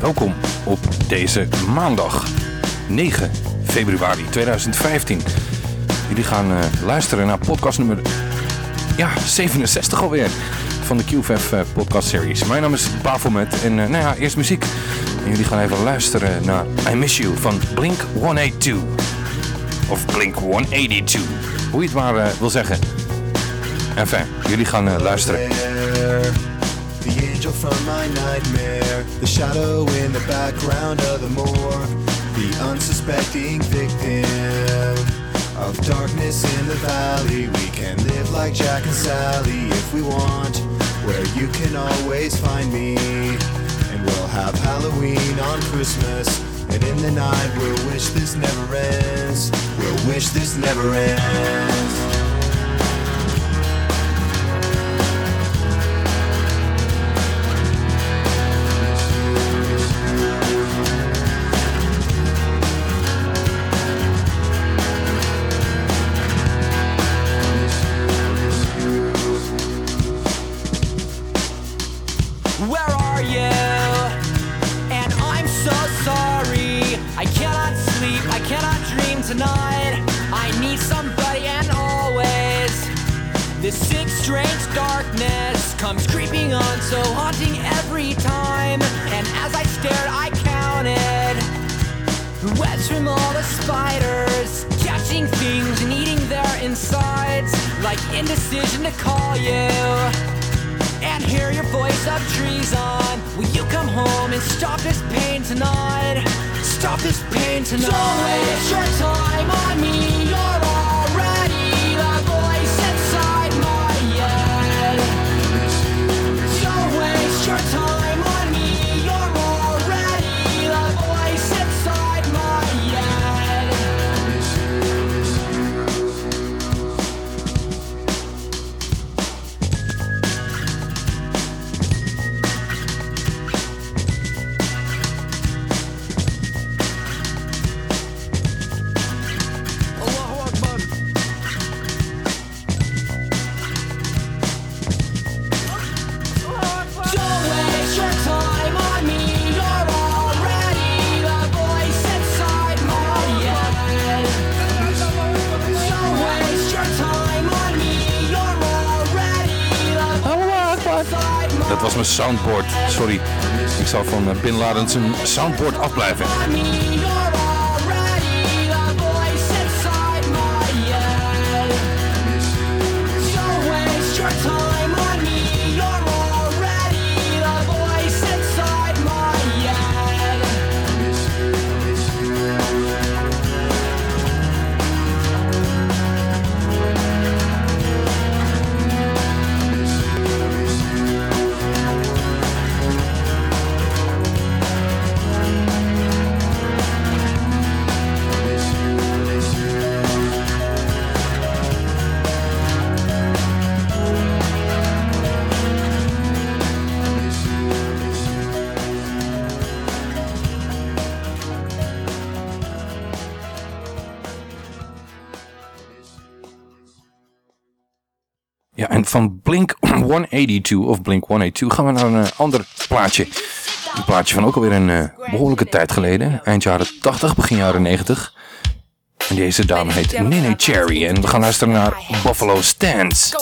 Welkom op deze maandag 9 februari 2015. Jullie gaan uh, luisteren naar podcast nummer ja, 67 alweer van de QVF uh, podcast series. Mijn naam is Bafomet en uh, nou ja, eerst muziek. En jullie gaan even luisteren naar I Miss You van Blink 182. Of Blink 182, hoe je het maar wil zeggen. Enfin, jullie gaan luisteren. From my nightmare, the shadow in the background of the moor. the unsuspecting victim of darkness in the valley. We can live like Jack and Sally if we want, where you can always find me. And we'll have Halloween on Christmas, and in the night we'll wish this never ends. We'll wish this never ends. Indecision to call you and hear your voice of treason. Will you come home and stop this pain tonight? Stop this pain tonight. Don't waste your time on me. You're Sorry. Ik zal van eh, Bin Laden zijn soundboard afblijven. 182 of Blink 182 gaan we naar een eh, ander plaatje. Een plaatje van ook alweer een eh, behoorlijke tijd geleden. Eind jaren 80, begin jaren 90. En deze dame heet Nene Cherry. En we gaan luisteren naar Buffalo Stance.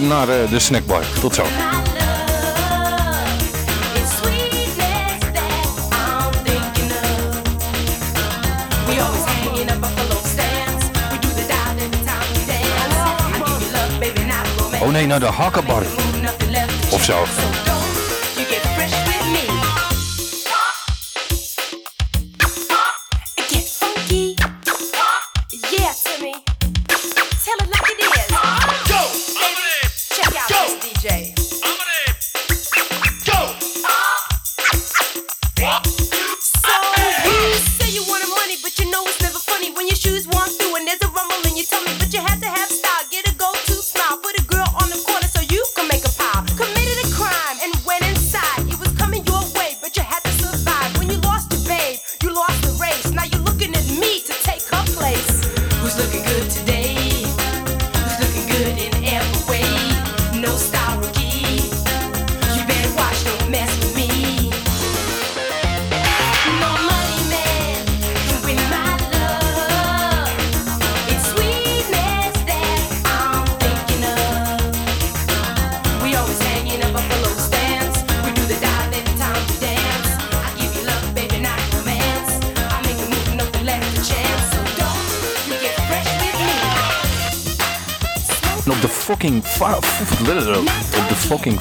Eh, naar eh, de snackbar. Tot zo. Oh nee, naar de hakkenbar. Of zo.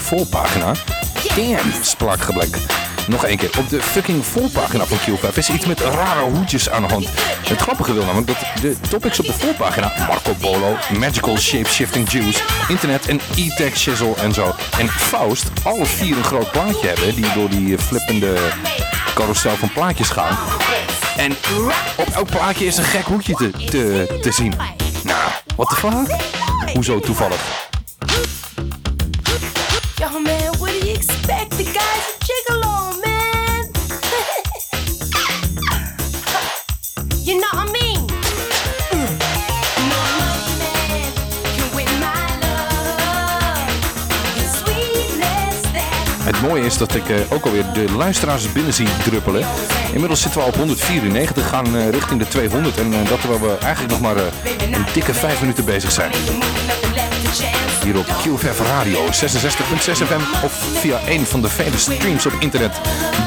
Voorpagina... Damn, spraakgebrek. Nog één keer. Op de fucking voorpagina van Q5 is iets met rare hoedjes aan de hand. Het grappige wil namelijk dat de topics op de voorpagina... Marco Polo, Magical Shape-Shifting Juice, Internet en E-Tech Shizzle en zo. En Faust alle vier een groot plaatje hebben... die door die flippende carousel van plaatjes gaan. En op elk plaatje is een gek hoedje te, te, te zien. Nou, what the fuck? Hoezo toevallig? Dat ik eh, ook alweer de luisteraars binnen zie druppelen. Inmiddels zitten we op 194, gaan eh, richting de 200. En eh, dat terwijl we eigenlijk nog maar een dikke 5 minuten bezig zijn. Hier op QFF Radio 66.6 FM of via een van de vele streams op internet.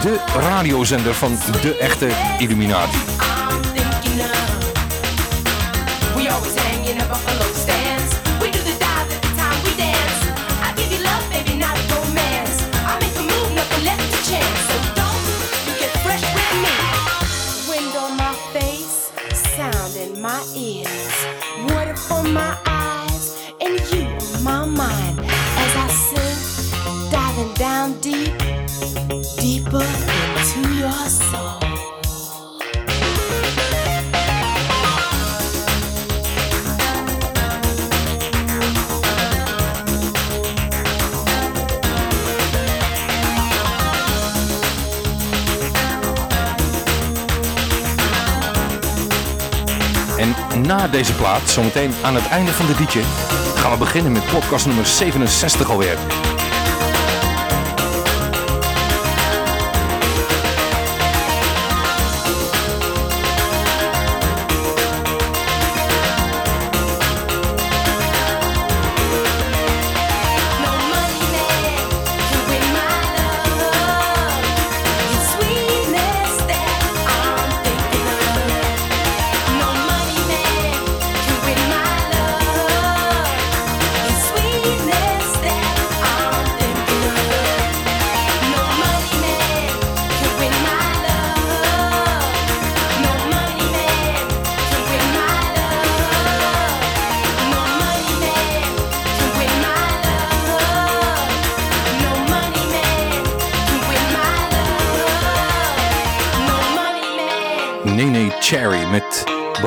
De radiozender van de echte Illuminati. Deze plaat, zometeen aan het einde van de DJ, gaan we beginnen met podcast nummer 67 alweer.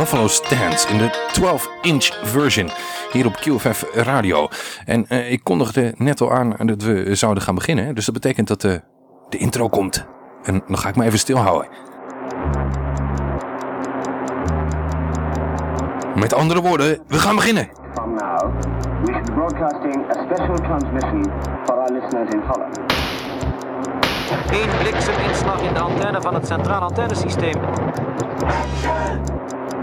Buffalo Stance in de 12-inch version hier op QFF Radio. En eh, ik kondigde net al aan dat we zouden gaan beginnen. Dus dat betekent dat de, de intro komt. En dan ga ik me even stilhouden. Met andere woorden, we gaan beginnen. From now, we should be broadcasting a special transmission for our listeners in Holland. Eén blikseminslag in de antenne van het centraal antennesysteem.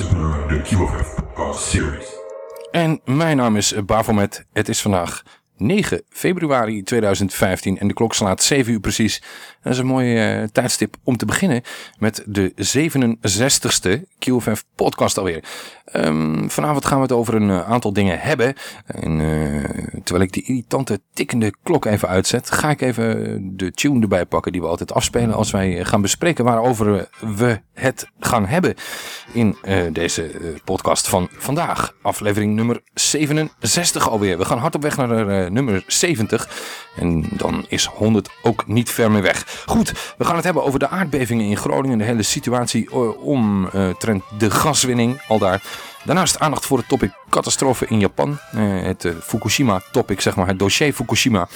De QFF Podcast Series. En mijn naam is Bafomet. Het is vandaag 9 februari 2015 en de klok slaat 7 uur precies. Dat is een mooi uh, tijdstip om te beginnen met de 67ste QFF podcast alweer. Um, vanavond gaan we het over een uh, aantal dingen hebben. En uh, terwijl ik die irritante tikkende klok even uitzet, ga ik even de tune erbij pakken die we altijd afspelen als wij gaan bespreken waarover we het gaan hebben in deze podcast van vandaag. Aflevering nummer 67 alweer. We gaan hard op weg naar nummer 70 en dan is 100 ook niet ver meer weg. Goed, we gaan het hebben over de aardbevingen in Groningen, de hele situatie omtrent de gaswinning al daar. Daarnaast aandacht voor het topic catastrofe in Japan. Uh, het uh, Fukushima topic, zeg maar, het dossier Fukushima.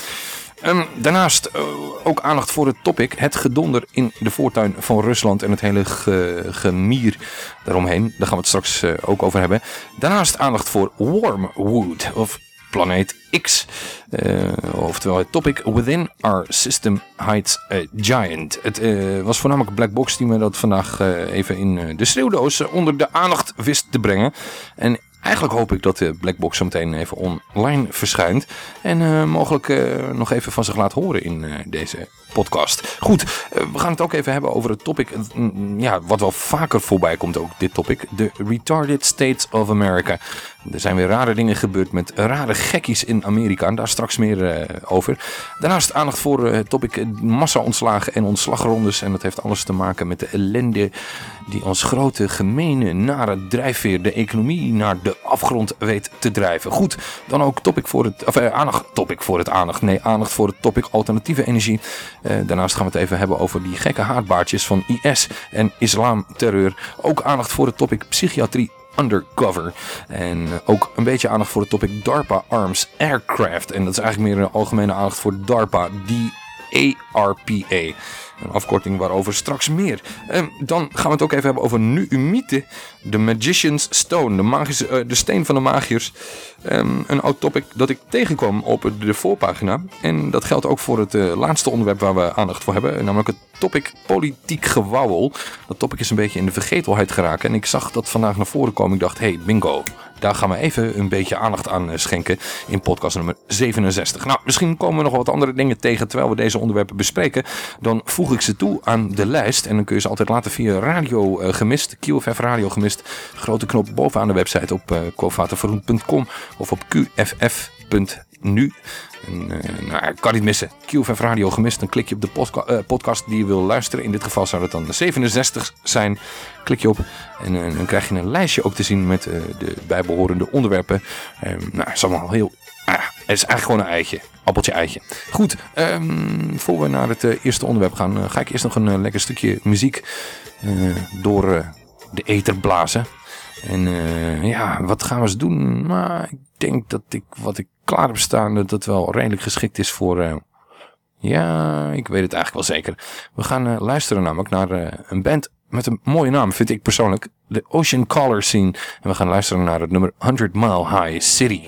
Um, daarnaast ook aandacht voor het topic het gedonder in de voortuin van Rusland en het hele ge gemier daaromheen. Daar gaan we het straks ook over hebben. Daarnaast aandacht voor Wormwood of planeet X. Uh, oftewel het topic Within Our System Hides a Giant. Het uh, was voornamelijk Black Box die me dat vandaag uh, even in de schreeuwdoos onder de aandacht wist te brengen. En Eigenlijk hoop ik dat de Blackbox zo meteen even online verschijnt. En mogelijk nog even van zich laat horen in deze podcast. Goed, we gaan het ook even hebben over het topic. ja, wat wel vaker voorbij komt ook, dit topic. De Retarded States of America. Er zijn weer rare dingen gebeurd met rare gekkies in Amerika. En daar straks meer over. Daarnaast aandacht voor het topic massa-ontslagen en ontslagrondes. En dat heeft alles te maken met de ellende die als grote, gemene, nare drijfveer de economie naar de afgrond weet te drijven. Goed, dan ook topic voor het, of, eh, aandacht, topic voor het aandacht. Nee, aandacht voor het topic alternatieve energie. Eh, daarnaast gaan we het even hebben over die gekke haardbaardjes van IS en islamterreur. Ook aandacht voor het topic psychiatrie Undercover. En ook een beetje aandacht voor het topic DARPA Arms Aircraft. En dat is eigenlijk meer een algemene aandacht voor DARPA, D-A-R-P-A. Een afkorting waarover straks meer. En dan gaan we het ook even hebben over nu De Magician's Stone. De, magische, uh, de steen van de magiërs. Um, een oud topic dat ik tegenkwam op de voorpagina. En dat geldt ook voor het uh, laatste onderwerp waar we aandacht voor hebben. Namelijk het topic politiek gewauwel. Dat topic is een beetje in de vergetelheid geraakt. En ik zag dat vandaag naar voren komen. Ik dacht, hey, bingo. Daar gaan we even een beetje aandacht aan schenken in podcast nummer 67. Nou, misschien komen we nog wat andere dingen tegen terwijl we deze onderwerpen bespreken. Dan voeg ik ze toe aan de lijst. En dan kun je ze altijd laten via Radio Gemist, QFF Radio Gemist. Grote knop bovenaan de website op uh, of op qff.nu. En, uh, nou, kan niet missen. QFF Radio gemist. Dan klik je op de uh, podcast die je wil luisteren. In dit geval zou het dan de 67 zijn. Klik je op en dan krijg je een lijstje ook te zien met de bijbehorende onderwerpen. Um, nou, is allemaal heel... Ah, het is eigenlijk gewoon een eitje. Appeltje eitje. Goed, um, voor we naar het eerste onderwerp gaan, ga ik eerst nog een lekker stukje muziek door de ether blazen. En uh, ja, wat gaan we eens doen? Nou, ik denk dat ik wat ik klaar heb staan, dat het wel redelijk geschikt is voor... Uh, ja, ik weet het eigenlijk wel zeker. We gaan uh, luisteren namelijk naar een band met een mooie naam, vind ik persoonlijk. De Ocean Caller Scene. En we gaan luisteren naar het nummer 100 Mile High City.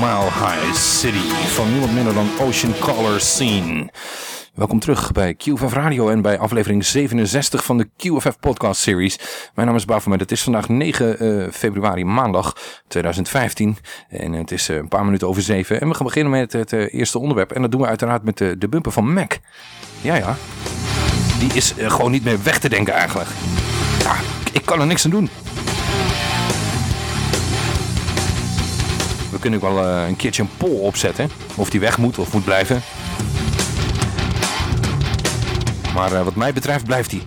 Mile High City van niemand minder dan Ocean Color Scene. Welkom terug bij QFF Radio en bij aflevering 67 van de QFF podcast series. Mijn naam is Bafomet. Het is vandaag 9 uh, februari, maandag 2015. En het is uh, een paar minuten over 7. En we gaan beginnen met het uh, eerste onderwerp. En dat doen we uiteraard met de, de bumper van Mac. Ja, ja. Die is gewoon niet meer weg te denken eigenlijk. Ja, ik kan er niks aan doen. Kunnen ook wel uh, een keertje een poll opzetten. Of die weg moet of moet blijven. Maar uh, wat mij betreft blijft hij.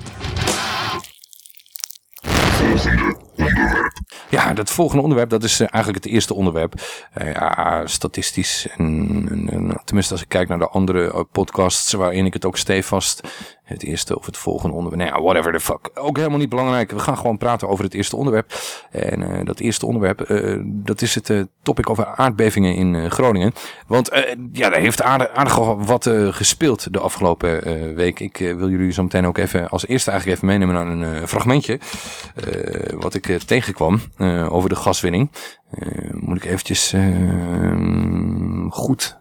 Ja, dat volgende onderwerp, dat is uh, eigenlijk het eerste onderwerp. Ja, statistisch. En, tenminste, als ik kijk naar de andere podcasts waarin ik het ook stevast het eerste of het volgende onderwerp. Nou ja, whatever the fuck. Ook helemaal niet belangrijk. We gaan gewoon praten over het eerste onderwerp. En uh, dat eerste onderwerp, uh, dat is het uh, topic over aardbevingen in Groningen. Want ja, daar heeft aardig, aardig wat gespeeld de afgelopen week. Ik wil jullie zo meteen ook even als eerste eigenlijk even meenemen naar een fragmentje. wat ik tegenkwam over de gaswinning. moet ik eventjes goed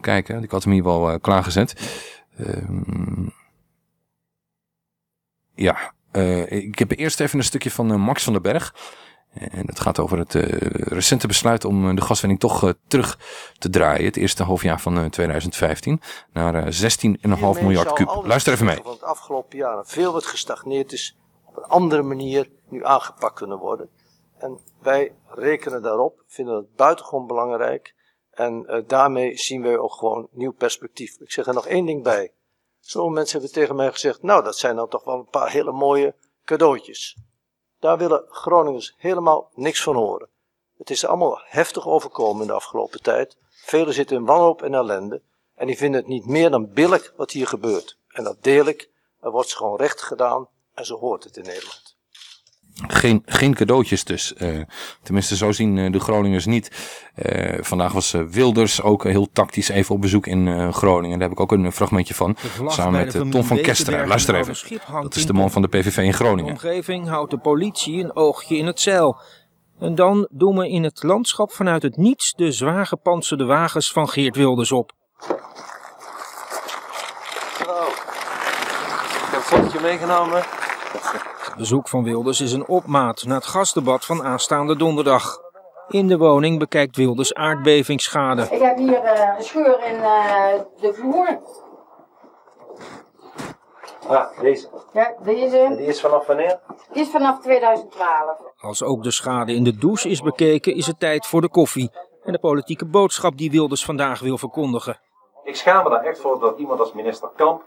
kijken. Ik had hem hier wel klaargezet. Ehm ja, uh, ik heb eerst even een stukje van uh, Max van den Berg. En het gaat over het uh, recente besluit om de gaswinning toch terug te draaien. Het eerste halfjaar van 2015 naar 16,5 miljard kub. Luister even mee. Van het afgelopen jaar veel wat gestagneerd is, op een andere manier nu aangepakt kunnen worden. En wij rekenen daarop, vinden het buitengewoon belangrijk. En daarmee zien wij ook gewoon nieuw perspectief. Ik zeg er nog één ding bij. Sommige mensen hebben tegen mij gezegd, nou dat zijn dan toch wel een paar hele mooie cadeautjes. Daar willen Groningers helemaal niks van horen. Het is allemaal heftig overkomen in de afgelopen tijd. Velen zitten in wanhoop en ellende. En die vinden het niet meer dan billig wat hier gebeurt. En dat deel ik. Er wordt ze gewoon recht gedaan. En zo hoort het in Nederland. Geen, geen cadeautjes dus. Uh, tenminste, zo zien uh, de Groningers niet. Uh, vandaag was Wilders ook heel tactisch even op bezoek in Groningen. Daar heb ik ook een fragmentje van. Samen met Tom van Kesteren. Luister even. Dat is de man van de PVV in Groningen. In de omgeving houdt de politie een oogje in het zeil. En dan doen we in het landschap vanuit het niets de zwaar gepantserde wagens van Geert Wilders op. Zo. Ik heb een fotootje meegenomen. Het bezoek van Wilders is een opmaat naar het gasdebat van aanstaande donderdag. In de woning bekijkt Wilders aardbevingsschade. Ik heb hier uh, een scheur in uh, de vloer. Ah, deze. Ja, deze. En die is vanaf wanneer? Die is vanaf 2012. Als ook de schade in de douche is bekeken, is het tijd voor de koffie. En de politieke boodschap die Wilders vandaag wil verkondigen. Ik schaam me daar echt voor dat iemand als minister Kamp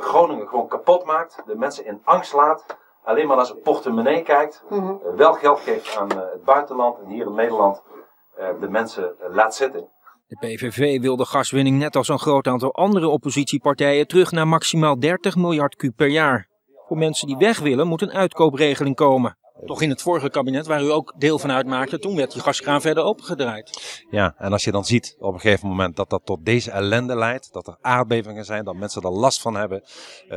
Groningen gewoon kapot maakt. De mensen in angst laat alleen maar naar zijn portemonnee kijkt, mm -hmm. wel geld geeft aan uh, het buitenland en hier in Nederland uh, de mensen uh, laat zitten. De PVV wil de gaswinning net als een groot aantal andere oppositiepartijen terug naar maximaal 30 miljard kub per jaar. Voor mensen die weg willen moet een uitkoopregeling komen. Toch in het vorige kabinet, waar u ook deel van uitmaakte, toen werd die gaskraan verder opengedraaid. Ja, en als je dan ziet op een gegeven moment dat dat tot deze ellende leidt, dat er aardbevingen zijn, dat mensen er last van hebben,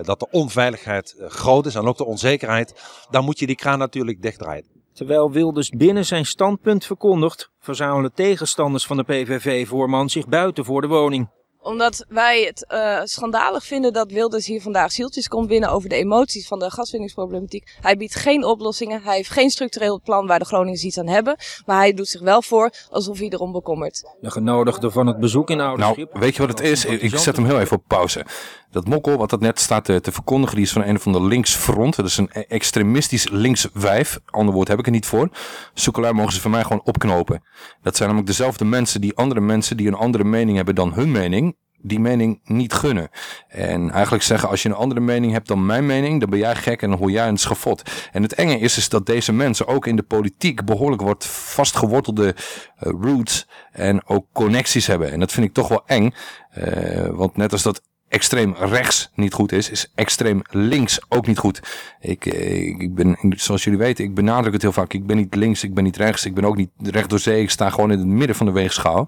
dat de onveiligheid groot is en ook de onzekerheid, dan moet je die kraan natuurlijk dichtdraaien. Terwijl Wilders binnen zijn standpunt verkondigt, verzamelen tegenstanders van de PVV-voorman zich buiten voor de woning omdat wij het uh, schandalig vinden dat Wilders hier vandaag zieltjes komt binnen over de emoties van de gaswinningsproblematiek. Hij biedt geen oplossingen. Hij heeft geen structureel plan waar de Groningers iets aan hebben. Maar hij doet zich wel voor alsof hij erom bekommert. De genodigde van het bezoek in Ouderschip. Nou, weet je wat het is? Ik zet hem heel even op pauze. Dat mokkel wat dat net staat te, te verkondigen, die is van een van de linksfront. Dat is een extremistisch linkswijf. Ander woord heb ik er niet voor. Soekelaar mogen ze van mij gewoon opknopen. Dat zijn namelijk dezelfde mensen die andere mensen die een andere mening hebben dan hun mening die mening niet gunnen. En eigenlijk zeggen, als je een andere mening hebt dan mijn mening, dan ben jij gek en dan hoor jij een schafot. En het enge is, is dat deze mensen ook in de politiek behoorlijk wat vastgewortelde uh, roots en ook connecties hebben. En dat vind ik toch wel eng. Uh, want net als dat extreem rechts niet goed is, is extreem links ook niet goed. Ik, ik ben, zoals jullie weten, ik benadruk het heel vaak. Ik ben niet links, ik ben niet rechts, ik ben ook niet recht door zee. Ik sta gewoon in het midden van de weegschaal.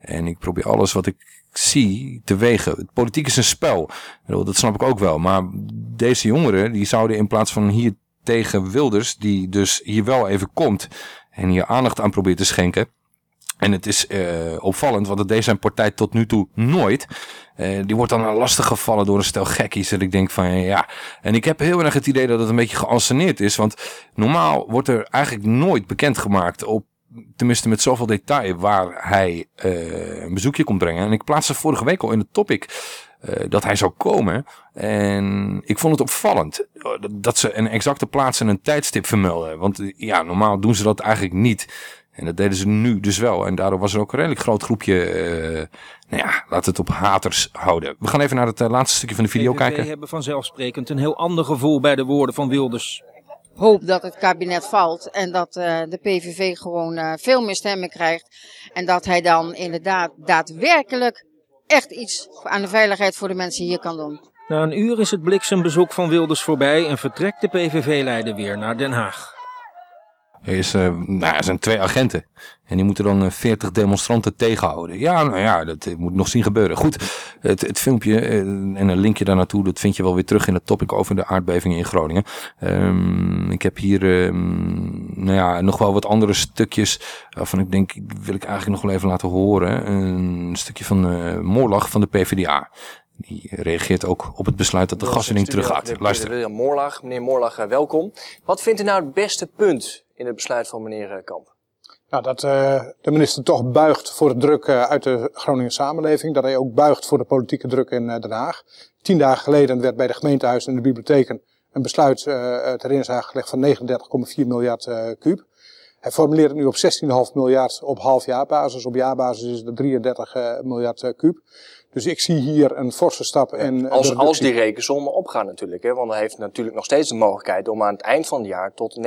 En ik probeer alles wat ik zie te wegen. Politiek is een spel. Dat snap ik ook wel. Maar deze jongeren, die zouden in plaats van hier tegen Wilders, die dus hier wel even komt en hier aandacht aan probeert te schenken, En het is uh, opvallend, want dat deed zijn partij tot nu toe nooit. Uh, die wordt dan lastig gevallen door een stel gekkies. En ik denk van ja. En ik heb heel erg het idee dat het een beetje geanceneerd is. Want normaal wordt er eigenlijk nooit bekendgemaakt op tenminste met zoveel detail waar hij uh, een bezoekje komt brengen. En ik plaatste vorige week al in de topic uh, dat hij zou komen. En ik vond het opvallend dat ze een exacte plaats en een tijdstip vermelden. Want ja, normaal doen ze dat eigenlijk niet. En dat deden ze nu dus wel. En daardoor was er ook een redelijk groot groepje, uh, nou ja, laten het op haters houden. We gaan even naar het uh, laatste stukje van de video kijken. We hebben vanzelfsprekend een heel ander gevoel bij de woorden van Wilders. Hoop dat het kabinet valt en dat uh, de PVV gewoon veel meer stemmen krijgt. En dat hij dan inderdaad daadwerkelijk echt iets aan de veiligheid voor de mensen hier kan doen. Na een uur is het bliksembezoek van Wilders voorbij en vertrekt de PVV-leider weer naar Den Haag. Er, is, uh, nou, er zijn twee agenten. En die moeten dan uh, 40 demonstranten tegenhouden. Ja, nou ja, dat moet nog zien gebeuren. Goed, het, het filmpje en een linkje daar naartoe, dat vind je wel weer terug in het topic over de aardbevingen in Groningen. Um, ik heb hier um, nou ja, nog wel wat andere stukjes waarvan ik denk, wil ik eigenlijk nog wel even laten horen. Een stukje van uh, Moorlag van de PvdA. Die reageert ook op het besluit dat de gaswinning teruggaat. Luister. Meneer Moorlag, meneer Moorlag, welkom. Wat vindt u nou het beste punt in het besluit van meneer Kamp? Nou, dat uh, de minister toch buigt voor de druk uh, uit de Groningen samenleving. Dat hij ook buigt voor de politieke druk in Den Haag. Tien dagen geleden werd bij de gemeentehuizen en de bibliotheken een besluit ter inzage gelegd van 39,4 miljard kuub. Hij formuleert het nu op 16,5 miljard op halfjaarbasis. Op jaarbasis is het 33 miljard kuub. Dus ik zie hier een forse stap in. Als, als die rekensommen opgaan natuurlijk. Hè? Want hij heeft natuurlijk nog steeds de mogelijkheid om aan het eind van het jaar tot 39,4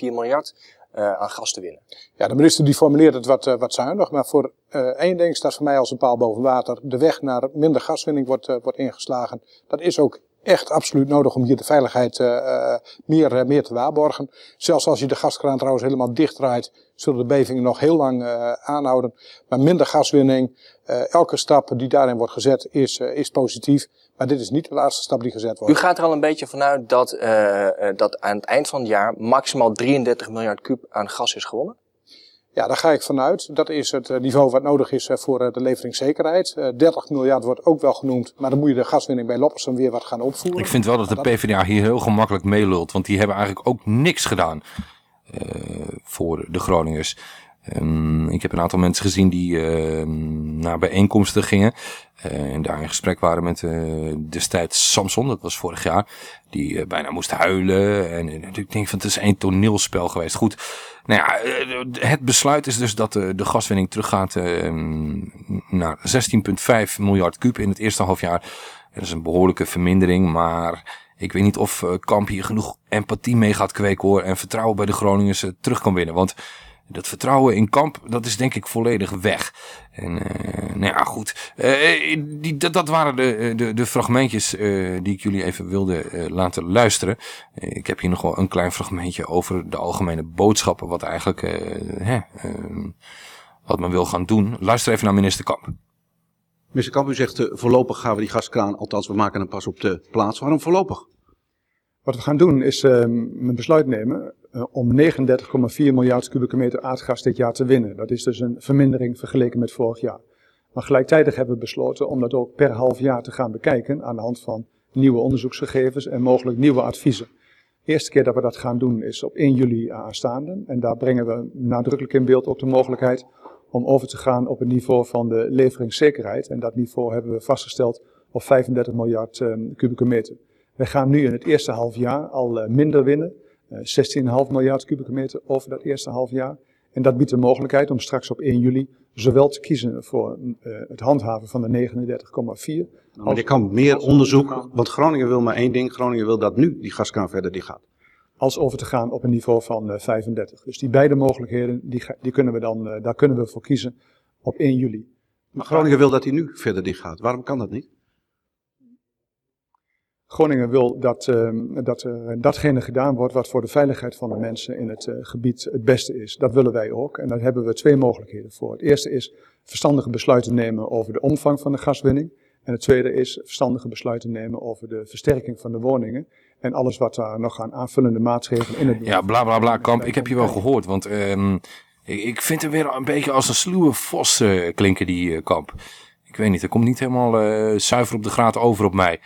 miljard uh, aan gas te winnen. Ja, de minister die formuleert het wat, uh, wat zuinig. Maar voor uh, één ding staat voor mij als een paal boven water. De weg naar minder gaswinning wordt, wordt ingeslagen. Dat is ook echt absoluut nodig om hier de veiligheid meer, meer te waarborgen. Zelfs als je de gaskraan trouwens helemaal dicht draait, zullen de bevingen nog heel lang uh, aanhouden. Maar minder gaswinning, elke stap die daarin wordt gezet is, is positief. Maar dit is niet de laatste stap die gezet wordt. U gaat er al een beetje vanuit dat, dat aan het eind van het jaar maximaal 33 miljard kub aan gas is gewonnen? Ja, daar ga ik vanuit. Dat is het niveau wat nodig is voor de leveringszekerheid. 30 miljard wordt ook wel genoemd, maar dan moet je de gaswinning bij Loppersum weer wat gaan opvoeren. Ik vind wel dat de PvdA hier heel gemakkelijk meelult, want die hebben eigenlijk ook niks gedaan voor de Groningers. Um, ik heb een aantal mensen gezien die uh, naar bijeenkomsten gingen. Uh, en daar in gesprek waren met uh, destijds Samson, dat was vorig jaar. Die bijna moest huilen. En, ik denk van het is één toneelspel geweest. Goed, nou ja, het besluit is dus dat de gaswinning teruggaat naar 16,5 miljard kuub in het eerste halfjaar. Dat is een behoorlijke vermindering, maar ik weet niet of Kamp hier genoeg empathie mee gaat kweken hoor. En vertrouwen bij de Groningers terug kan winnen. Want dat vertrouwen in Kamp, dat is denk ik volledig weg. En uh, nou ja, goed. Die, dat, waren de, de, de fragmentjes die ik jullie even wilde laten luisteren. ik heb hier nog wel een klein fragmentje over de algemene boodschappen. Wat eigenlijk, hè, wat men wil gaan doen. Luister even naar minister Kamp. Minister Kamp, u zegt voorlopig gaan we die gaskraan, althans we maken hem pas op de plaats. Waarom voorlopig? Wat we gaan doen is een besluit nemen uh, om 39,4 miljard kubieke meter aardgas dit jaar te winnen. Dat is dus een vermindering vergeleken met vorig jaar. Maar gelijktijdig hebben we besloten om dat ook per half jaar te gaan bekijken aan de hand van nieuwe onderzoeksgegevens en mogelijk nieuwe adviezen. De eerste keer dat we dat gaan doen is op 1 juli aanstaande. En daar brengen we nadrukkelijk in beeld ook de mogelijkheid om over te gaan op het niveau van de leveringszekerheid. En dat niveau hebben we vastgesteld op 35 miljard um, kubieke meter. We gaan nu in het eerste half jaar al uh, minder winnen. 16,5 miljard kubieke meter over dat eerste half jaar. En dat biedt de mogelijkheid om straks op 1 juli zowel te kiezen voor uh, het handhaven van de 39,4. Maar je kan meer onderzoek, want Groningen wil maar één ding. Groningen wil dat nu die gaskraan verder die gaat. Als over te gaan op een niveau van uh, 35. Dus die beide mogelijkheden, die, die kunnen we dan, uh, daar kunnen we voor kiezen op 1 juli. Maar Groningen wil dat hij nu verder dicht gaat. Waarom kan dat niet? Groningen wil dat, uh, dat uh, datgene gedaan wordt wat voor de veiligheid van de mensen in het uh, gebied het beste is. Dat willen wij ook en daar hebben we twee mogelijkheden voor. Het eerste is verstandige besluiten nemen over de omvang van de gaswinning. En het tweede is verstandige besluiten nemen over de versterking van de woningen. En alles wat daar nog aan aanvullende maatregelen in het... Ja, bla bla bla, Kamp. Ik heb je wel gehoord, want... Um Ik, vind hem weer een beetje als een sluwe vos uh, klinken, die uh, kamp. Ik weet niet, hij komt niet helemaal uh, zuiver op de graad over op mij.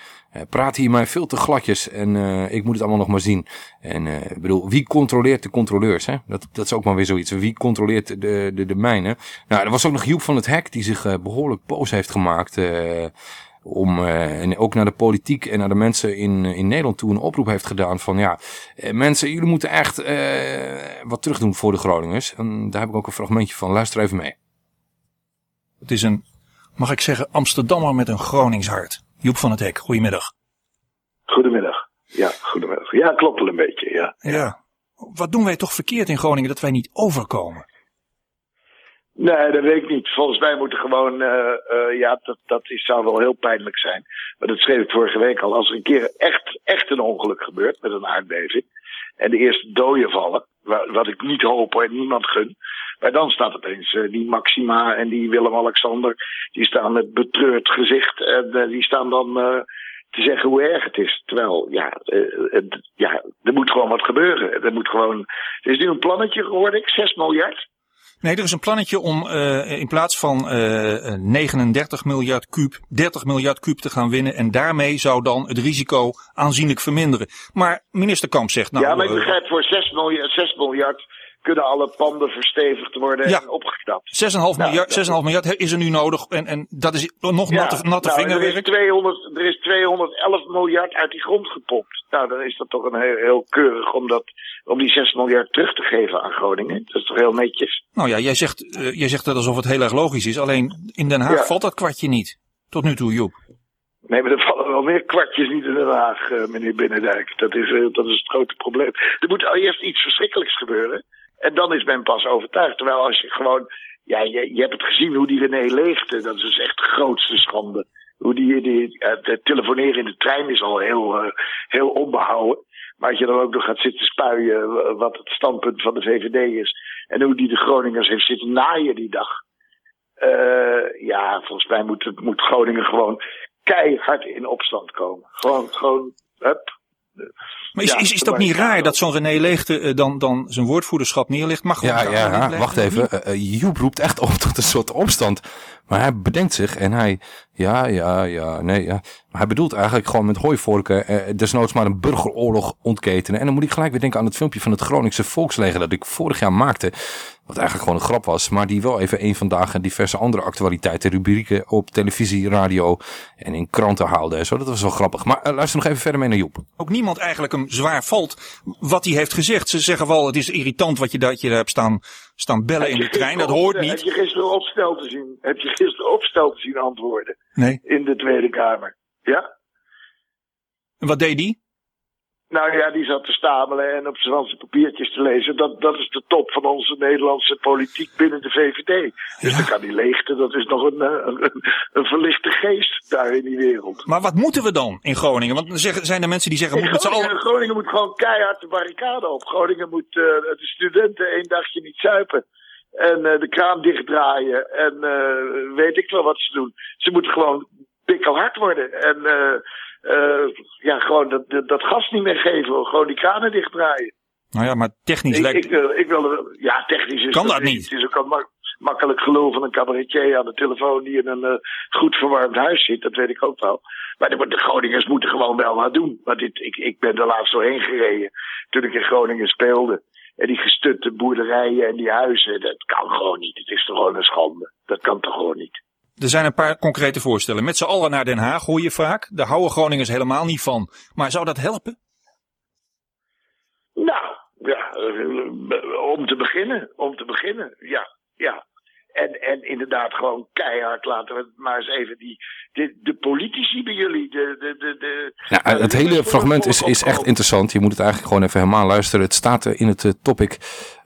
Praat hier mij veel te gladjes en ik moet het allemaal nog maar zien. En ik bedoel, wie controleert de controleurs? Hè? Dat, dat is ook maar weer zoiets. Wie controleert de, de, de mijnen? Nou, er was ook nog Joep van het Hek die zich behoorlijk boos heeft gemaakt om uh, en ook naar de politiek en naar de mensen in, in Nederland toe een oproep heeft gedaan van ja, uh, mensen, jullie moeten echt uh, wat terug doen voor de Groningers. En daar heb ik ook een fragmentje van. Luister even mee. Het is een, mag ik zeggen, Amsterdammer met een Groningshart. Joep van het Hek, goedemiddag. Goedemiddag. Ja, goedemiddag. Ja, klopt wel een beetje, ja. Ja. Wat doen wij toch verkeerd in Groningen dat wij niet overkomen? Nee, dat weet ik niet. Volgens mij moet er gewoon, uh, uh, ja, dat, dat is, zou wel heel pijnlijk zijn. Maar dat schreef ik vorige week al. Als er een keer echt, echt een ongeluk gebeurt met een aardbeving. En de eerste doden vallen, wat ik niet hoop en niemand gun. Maar dan staat opeens uh, die Maxima en die Willem-Alexander. Die staan met betreurd gezicht. En die staan dan te zeggen hoe erg het is. Terwijl, ja, ja, er moet gewoon wat gebeuren. Er moet gewoon, er is nu een plannetje geworden, 6 miljard. Nee, er is een plannetje om uh, in plaats van uh, 39 miljard kuub, 30 miljard kuub te gaan winnen. En daarmee zou dan het risico aanzienlijk verminderen. Maar minister Kamp zegt nou... Ja, maar ik begrijp voor 6 miljard, 6 miljard kunnen alle panden verstevigd worden ja. en opgeknapt. 6,5 nou, miljard, 6,5 miljard is er nu nodig en, en dat is nog ja, natte, natte nou, vingerwerk. Er is, 200, er is 211 miljard uit die grond gepompt. Nou, dan is dat toch een heel, heel keurig om, dat, om die 6 miljard terug te geven aan Groningen. Dat is toch heel netjes. Nou ja, jij zegt, uh, jij zegt dat alsof het heel erg logisch is. Alleen in Den Haag ja. valt dat kwartje niet. Tot nu toe, Joep. Nee, maar er vallen wel meer kwartjes niet in Den Haag, uh, meneer Binnendijk. Dat is, uh, dat is het grote probleem. Er moet al eerst iets verschrikkelijks gebeuren. En dan is men pas overtuigd. Terwijl als je gewoon, ja, je, je hebt het gezien hoe die René leegde. Dat is dus echt de grootste schande. Hoe die, die het telefoneren in de trein is al heel, uh, heel onbehouden. Maar als je dan ook nog gaat zitten spuien wat het standpunt van de VVD is. En hoe die de Groningers heeft zitten naaien die dag. Uh, ja, volgens mij moet, moet Groningen gewoon keihard in opstand komen. Gewoon, gewoon, hup, maar is, ja, is, is dat niet raar dat zo'n René Leegte uh, dan, dan zijn woordvoerderschap neerlegt? Mag ja, ja, ja wacht even. Uh, Joep roept echt op tot een soort opstand. Maar hij bedenkt zich en hij, ja, ja, ja, nee, ja. Maar hij bedoelt eigenlijk gewoon met hooivorken uh, desnoods maar een burgeroorlog ontketenen. En dan moet ik gelijk weer denken aan het filmpje van het Groningse Volksleger dat ik vorig jaar maakte. Wat eigenlijk gewoon een grap was, maar die wel even een vandaag en diverse andere actualiteiten, rubrieken op televisie, radio en in kranten haalde en zo. Dat was wel grappig. Maar uh, luister nog even verder mee naar Joep. Ook niemand eigenlijk hem zwaar valt wat hij heeft gezegd. Ze zeggen wel, het is irritant wat je, dat je hebt staan, staan bellen in de trein. Dat hoort niet. Heb je gisteren opstel te zien? Heb je gisteren opstel te zien antwoorden? Nee. In de Tweede Kamer. Ja? En wat deed die? Nou ja, die zat te stamelen en op zijn papiertjes te lezen. Dat, dat is de top van onze Nederlandse politiek binnen de VVD. Dus ja. dan kan die leegte, dat is nog een, een, een, verlichte geest daar in die wereld. Maar wat moeten we dan in Groningen? Want zijn er mensen die zeggen... Moet Groningen, allen... Groningen moet gewoon keihard de barricade op. Groningen moet uh, de studenten één dagje niet zuipen. En uh, de kraan dichtdraaien. En uh, weet ik wel wat ze doen. Ze moeten gewoon pikkelhard worden. En... Uh, ja, gewoon dat, dat, dat, gas niet meer geven. Gewoon die kranen dichtdraaien. Nou ja, maar technisch ik, lijkt... Ik, wil, ik wil, ja, technisch is kan dat, niet. Het is ook al makkelijk gelul van een cabaretier aan de telefoon die in een uh, goed verwarmd huis zit. Dat weet ik ook wel. Maar de, de Groningers moeten gewoon wel wat doen. Want dit, ik, ik ben er laatst doorheen gereden toen ik in Groningen speelde. En die gestutte boerderijen en die huizen, dat kan gewoon niet. Het is toch gewoon een schande. Dat kan toch gewoon niet. Er zijn een paar concrete voorstellen. Met z'n allen naar Den Haag hoor je vaak. Daar houden Groningers helemaal niet van. Maar zou dat helpen? Nou, ja, om te beginnen. Om te beginnen, ja. ja. En, en inderdaad gewoon keihard laten we maar eens even die, de, de politici bij jullie. De, de, de, de, ja, het hele fragment is, is echt interessant. Je moet het eigenlijk gewoon even helemaal luisteren. Het staat in het topic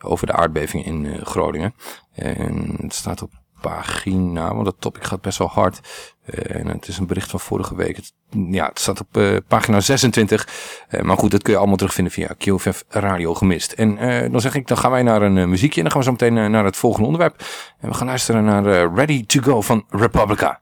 over de aardbeving in Groningen. En het staat op pagina, want dat topic gaat best wel hard. Uh, en het is een bericht van vorige week. Ja, het staat op uh, pagina 26. Uh, maar goed, dat kun je allemaal terugvinden via QFF Radio Gemist. En dan zeg ik, dan gaan wij naar een muziekje en dan gaan we zo meteen naar het volgende onderwerp. En we gaan luisteren naar Ready to Go van Republica.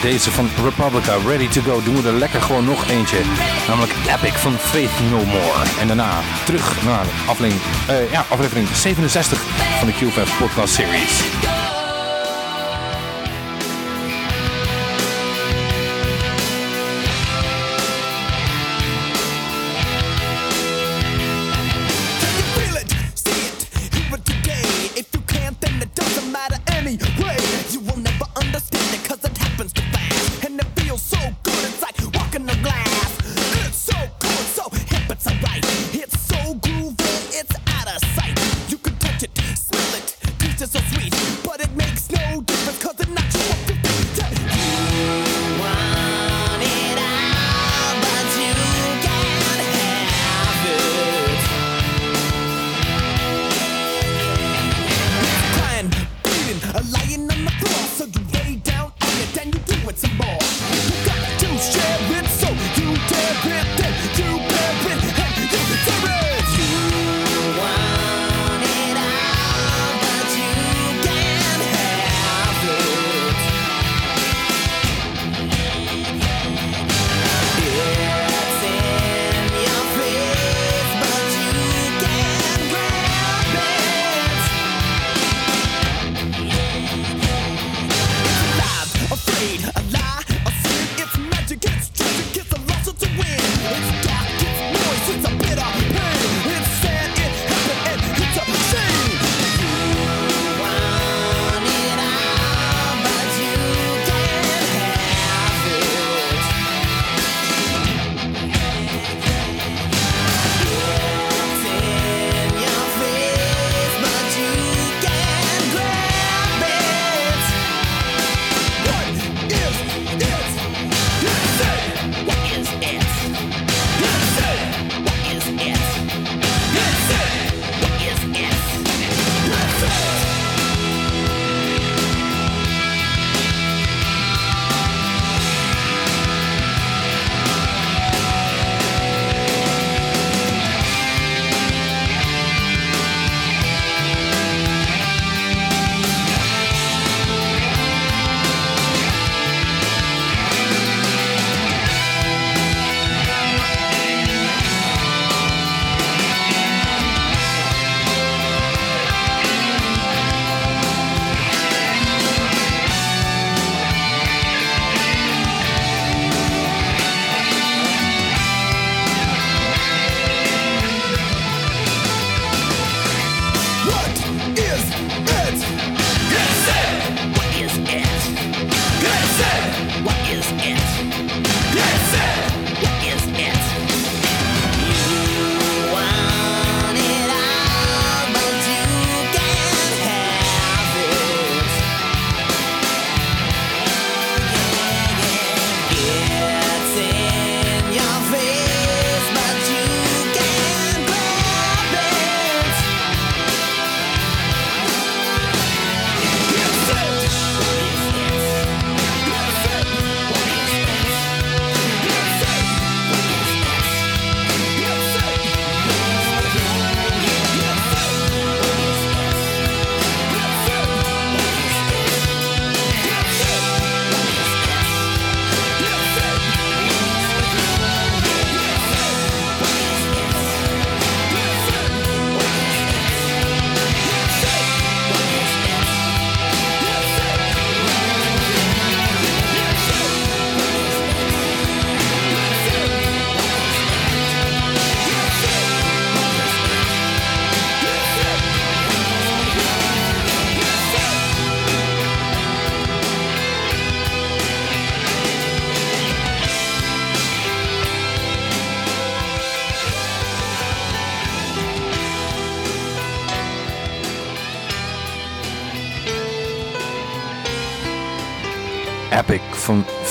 Deze van Republica, Ready to Go, doen we er lekker gewoon nog eentje. Namelijk Epic van Faith No More. En daarna terug naar aflevering, uh, ja, aflevering 67 van de QFF podcast series.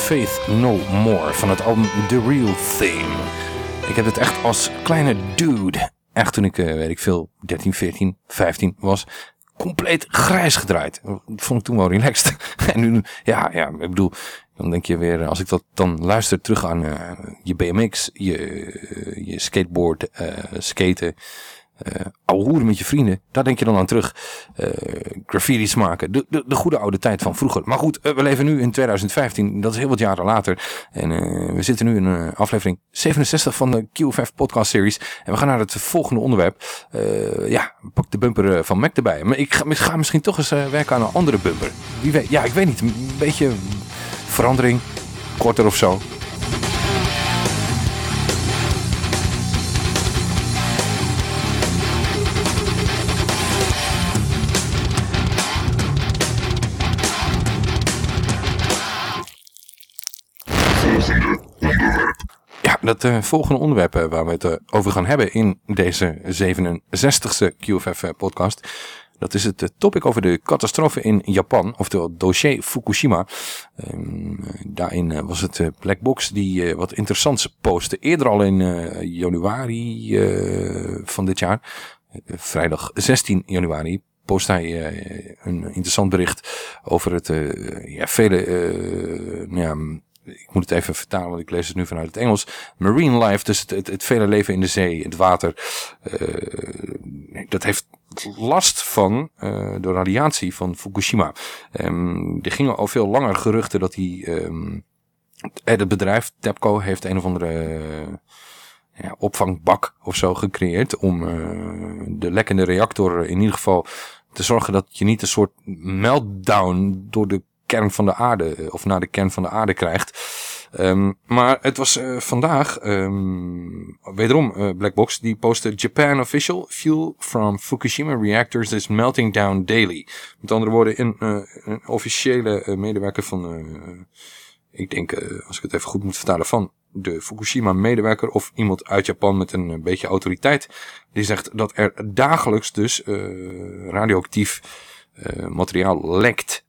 Faith No More van het album The Real Thing. Ik heb het echt als kleine dude, echt toen ik, eh, weet ik veel, 13, 14, 15 was, compleet grijs gedraaid. Dat vond ik toen wel relaxed. en nu, ja, ja, ik bedoel, dan denk je weer, als ik dat dan luister terug aan uh, je BMX, je, je skateboard, skaten, uh, ouwe hoeren met je vrienden. Daar denk je dan aan terug. Uh, graffiti's maken. De, de, de, goede oude tijd van vroeger. Maar goed, uh, we leven nu in 2015. Dat is heel wat jaren later. En we zitten nu in aflevering 67 van de QFF podcast series. En we gaan naar het volgende onderwerp. ja, pak de bumper van Mac erbij. Maar ik ga, ik ga misschien toch eens werken aan een andere bumper. Wie weet, ja, ik weet niet. Een beetje verandering. Korter of zo. Dat uh, volgende onderwerp uh, waar we het uh, over gaan hebben in deze 67ste QFF podcast. Dat is het topic over de catastrofe in Japan, oftewel dossier Fukushima. Um, daarin was het Black Box die wat interessants postte. Eerder al in januari van dit jaar, vrijdag 16 januari, post hij een interessant bericht over het ja, vele nou ja, ik moet het even vertalen, want ik lees het nu vanuit het Engels. Marine life, dus het, het, vele leven in de zee, het water, uh, dat heeft last van uh, de radiatie van Fukushima. Um, er gingen al veel langer geruchten dat die, um, het bedrijf TEPCO heeft een of andere ja, opvangbak of zo gecreëerd om de lekkende reactor in ieder geval te zorgen dat je niet een soort meltdown door de kern van de aarde, eh, of naar de kern van de aarde krijgt. Um, maar het was uh, vandaag, um, wederom uh, Blackbox, die postte Japan official, fuel from Fukushima reactors is melting down daily. Met andere woorden, een, officiële medewerker van, ik denk, als ik het even goed moet vertalen, van de Fukushima medewerker of iemand uit Japan met een beetje autoriteit, die zegt dat er dagelijks dus radioactief materiaal lekt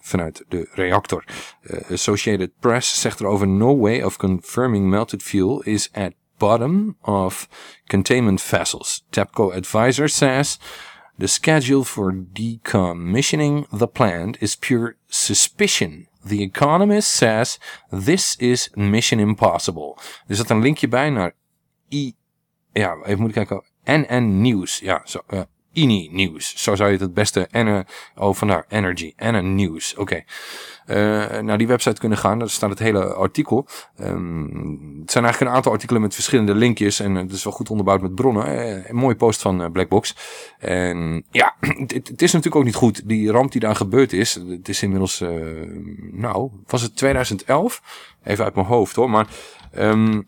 vanuit de reactor. Uh, Associated Press zegt erover, no way of confirming melted fuel is at bottom of containment vessels. TEPCO advisor says the schedule for decommissioning the plant is pure suspicion. The Economist says this is mission impossible. Er zat een linkje bij naar I, ja, even moet ik kijken, NN News. Ja, zo, INI Nieuws. Zo zou je het het beste. En, uh, oh, vandaar Energy. En een Nieuws. Oké. Okay. Uh, naar die website kunnen gaan. Daar staat het hele artikel. Um, het zijn eigenlijk een aantal artikelen met verschillende linkjes. En het is wel goed onderbouwd met bronnen. Een mooie post van Blackbox. En ja, het, is natuurlijk ook niet goed. Die ramp die daar gebeurd is. Het is inmiddels, nou, was het 2011? Even uit mijn hoofd hoor. Maar um,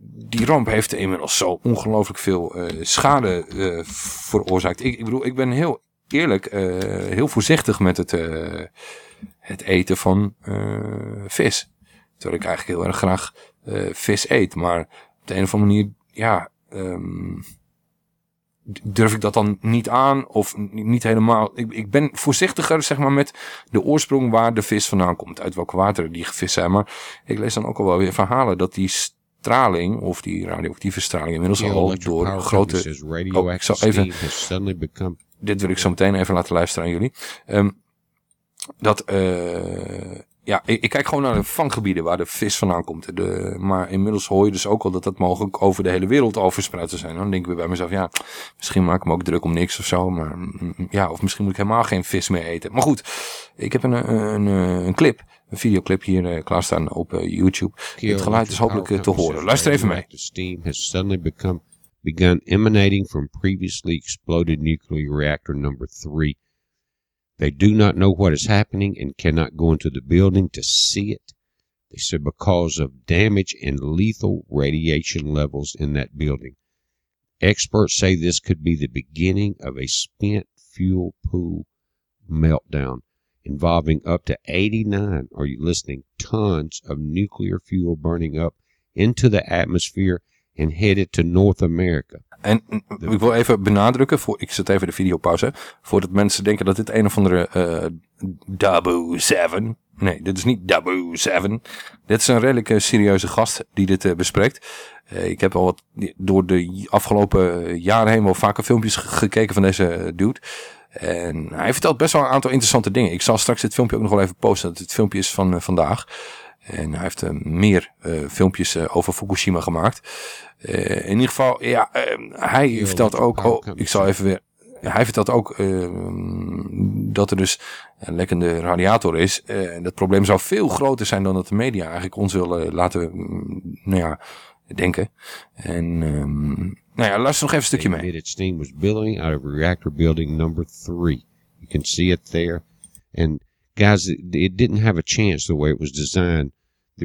die ramp heeft inmiddels zo ongelooflijk veel uh, schade uh, veroorzaakt. Ik, ik, bedoel, ik ben heel eerlijk, uh, heel voorzichtig met het, het eten van vis. Terwijl ik eigenlijk heel erg graag vis eet. Maar op de een of andere manier, ja, um, durf ik dat dan niet aan of niet helemaal. Ik, ik ben voorzichtiger zeg maar met de oorsprong waar de vis vandaan komt. Uit welke water die gevist zijn. Maar ik lees dan ook al wel weer verhalen dat die straling, of die radioactieve straling, inmiddels al door grote... Oh, ik zal even... Dit wil ik zo meteen even laten luisteren aan jullie. Um, dat, uh, ja, ik, ik, kijk gewoon naar de vanggebieden waar de vis vandaan komt. De, maar inmiddels hoor je dus ook al dat dat mogelijk over de hele wereld al verspreid zou zijn. Dan denk ik bij mezelf, ja, misschien maak ik me ook druk om niks of zo. Maar mm, ja, of misschien moet ik helemaal geen vis meer eten. Maar goed, ik heb een, een, een clip een videoclip hier uh, klaarstaan op uh, YouTube. Het geluid is hopelijk te horen. Luister even mee. Steam has suddenly become begun emanating from previously exploded nuclear reactor number 3. They do not know what is happening and cannot go into the building to see it. They said because of damage and lethal radiation levels in that building. Experts say this could be the beginning of a spent fuel pool meltdown involving up to 89, are you listening, tons of nuclear fuel burning up into the atmosphere and headed to North America. En ik wil even benadrukken, voor, ik zet even de video pauze, voordat mensen denken dat dit een of andere uh, Dabu 7, nee, dit is niet Dabu 7, dit is een redelijk uh, serieuze gast die dit uh, bespreekt. ik heb al wat door de afgelopen jaren heen wel vaker filmpjes gekeken van deze dude. En hij vertelt best wel een aantal interessante dingen. Ik zal straks het filmpje ook nog wel even posten. Dat het filmpje is van vandaag. En hij heeft meer filmpjes over Fukushima gemaakt. in ieder geval, ja, hij vertelt ook... Oh, ik zal even weer hij vertelt ook dat er dus een lekkende radiator is. Uh, dat probleem zou veel groter zijn dan dat de media eigenlijk ons willen laten mm, nou ja, denken. En um, nou ja, luister nog even een stukje mee. Its steam was billowing out of reactor building number three. You can see it there. And guys, it didn't have a chance the way it was designed,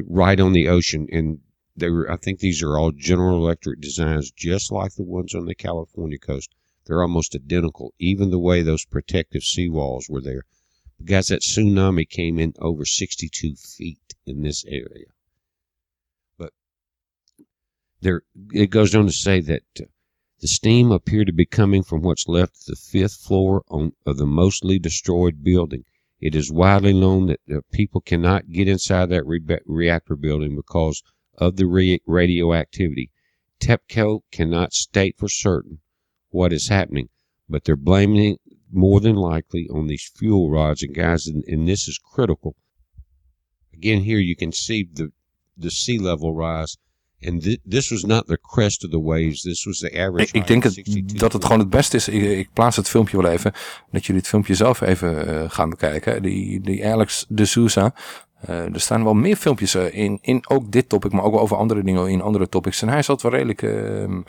right on the ocean. And they were, I think these are all General Electric designs, just like the ones on the California coast. They're almost identical, even the way those protective seawalls were there. Guys, that tsunami came in over 62 feet in this area. But there, it goes on to say that uh, the steam appeared to be coming from what's left of the fifth floor on, of the mostly destroyed building. It is widely known that uh, people cannot get inside that re- reactor building because of the re- radioactivity. TEPCO cannot state for certain what is happening, but they're blaming more than likely on these fuel rods. And guys, and, and this is critical. Again, here you can see the the sea level rise. And th this was not the crest of the waves. This was the average. Ik, ik denk het, dat het gewoon het beste is. Ik, ik, plaats het filmpje wel even. Dat jullie het filmpje zelf even uh, gaan bekijken. Die, die Alex de Sousa. Uh, er staan wel meer filmpjes uh, in, in ook dit topic, maar ook wel over andere dingen in andere topics. En hij zat wel redelijk ehm,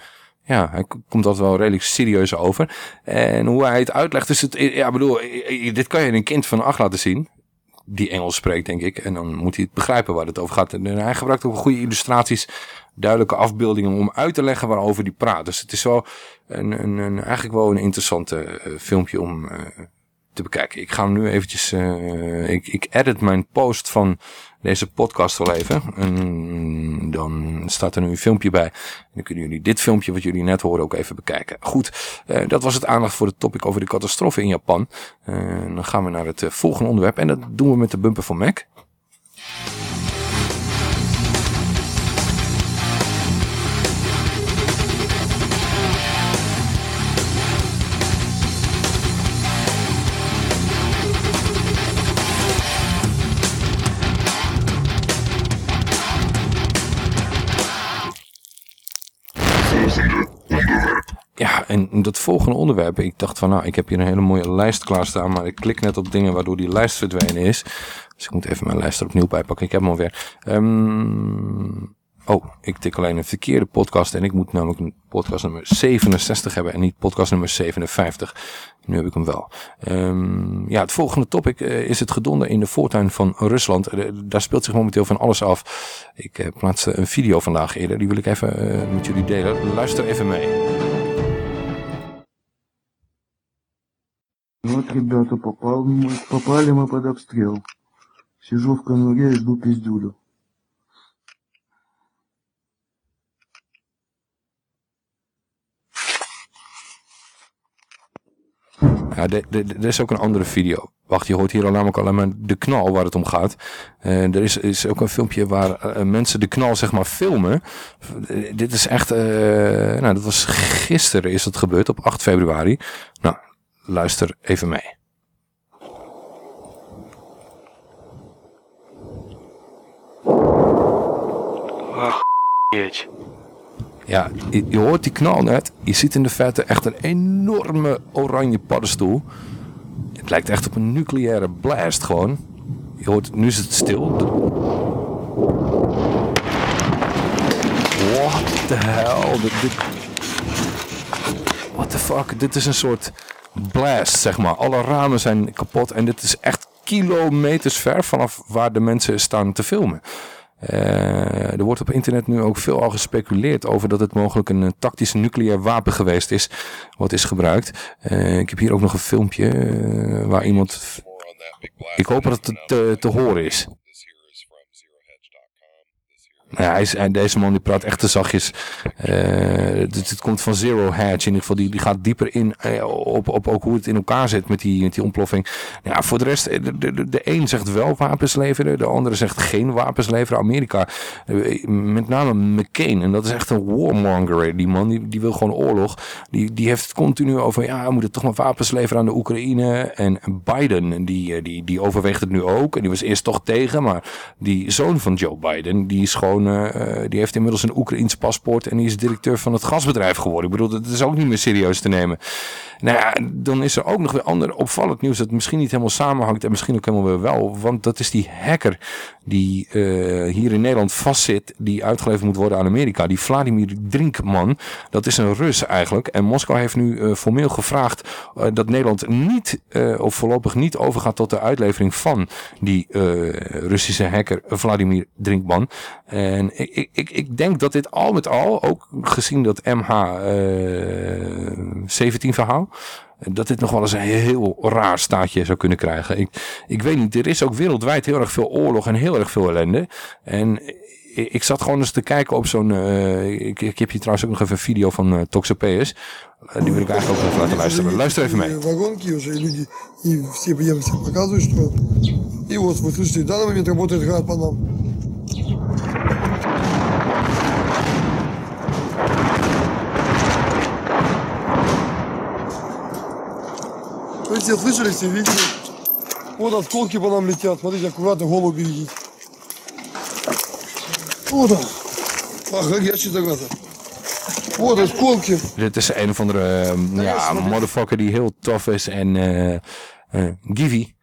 ja, hij komt altijd wel redelijk serieus over. En hoe hij het uitlegt, is het, ja, bedoel, dit kan je een kind van acht laten zien. Die Engels spreekt, denk ik. En dan moet hij het begrijpen waar het over gaat. En hij gebruikt ook goede illustraties, duidelijke afbeeldingen om uit te leggen waarover hij praat. Dus het is wel een, een, een eigenlijk wel een interessante uh, filmpje om uh, te bekijken. Ik ga hem nu eventjes, uh, ik, ik edit mijn post van deze podcast wel even. En dan staat er nu een filmpje bij. En dan kunnen jullie dit filmpje wat jullie net horen ook even bekijken. Goed, uh, dat was het aandacht voor het topic over de catastrofe in Japan. Uh, dan gaan we naar het uh, volgende onderwerp. En dat doen we met de bumper van Mac. En dat volgende onderwerp, ik dacht van nou, ik heb hier een hele mooie lijst klaarstaan, maar ik klik net op dingen waardoor die lijst verdwenen is. Dus ik moet even mijn lijst er opnieuw bijpakken. Ik heb hem alweer. Um, oh, ik tik alleen een verkeerde podcast en ik moet namelijk podcast nummer 67 hebben en niet podcast nummer 57. Nu heb ik hem wel. Um, ja, het volgende topic uh, is het gedonder in de voortuin van Rusland. Uh, daar speelt zich momenteel van alles af. Ik uh, plaatste een video vandaag eerder, die wil ik even met jullie delen. Luister even mee. Вот, ребята, попал мы, попали мы под обстрел. Сижу в конуре и жду пиздюлю. Ja, er is ook een andere video. Wacht, je hoort hier al namelijk alleen maar de knal waar het om gaat. Uh, er is, is ook een filmpje waar uh, mensen de knal zeg maar filmen. Uh, dit is echt, nou dat was gisteren is het gebeurd op 8 februari. Nou, luister even mee. Ach, ja, je, je, hoort die knal net. Je ziet in de verte echt een enorme oranje paddenstoel. Het lijkt echt op een nucleaire blast gewoon. Je hoort, nu is het stil. What the hell? Dit, What the fuck? Dit is een soort blast, zeg maar. Alle ramen zijn kapot en dit is echt kilometers ver vanaf waar de mensen staan te filmen. Uh, er wordt op internet nu ook veel al gespeculeerd over dat het mogelijk een, tactisch nucleair wapen geweest is wat is gebruikt. Uh, ik heb hier ook nog een filmpje uh, waar iemand... Ik hoop dat het te, te horen is. Ja, hij is, deze man die praat echt te zachtjes. Eh, het, komt van Zero Hedge. In ieder geval, die, die gaat dieper in eh, op, op ook hoe het in elkaar zit met die, met die ontploffing. Ja, voor de rest, eh, de, de, de een zegt wel wapens leveren, de andere zegt geen wapens leveren. Amerika, met name McCain, en dat is echt een warmonger. Die man, die, die wil gewoon oorlog. Die, die heeft het continu over, ja, we moeten toch maar wapens leveren aan de Oekraïne. En Biden, die, die, die overweegt het nu ook. En die was eerst toch tegen, maar die zoon van Joe Biden, die is gewoon eh, eh, die heeft inmiddels een Oekraïns paspoort en die is directeur van het gasbedrijf geworden. Ik bedoel, dat is ook niet meer serieus te nemen. Nou ja, dan is er ook nog weer ander opvallend nieuws dat misschien niet helemaal samenhangt en misschien ook helemaal weer wel. Want dat is die hacker die uh, hier in Nederland vastzit, die uitgeleverd moet worden aan Amerika. Die Vladimir Drinkman, dat is een Rus eigenlijk. En Moskou heeft nu uh, formeel gevraagd dat Nederland niet, of voorlopig niet overgaat tot de uitlevering van die Russische hacker Vladimir Drinkman. En ik, ik, ik denk dat dit al met al, ook gezien dat MH17 verhaal, dat dit nog wel eens een heel raar staatje zou kunnen krijgen. Ik, ik weet niet, er is ook wereldwijd heel erg veel oorlog en heel erg veel ellende. En ik, ik zat gewoon eens te kijken op zo'n... Uh, ik, ik heb hier trouwens ook nog even een video van uh, Toxopeus. Uh, die wil ik eigenlijk ook even laten luisteren. Luister even mee. Вагонки уже люди, и все преемцы показывают, что... И вот, вы слышите, в данный момент работает град по нам. Вы все слышали, все видели? Вот осколки по нам летят. Смотрите, аккуратно голову берегите. Вот он. Ах, горячий зараза. Вот осколки. Dit is een of andere uh, ja, motherfucker die heel tof is en uh, uh, Givy.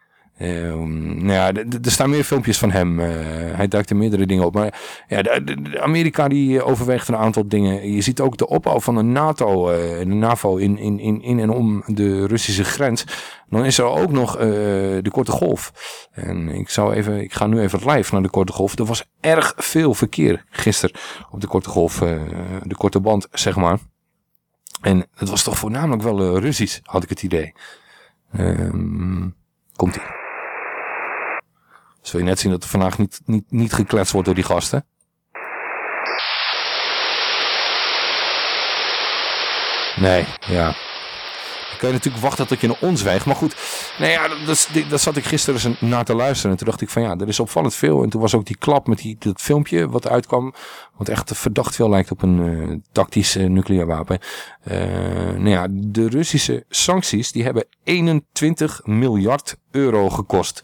uh, nou ja, er staan meer filmpjes van hem. Uh, hij duikt er meerdere dingen op. Maar ja, Amerika die overweegt een aantal dingen. Je ziet ook de opbouw van de NATO, uh, de NAVO in, in, in, in en om de Russische grens. Dan is er ook nog de Korte Golf. En ik, zou even, ik ga nu even live naar de Korte Golf. Er was erg veel verkeer gisteren op de Korte Golf. de Korte Band, zeg maar. En het was toch voornamelijk wel Russisch, had ik het idee. Um, Komt-ie. Zul je net zien dat er vandaag niet, niet, niet gekletst wordt door die gasten. Nee, ja. Kun je natuurlijk wachten tot je een ons. Maar goed, nou ja, dat, zat ik gisteren eens naar te luisteren. En toen dacht ik van ja, er is opvallend veel. En toen was ook die klap met die, dat filmpje wat uitkwam. Wat echt verdacht veel lijkt op een uh, tactisch uh, nucleair wapen. Uh, nou ja, de Russische sancties die hebben 21 miljard euro gekost.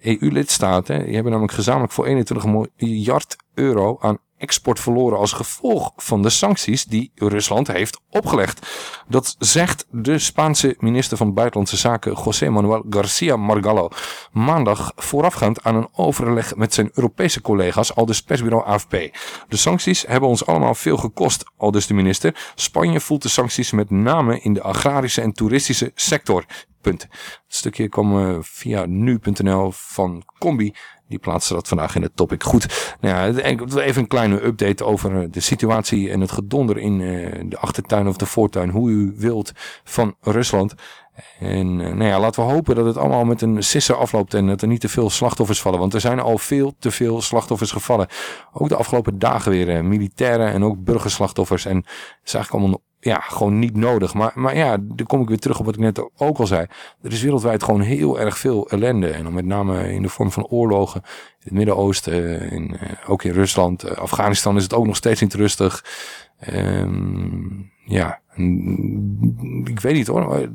EU-lidstaten hebben namelijk gezamenlijk voor 21 miljard euro aan export verloren als gevolg van de sancties die Rusland heeft opgelegd. Dat zegt de Spaanse minister van Buitenlandse Zaken José Manuel García Margallo maandag voorafgaand aan een overleg met zijn Europese collega's, al dus persbureau AFP. De sancties hebben ons allemaal veel gekost, al dus de minister. Spanje voelt de sancties met name in de agrarische en toeristische sector. Punt. Het stukje kwam uh, via nu.nl van Combi. Die plaatste dat vandaag in het topic. Goed, nou ja, even een kleine update over de situatie en het gedonder in uh, de achtertuin of de voortuin. Hoe u wilt van Rusland. En uh, nou ja, laten we hopen dat het allemaal met een sisser afloopt en dat er niet te veel slachtoffers vallen. Want er zijn al veel te veel slachtoffers gevallen. Ook de afgelopen dagen weer militairen en ook burgerslachtoffers. En het is eigenlijk allemaal ja, gewoon niet nodig. Maar, maar ja, dan kom ik weer terug op wat ik net ook al zei. Er is wereldwijd gewoon heel erg veel ellende. En dan met name in de vorm van oorlogen. In het Midden-Oosten, in, uh, ook in Rusland. Uh, Afghanistan is het ook nog steeds niet rustig. Um, ja, ik weet niet hoor.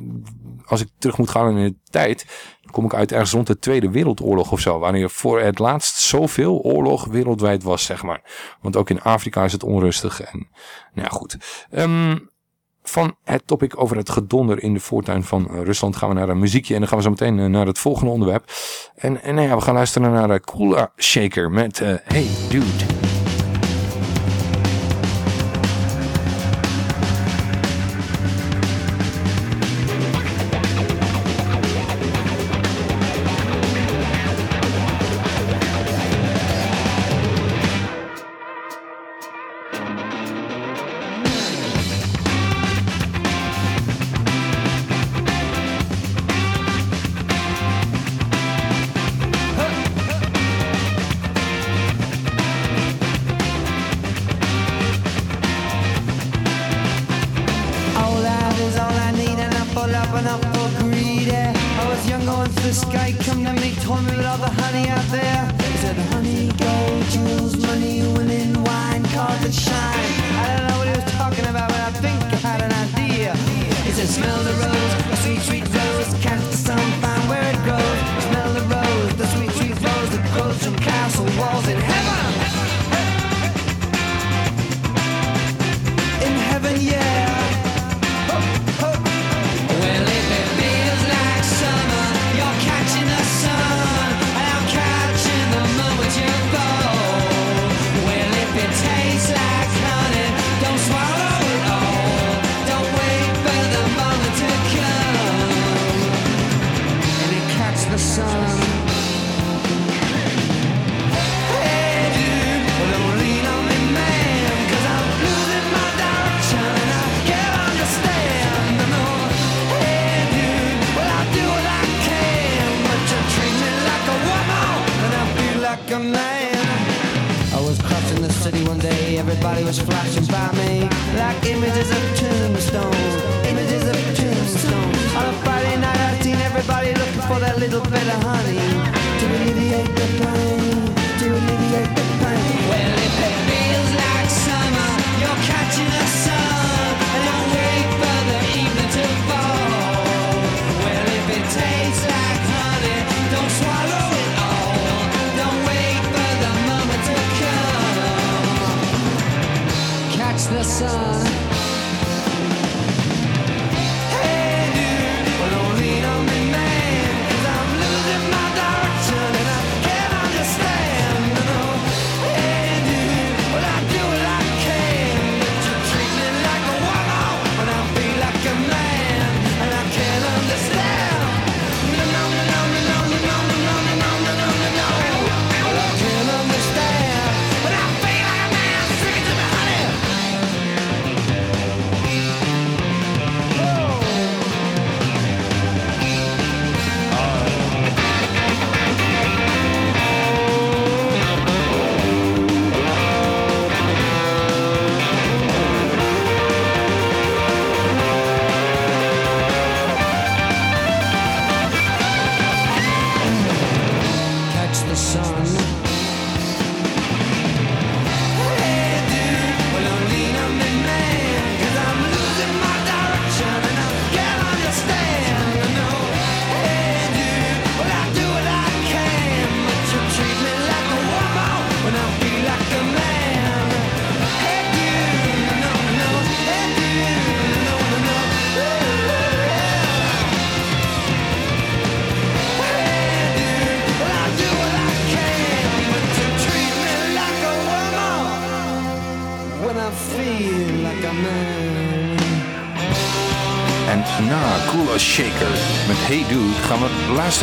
Als ik terug moet gaan in de tijd, dan kom ik uit ergens rond de Tweede Wereldoorlog of zo. Wanneer voor het laatst zoveel oorlog wereldwijd was, zeg maar. Want ook in Afrika is het onrustig. En, nou ja, goed. Um, van het topic over het gedonder in de voortuin van uh, Rusland gaan we naar een muziekje. En dan gaan we zo meteen uh, naar het volgende onderwerp. En, en nou ja, we gaan luisteren naar uh, Kula Shaker met Hey Dude.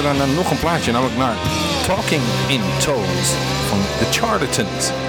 luisteren naar nog een plaatje, namelijk naar Talking in Tones van The Charlatans.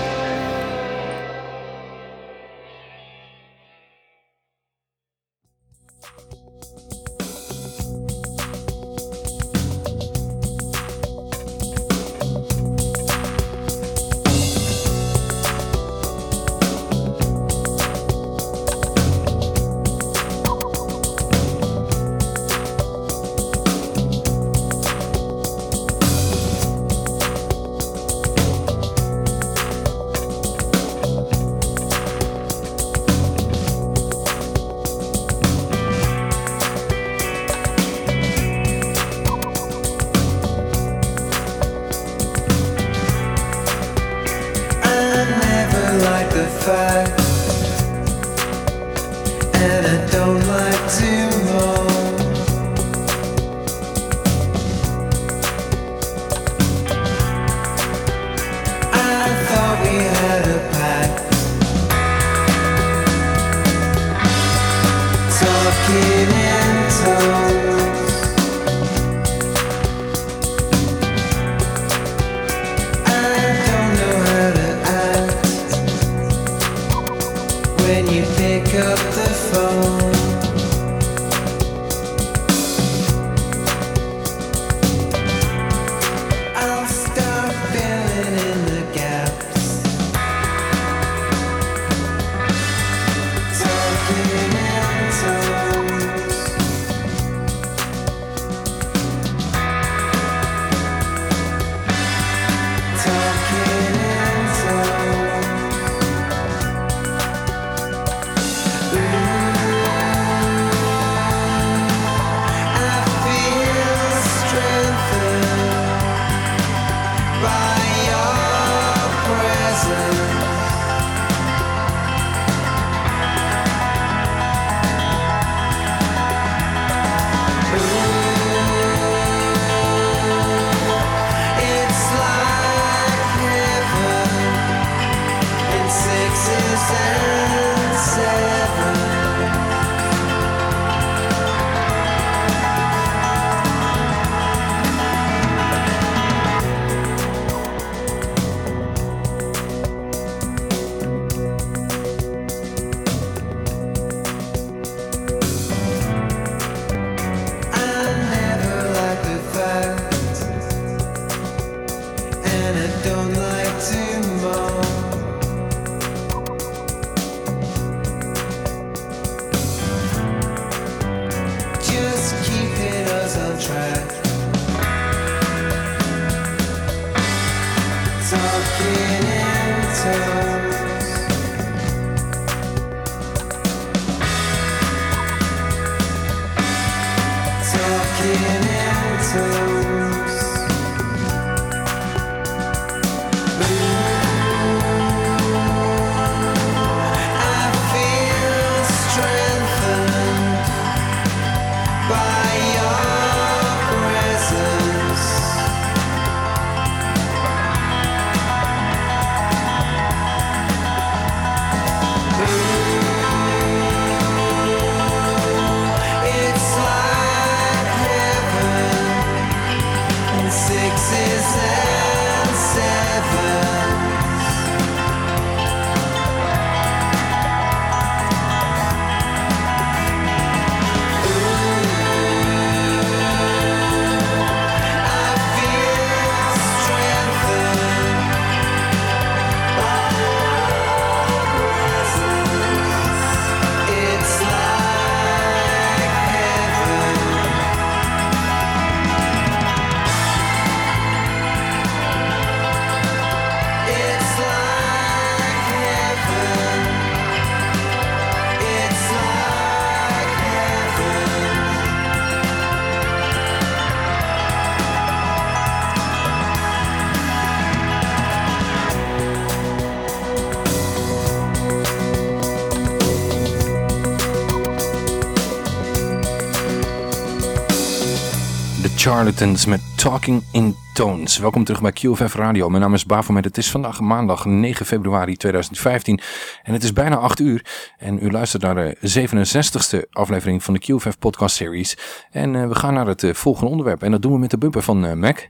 Charlatans met Talking in Tones. Welkom terug bij QFF Radio. Mijn naam is Bafomet. Het is vandaag maandag 9 februari 2015 en het is bijna 8 uur. En u luistert naar de 67ste aflevering van de QFF podcast series. En eh, we gaan naar het eh, volgende onderwerp en dat doen we met de bumper van eh, Mac.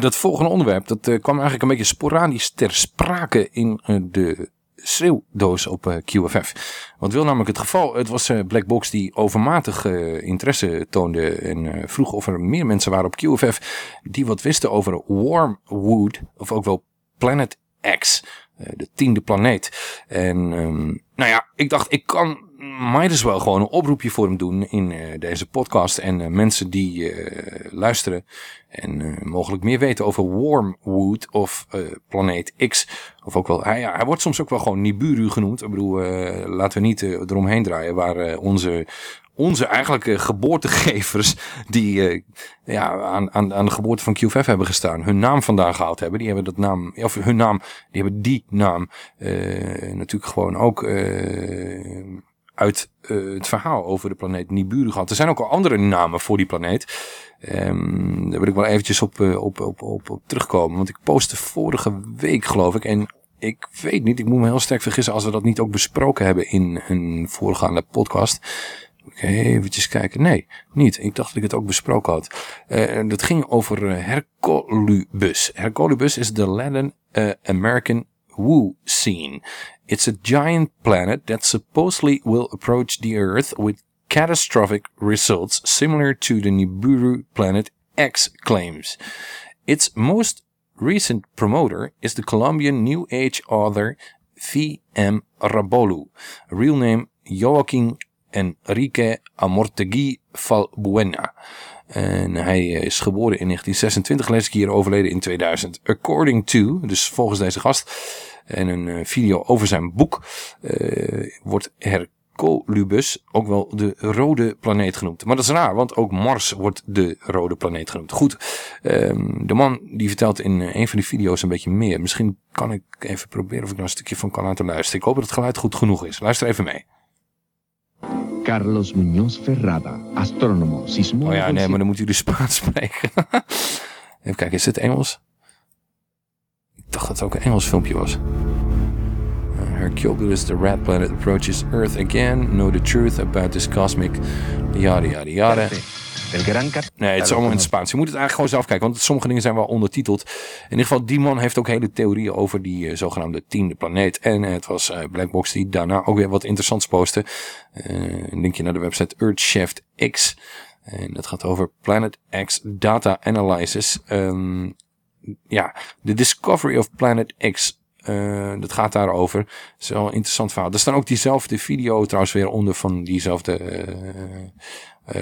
Dat volgende onderwerp, dat eh, kwam eigenlijk een beetje sporadisch ter sprake in eh, de schreeuwdoos op eh, QFF. Wat wil namelijk het geval? Het was Black Box die overmatig interesse toonde en vroeg of er meer mensen waren op QFF die wat wisten over Wormwood, of ook wel Planet X, de tiende planeet. En ehm, nou ja, ik dacht ik kan might as wel gewoon een oproepje voor hem doen in eh, deze podcast. En eh, mensen die eh, luisteren en mogelijk meer weten over Wormwood of Planeet X. Of ook wel, hij, hij wordt soms ook wel gewoon Nibiru genoemd. Ik bedoel, laten we niet eromheen draaien waar onze, onze eigenlijk geboortegevers die ja, aan, aan, aan de geboorte van QFF hebben gestaan, hun naam vandaan gehaald hebben. Die hebben dat naam, of hun naam, die hebben die naam natuurlijk gewoon ook uit eh, het verhaal over de planeet Nibiru gehad. Er zijn ook al andere namen voor die planeet. Ehm, daar wil ik wel eventjes op, eh, op, op, op, op terugkomen. Want ik postte vorige week geloof ik. En ik weet niet, ik moet me heel sterk vergissen als we dat niet ook besproken hebben in een voorgaande podcast. Eventjes kijken. Nee, niet. Ik dacht dat ik het ook besproken had. Eh, dat ging over Hercolubus. Hercolubus is de Latin American Woo scene. It's a giant planet that supposedly will approach the Earth with catastrophic results similar to the Nibiru planet X claims. Its most recent promoter is the Colombian New Age author V.M. Rabolu, real name Joaquin Enrique Amortegui Valbuena. En hij is geboren in 1926, lees ik hier overleden in 2000. According to, dus volgens deze gast, en een eh, video over zijn boek, eh, wordt Hercolubus ook wel de rode planeet genoemd. Maar dat is raar, want ook Mars wordt de rode planeet genoemd. Goed, ehm, de man die vertelt in eh, een van die video's een beetje meer. Misschien kan ik even proberen of ik nou een stukje van kan laten luisteren. Ik hoop dat het geluid goed genoeg is. Luister even mee. Carlos Muñoz Ferrada, astrónomo, sismólogo. Oh ja, nee, maar dan moet u de Spaans spreken. Even kijken, is dit Engels? Ik dacht dat het ook een Engels filmpje was. Uh, Hercules, the red planet, approaches Earth again. Know the truth about this cosmic... Yada, yada, yada. Nee, het is allemaal in het Spaans. Je moet het eigenlijk gewoon zelf kijken, want sommige dingen zijn wel ondertiteld. In ieder geval, die man heeft ook hele theorieën over die eh, zogenaamde tiende planeet. En het was eh, Blackbox die daarna ook weer wat interessants postte. Eh, een linkje naar de website Earthshift X. En dat gaat over Planet X Data Analysis. Ehm, ja, de Discovery of Planet X. Eh, dat gaat daarover. Dat is wel een interessant verhaal. Er staan ook diezelfde video trouwens weer onder van diezelfde eh, eh,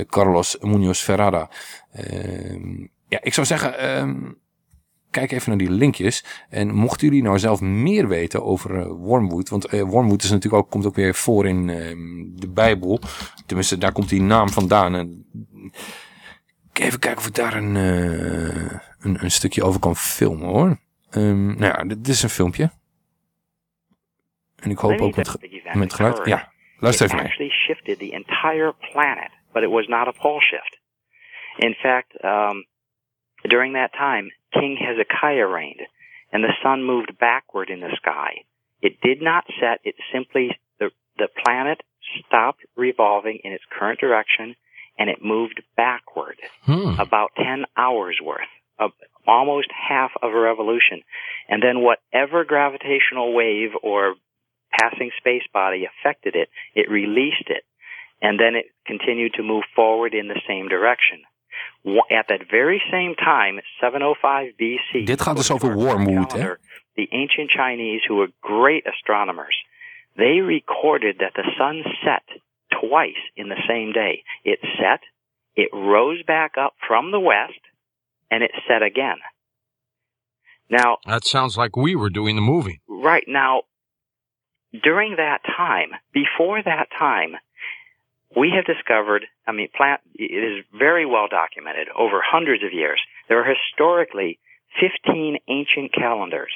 Carlos Munoz Ferrara. Ehm, ja, ik zou zeggen, ehm, kijk even naar die linkjes. En mochten jullie nou zelf meer weten over eh, Wormwood. Want eh, Wormwood is natuurlijk ook, komt ook weer voor in ehm, de Bijbel. Tenminste, daar komt die naam vandaan. En, even kijken of ik daar een, eh, een, een stukje over kan filmen hoor. Nou ja, dit, is een filmpje. En ik hoop ook met, met geluid. Ja, luister even mee. actually shifted the entire planet, but it was not a pole shift. In fact, um, during that time, King Hezekiah reigned, and the sun moved backward in the sky. It did not set; it simply the the planet stopped revolving in its current direction, and it moved backward about ten hours worth, of almost half of a revolution, and then whatever gravitational wave or passing space body affected it, it released it, and then it continued to move forward in the same direction. At that very same time, 705 BC, Dit gaat dus over Wormwood, hè? the ancient Chinese, who were great astronomers, they recorded that the sun set twice in the same day. It set, it rose back up from the west, and it set again. Now, That sounds like we were doing the movie. Right now, during that time, before that time, we have discovered, I mean, plant, it is very well documented over hundreds of years. There are historically 15 ancient calendars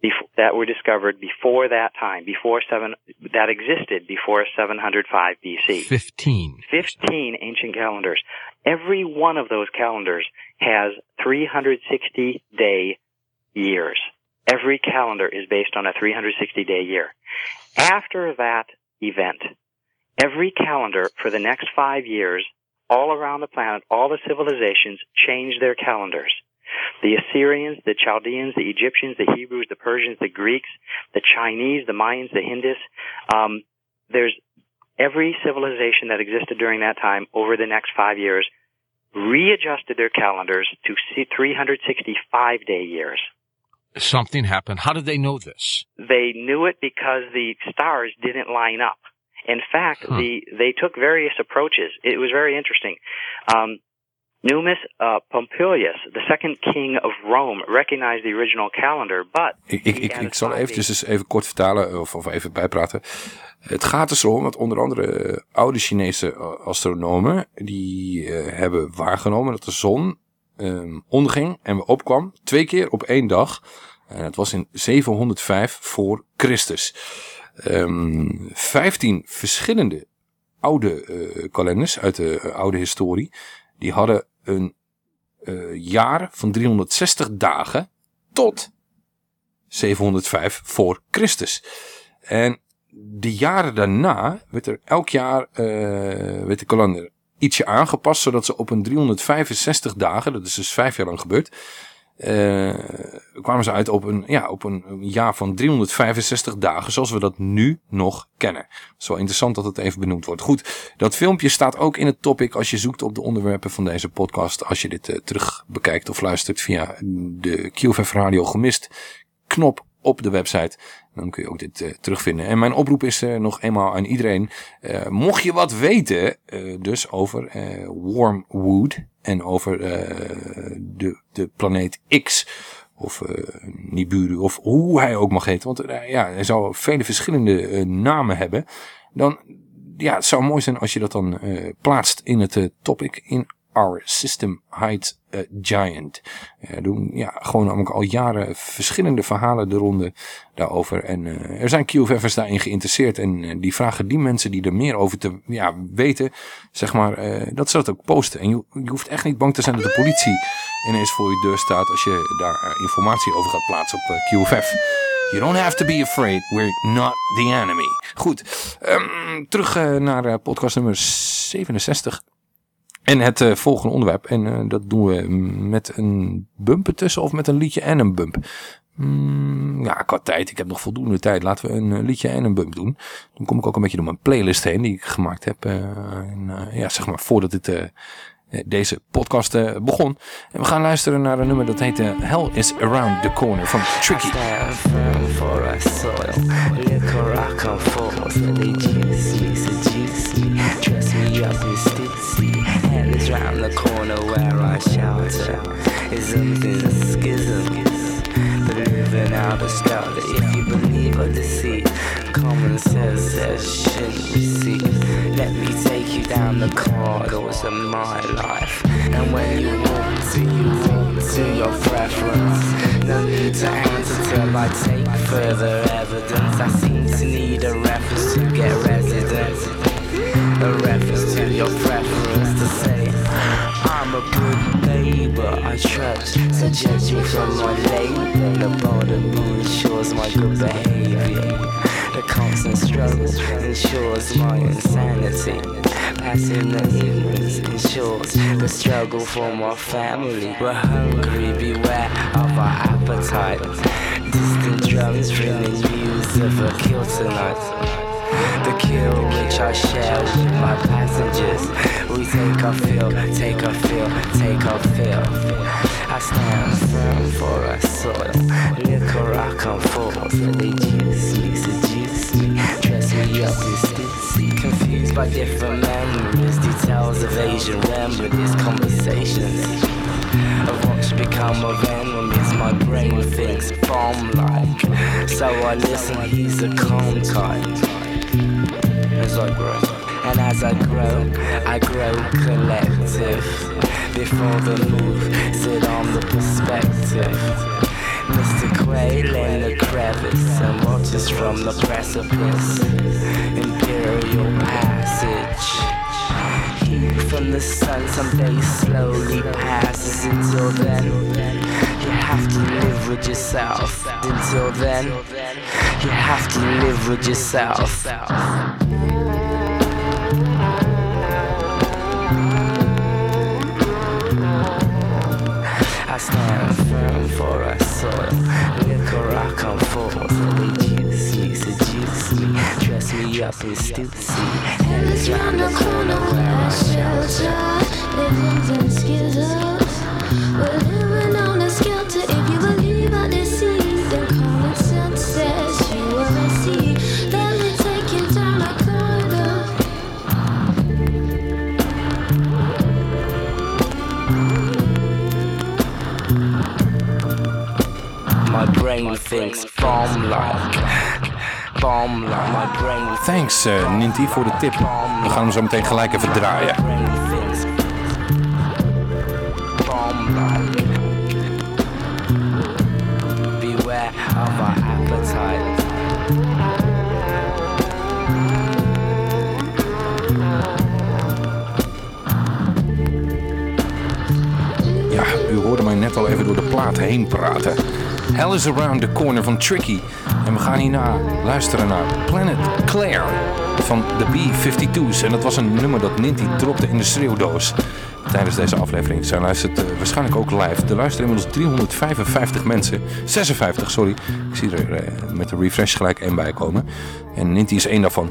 before, that were discovered before that time, before seven, that existed before 705 BC. 15. 15 ancient calendars. Every one of those calendars has 360 day years. Every calendar is based on a 360 day year. After that event, every calendar for the next five years, all around the planet, all the civilizations changed their calendars. The Assyrians, the Chaldeans, the Egyptians, the Hebrews, the Persians, the Greeks, the Chinese, the Mayans, the Hindus. Um, there's every civilization that existed during that time over the next five years readjusted their calendars to 365 day years. Something happened. How did they know this? They knew it because the stars didn't line up. In fact, the they took various approaches. It was very interesting. Um, Numis uh, Pompilius, the second king of Rome, recognized the original calendar, but Ik, ik, ik, ik zal eventjes eens even kort vertalen of, of even bijpraten. Het gaat dus om dat onder andere eh, oude Chinese eh, astronomen die eh, hebben waargenomen dat de zon ehm, onderging en weer opkwam twee keer op één dag. En het was in 705 voor Christus. Ehm 15 verschillende oude eh, kalenders uit de eh, oude historie. Die hadden een eh, jaar van 360 dagen tot 705 voor Christus. En de jaren daarna werd er elk jaar werd de kalender ietsje aangepast, zodat ze op een 365 dagen, dat is dus vijf jaar lang gebeurd, eh, kwamen ze uit op een, ja, op een jaar van 365 dagen, zoals we dat nu nog kennen. Het is wel interessant dat het even benoemd wordt. Goed, dat filmpje staat ook in het topic als je zoekt op de onderwerpen van deze podcast. Als je dit eh, terug bekijkt of luistert via de QFF Radio gemist knop op de website. Dan kun je ook dit eh, terugvinden. En mijn oproep is nog eenmaal aan iedereen. Mocht je wat weten, dus over Wormwood en over eh, de, de planeet X of eh, Nibiru of hoe hij ook mag heten. Want eh, ja, hij zou vele verschillende namen hebben. Dan ja, het zou mooi zijn als je dat dan plaatst in het topic in Our System Height eh, Giant. Eh, doen ja, gewoon namelijk al jaren verschillende verhalen de ronde daarover. En eh, er zijn QFF'ers daarin geïnteresseerd. En die vragen die mensen die er meer over te ja, weten, zeg maar, dat ze dat ook posten. En je, je hoeft echt niet bang te zijn dat de politie ineens voor je deur staat als je daar informatie over gaat plaatsen op QFF. You don't have to be afraid, we're not the enemy. Goed, ehm, terug naar podcast nummer 67. En het eh, volgende onderwerp. En eh, dat doen we met een bump ertussen of met een liedje en een bump. Mm, ja, qua tijd. Ik heb nog voldoende tijd. Laten we een eh, liedje en een bump doen. Dan kom ik ook een beetje door mijn playlist heen die ik gemaakt heb. en, ja, zeg maar voordat dit, deze podcast begon. En we gaan luisteren naar een nummer dat heet Hell is Around the Corner van Tricky. juice me, round the corner where I shelter. Is a schism. The living out of skelter. If you believe or deceit, common sense says shouldn't receive. Let me take you down the corridors of my life. And when you walk to, you walk to your preference. No need to answer till I take further evidence. I seem to need a reference to get residence. A reference to your preference to say I'm a good neighbor. I trust judge me from my label. The border me ensures my good behavior. The constant struggle ensures my insanity. Passing the ignorance ensures the struggle for my family. We're hungry, beware of our appetite. Distant drums ringing news of a kill tonight. The kill which I share my passengers. We take a fill, take a fill, take our fill. I stand firm for our soil. Liquor I come forth, they juice me, seduce me, dress me up in stitsy. Confused by different memories, details of Asian remedies, conversations of what's become a of enemies. My brain thinks bomb like, so I listen. He's a calm kind as I grow. And as I grow, I grow collective. Before the move, sit on the perspective. Mr. Quail in the crevice and watches from the precipice. Imperial passage. Heat from the sun someday slowly passes. Until then, you have to live with yourself. Until then, you have to live with yourself. I stand firm for our soil. Liquor I juice me, seduce me, dress me up in stupsy. Hell is round the corner where I shelter. Living in schisms, brain thinks bomb like, bomb like. My brain Thanks eh, Ninty voor de tip. We gaan hem zo meteen gelijk even draaien. Beware of our appetite. Ja, u hoorde mij net al even door de plaat heen praten. Hell is Around the Corner van Tricky. En we gaan hierna luisteren naar Planet Claire van de B-52's. En dat was een nummer dat Ninty dropte in de schreeuwdoos tijdens deze aflevering. Zij luistert eh, waarschijnlijk ook live. Er luisteren inmiddels 355 mensen. 56, sorry. Ik zie er eh, met de refresh gelijk één bij komen. En Ninty is één daarvan.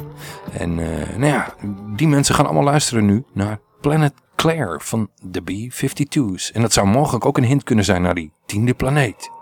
En eh, nou ja, die mensen gaan allemaal luisteren nu naar Planet Claire van de B-52's. En dat zou mogelijk ook een hint kunnen zijn naar die tiende planeet.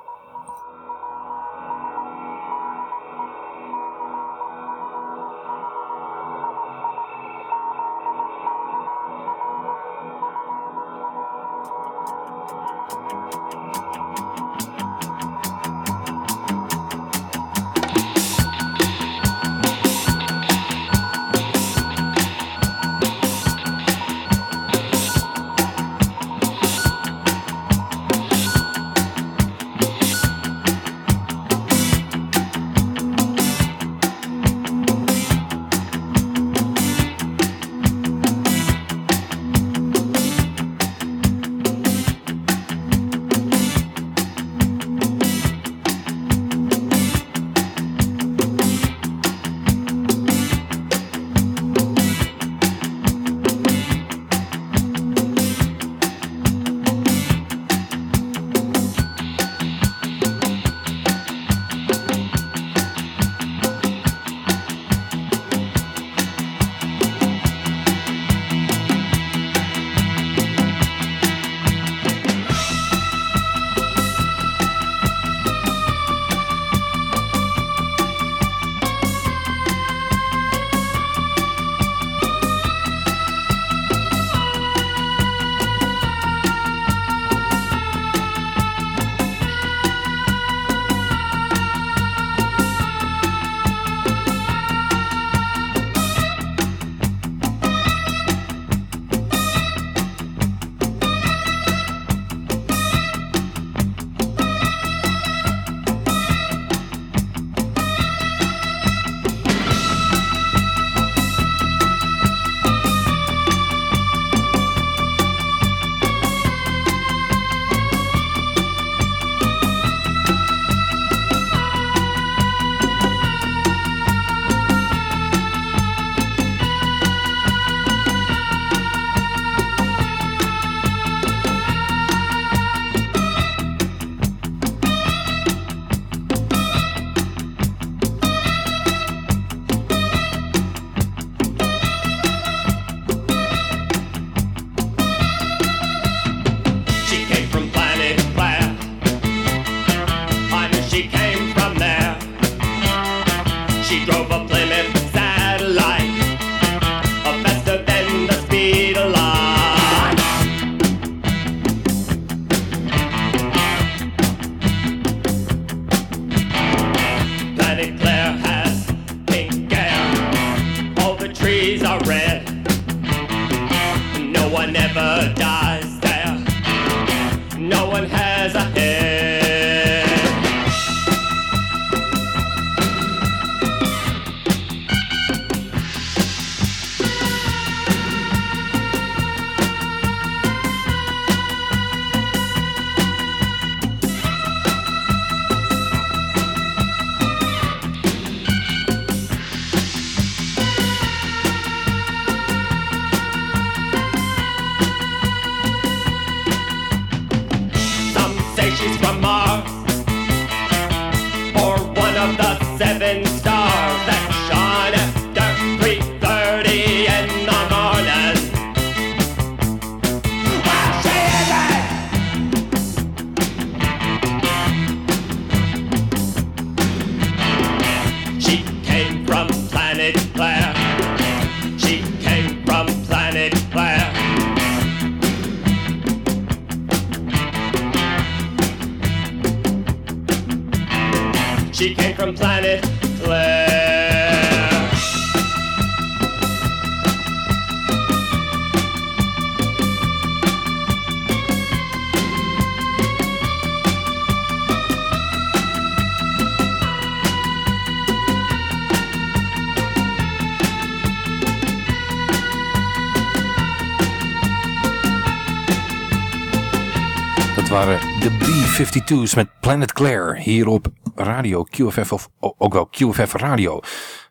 52's met Planet Claire hier op radio QFF of ook wel QFF Radio.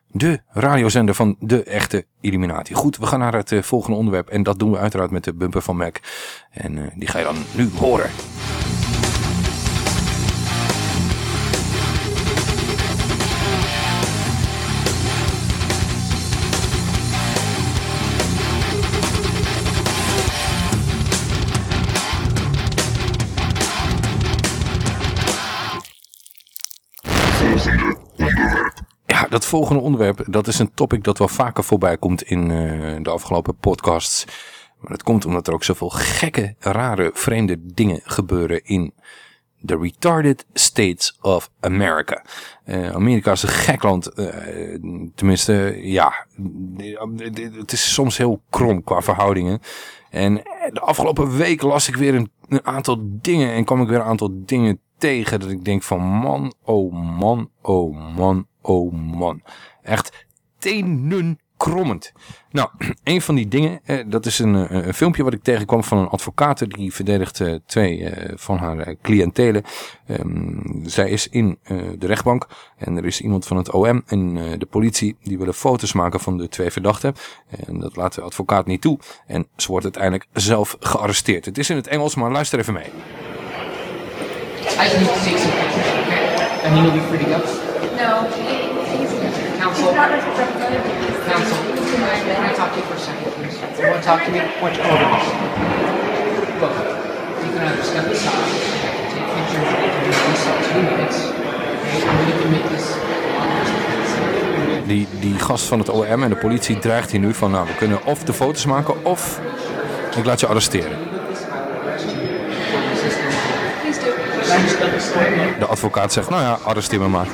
De radiozender van de echte Illuminati. Goed, we gaan naar het eh, volgende onderwerp en dat doen we uiteraard met de bumper van Mac. En eh, die ga je dan nu horen. Dat volgende onderwerp, dat is een topic dat wel vaker voorbij komt in eh, de afgelopen podcasts. Maar dat komt omdat er ook zoveel gekke, rare, vreemde dingen gebeuren in the retarded states of America. Eh, Amerika is een gek land, eh, tenminste, ja, het is soms heel krom qua verhoudingen. En de afgelopen week las ik weer een, een aantal dingen en kwam ik weer een aantal dingen tegen dat ik denk van man, oh man, oh man, oh man. Echt tenenkrommend. Nou, een van die dingen, eh, dat is een, eh, een filmpje wat ik tegenkwam van een advocaat. Die verdedigt eh, twee van haar cliëntelen. Ehm, zij is in de rechtbank en er is iemand van het OM en de politie. Die willen foto's maken van de twee verdachten. En dat laat de advocaat niet toe. En ze wordt uiteindelijk zelf gearresteerd. Het is in het Engels, maar luister even mee. I can take some pictures, okay? And you'll be free to go? No. Counsel. Counsel. Can I talk to you for a second, please? You want to talk to me? What order? Look, you can either step aside, take pictures, and do this in two minutes, okay? And then you can make this Die, die gast van het OM en de politie dreigt hier nu van, nou, we kunnen of de foto's maken of ik laat je arresteren. Please do. Can I just step aside? De advocaat zegt, nou ja, arresteer me maar.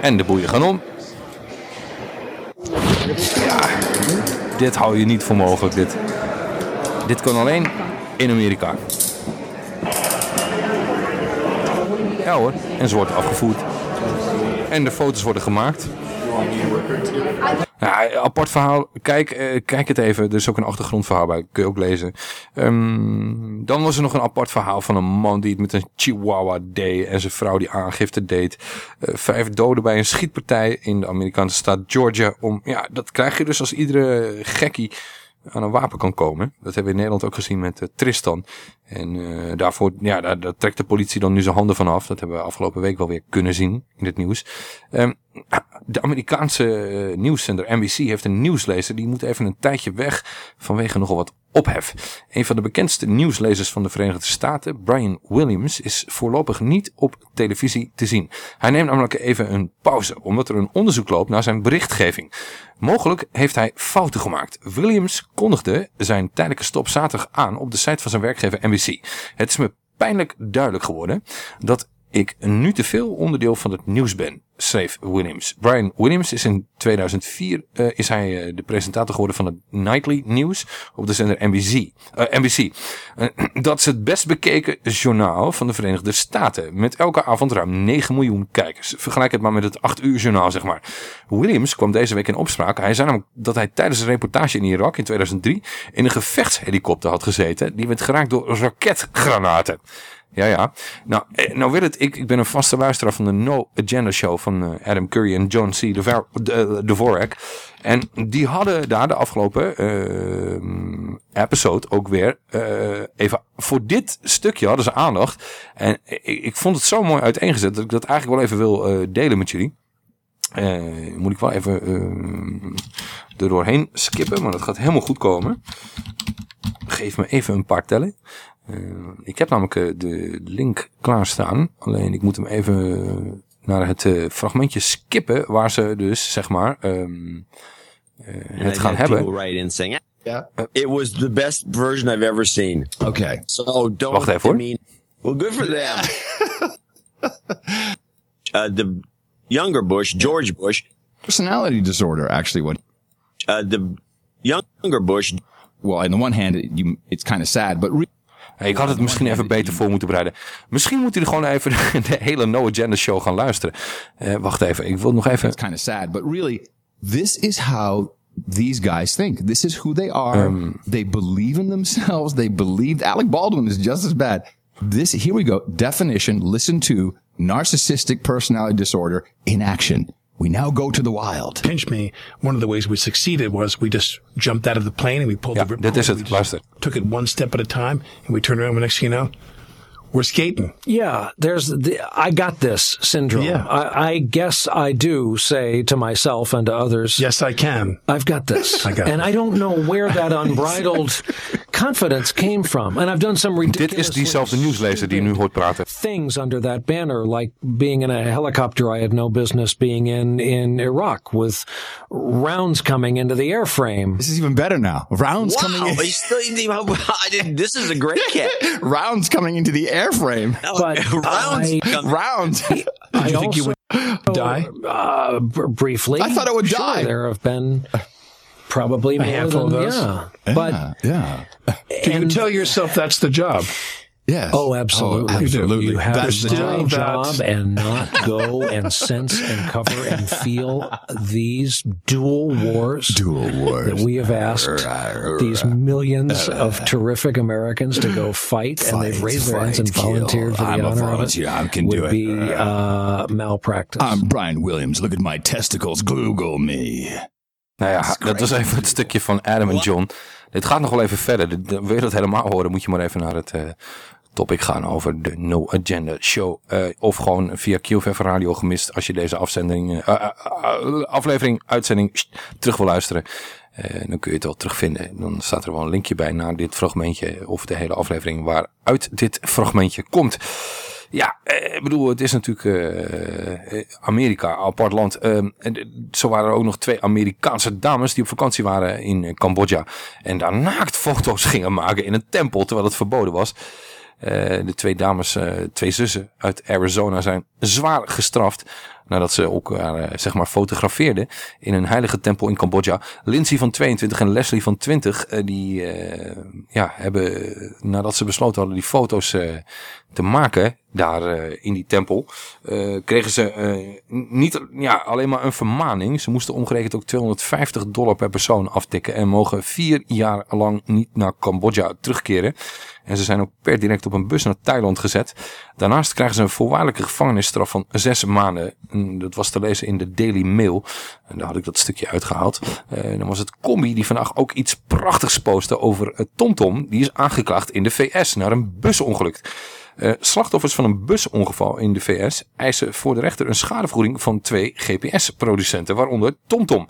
En de boeien gaan om. Dit hou je niet voor mogelijk. Dit, dit kan alleen in Amerika. Ja hoor, en ze wordt afgevoerd. En de foto's worden gemaakt. Ja, apart verhaal. Kijk, eh, kijk het even. Er is ook een achtergrondverhaal bij. Kun je ook lezen. Ehm, dan was er nog een apart verhaal van een man die het met een chihuahua deed. En zijn vrouw die aangifte deed. Eh, vijf doden bij een schietpartij in de Amerikaanse staat Georgia. Om, ja, dat krijg je dus als iedere gekkie aan een wapen kan komen. Dat hebben we in Nederland ook gezien met eh, Tristan. En eh, daarvoor, ja, daar, trekt de politie dan nu zijn handen van af. Dat hebben we afgelopen week wel weer kunnen zien in het nieuws. Ehm, de Amerikaanse eh, nieuwszender NBC heeft een nieuwslezer. Die moet even een tijdje weg vanwege nogal wat ophef. Een van de bekendste nieuwslezers van de Verenigde Staten, Brian Williams, is voorlopig niet op televisie te zien. Hij neemt namelijk even een pauze, omdat er een onderzoek loopt naar zijn berichtgeving. Mogelijk heeft hij fouten gemaakt. Williams kondigde zijn tijdelijke stop zaterdag aan op de site van zijn werkgever NBC. Het is me pijnlijk duidelijk geworden dat ik nu te veel onderdeel van het nieuws ben, schreef Williams. Brian Williams is in 2004 eh, is hij eh, de presentator geworden van het Nightly Nieuws op de zender NBC. eh, NBC. Dat is het best bekeken journaal van de Verenigde Staten. Met elke avond ruim 9 miljoen kijkers. Vergelijk het maar met het 8 uur journaal, zeg maar. Williams kwam deze week in opspraak. Hij zei namelijk dat hij tijdens een reportage in Irak in 2003 in een gevechtshelikopter had gezeten. Die werd geraakt door raketgranaten. Ja, ja. Nou, eh, nou weet het, ik, ik ben een vaste luisteraar van de No Agenda Show van eh, Adam Curry en John C. De- eh, Dvorak. En die hadden daar de afgelopen eh, episode ook weer eh, even voor dit stukje hadden ze aandacht. En ik, ik vond het zo mooi uiteengezet dat ik dat eigenlijk wel even wil eh, delen met jullie. Eh, moet ik wel even eh, er doorheen skippen, maar dat gaat helemaal goed komen. Geef me even een paar tellen. Eh, ik heb namelijk eh, de link klaarstaan. Alleen ik moet hem even naar het eh, fragmentje skippen. Waar ze dus, zeg maar, ehm, eh, het gaan hebben. Yeah, it was the best version I've ever seen. Okay. So don't. Wacht even, mean, well, good for them. uh, the younger Bush, George Bush, Personality disorder, actually, what? uh, the younger Bush. Well, on the one hand, it, you, it's kind of sad, but ik had het misschien even beter voor moeten bereiden. Misschien moet jullie gewoon even de hele No Agenda show gaan luisteren. Eh, wacht even, ik wil nog even... It's kind of sad, but really, this is how these guys think. This is who they are. Um, they believe in themselves. They believe Alec Baldwin is just as bad. This here we go. Definition. Listen to narcissistic personality disorder in action. We now go to the wild. Pinch me. One of the ways we succeeded was we just jumped out of the plane and we pulled the ripcord. dit is het. We just Luister. Took it one step at a time and we turned around. And next thing you know, we're skating. Yeah, there's the I got this syndrome. Yeah. I, I guess I do say to myself and to others. Yes, I can. I've got this. I got and it. I don't know where that unbridled confidence came from. And I've done some ridiculous. Dit ridiculous is diezelfde nieuwslezer die je nu hoort praten. things under that banner, like being in a helicopter I had no business being in in Iraq with rounds coming into the airframe. This is even better now. Rounds wow, coming in. I still didn't. I did. This is a great kit. rounds coming into the airframe. But rounds. I- rounds. I you think you would Die? Uh, briefly. I thought it would Sure, die. There have been probably more handful than, of those? Yeah. But yeah. Do you tell yourself that's the job? Yes. Oh, absolutely. Oh, absolutely. You have That's to the job. job and not go and sense and cover and feel these dual wars. Dual wars. That we have asked these millions of terrific Americans to go fight, and they've Fight, raised their hands and fight, kill. volunteered for the I'm a honor volunteer. of I it. can do would it. be uh, malpractice. I'm Brian Williams. Look at my testicles. Google me. Nou ja, dat was even het stukje van Adam en John. Dit gaat nog wel even verder. Dit- Wil je dat helemaal horen, moet je maar even naar het eh, topic gaan over de No Agenda Show. Eh, of gewoon via QFF Radio gemist als je deze afzending, eh, eh, aflevering, uitzending terug wil luisteren. Dan kun je het wel terugvinden. Dan staat er wel een linkje bij naar dit fragmentje of de hele aflevering waaruit dit fragmentje komt. Ja, ik bedoel, het is natuurlijk Amerika, apart land. Ehm, eh, zo waren er ook nog twee Amerikaanse dames die op vakantie waren in Cambodja. En daar naaktfoto's gingen maken in een tempel, terwijl het verboden was. Eh, de twee dames, eh, twee zussen uit Arizona zijn zwaar gestraft. Nadat ze elkaar eh, zeg maar fotografeerden in een heilige tempel in Cambodja. Lindsay van 22 en Leslie van 20. eh, die ja, hebben nadat ze besloten hadden die foto's te maken daar in die tempel. kregen ze niet ja, alleen maar een vermaning. Ze moesten omgerekend ook 250 dollar per persoon aftikken. En mogen vier jaar lang niet naar Cambodja terugkeren. En ze zijn ook per direct op een bus naar Thailand gezet. Daarnaast krijgen ze een voorwaardelijke gevangenisstraf van zes maanden. En dat was te lezen in de Daily Mail. En daar had ik dat stukje uitgehaald. Eh, dan was het Combi die vandaag ook iets prachtigs postte over eh, TomTom. Die is aangeklaagd in de VS naar een busongeluk. Eh, slachtoffers van een busongeval in de VS eisen voor de rechter een schadevergoeding van twee GPS-producenten, waaronder TomTom.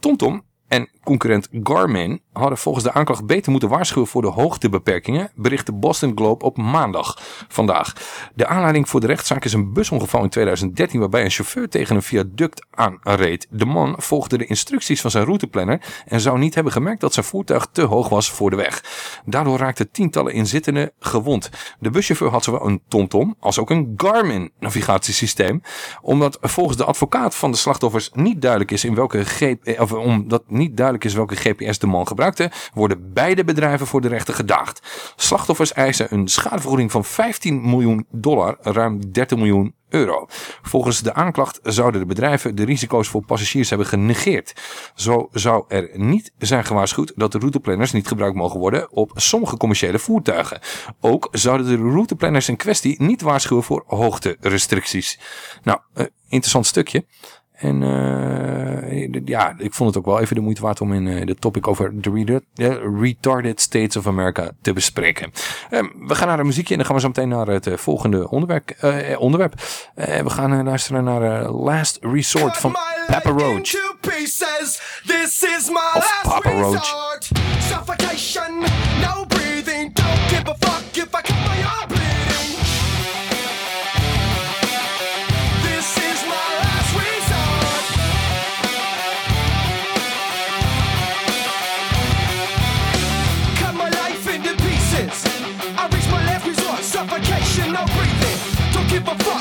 TomTom en concurrent Garmin hadden volgens de aanklacht beter moeten waarschuwen voor de hoogtebeperkingen, bericht de Boston Globe op maandag vandaag. De aanleiding voor de rechtszaak is een busongeval in 2013 waarbij een chauffeur tegen een viaduct aanreed. De man volgde de instructies van zijn routeplanner en zou niet hebben gemerkt dat zijn voertuig te hoog was voor de weg. Daardoor raakten tientallen inzittenden gewond. De buschauffeur had zowel een TomTom als ook een Garmin navigatiesysteem, omdat volgens de advocaat van de slachtoffers niet duidelijk is in welke G- of omdat niet duidelijk is welke GPS de man gebruikte, worden beide bedrijven voor de rechter gedaagd. Slachtoffers eisen een schadevergoeding van 15 miljoen dollar, ruim 30 miljoen euro. Volgens de aanklacht zouden de bedrijven de risico's voor passagiers hebben genegeerd. Zo zou er niet zijn gewaarschuwd dat de routeplanners niet gebruikt mogen worden op sommige commerciële voertuigen. Ook zouden de routeplanners in kwestie niet waarschuwen voor hoogterestricties. Nou, eh, interessant stukje. En eh, ja, ik vond het ook wel even de moeite waard om in eh, de topic over de Retarded States of America te bespreken. Ehm, we gaan naar een muziekje en dan gaan we zo meteen naar het eh, volgende onderwerp. onderwerp. We gaan luisteren naar Last Resort van Papa Roach. This is my Of last Papa Roach. resort. Suffocation, no breathing. Don't give a fuck if I Don't give a fuck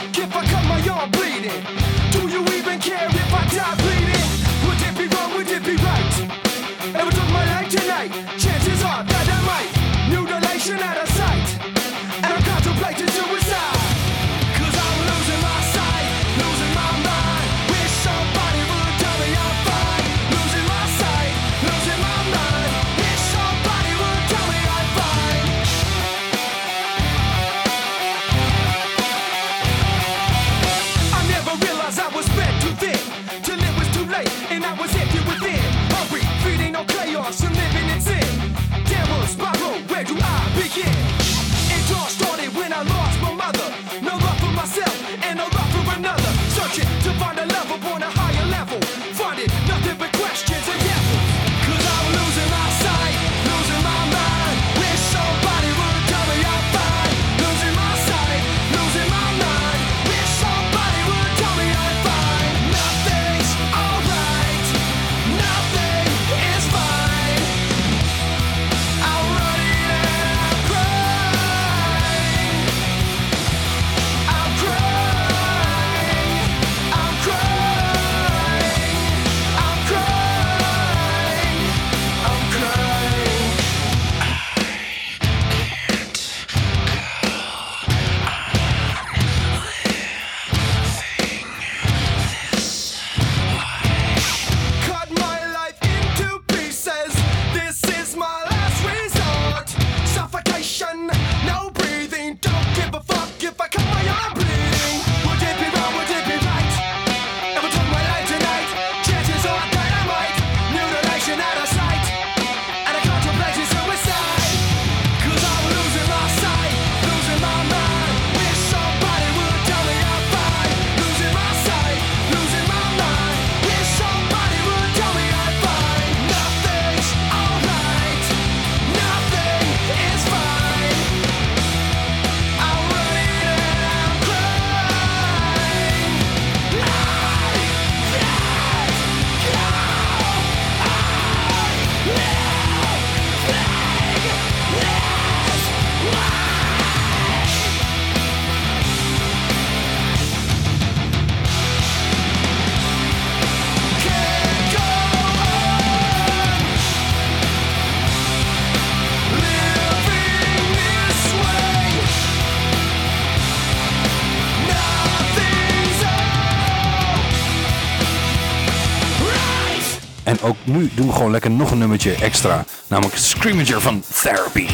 En ook nu doen we gewoon lekker nog een nummertje extra. Namelijk Screamager van Therapy.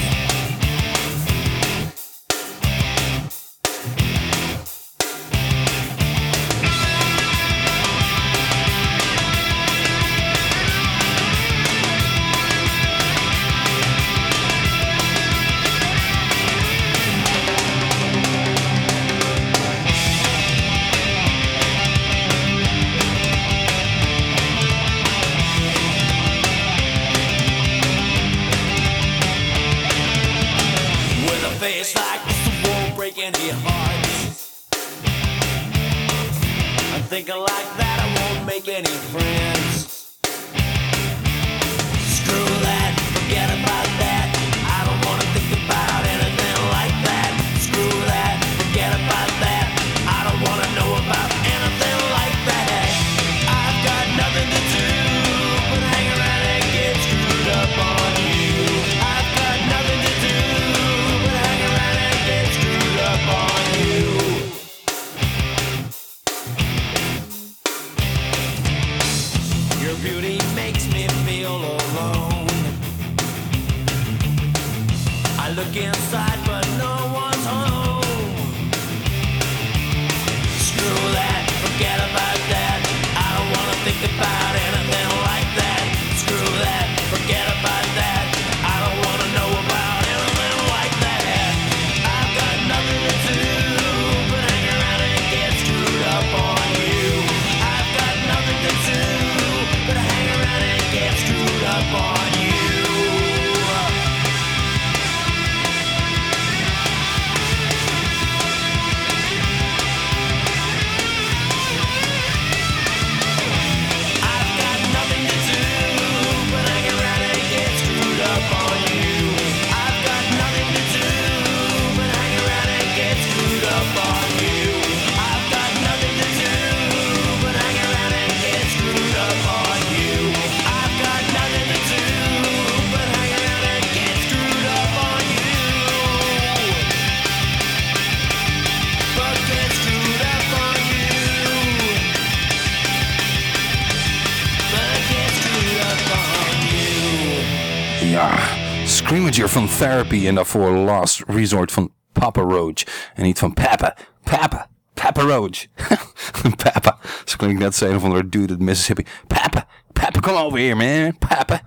Ja, Screamager van Therapy en daarvoor Last Resort van Papa Roach. En niet van Papa, Papa, Papa Roach. Papa, zo klinkt net als een of andere dude uit Mississippi. Papa, Papa, come over here man, Papa.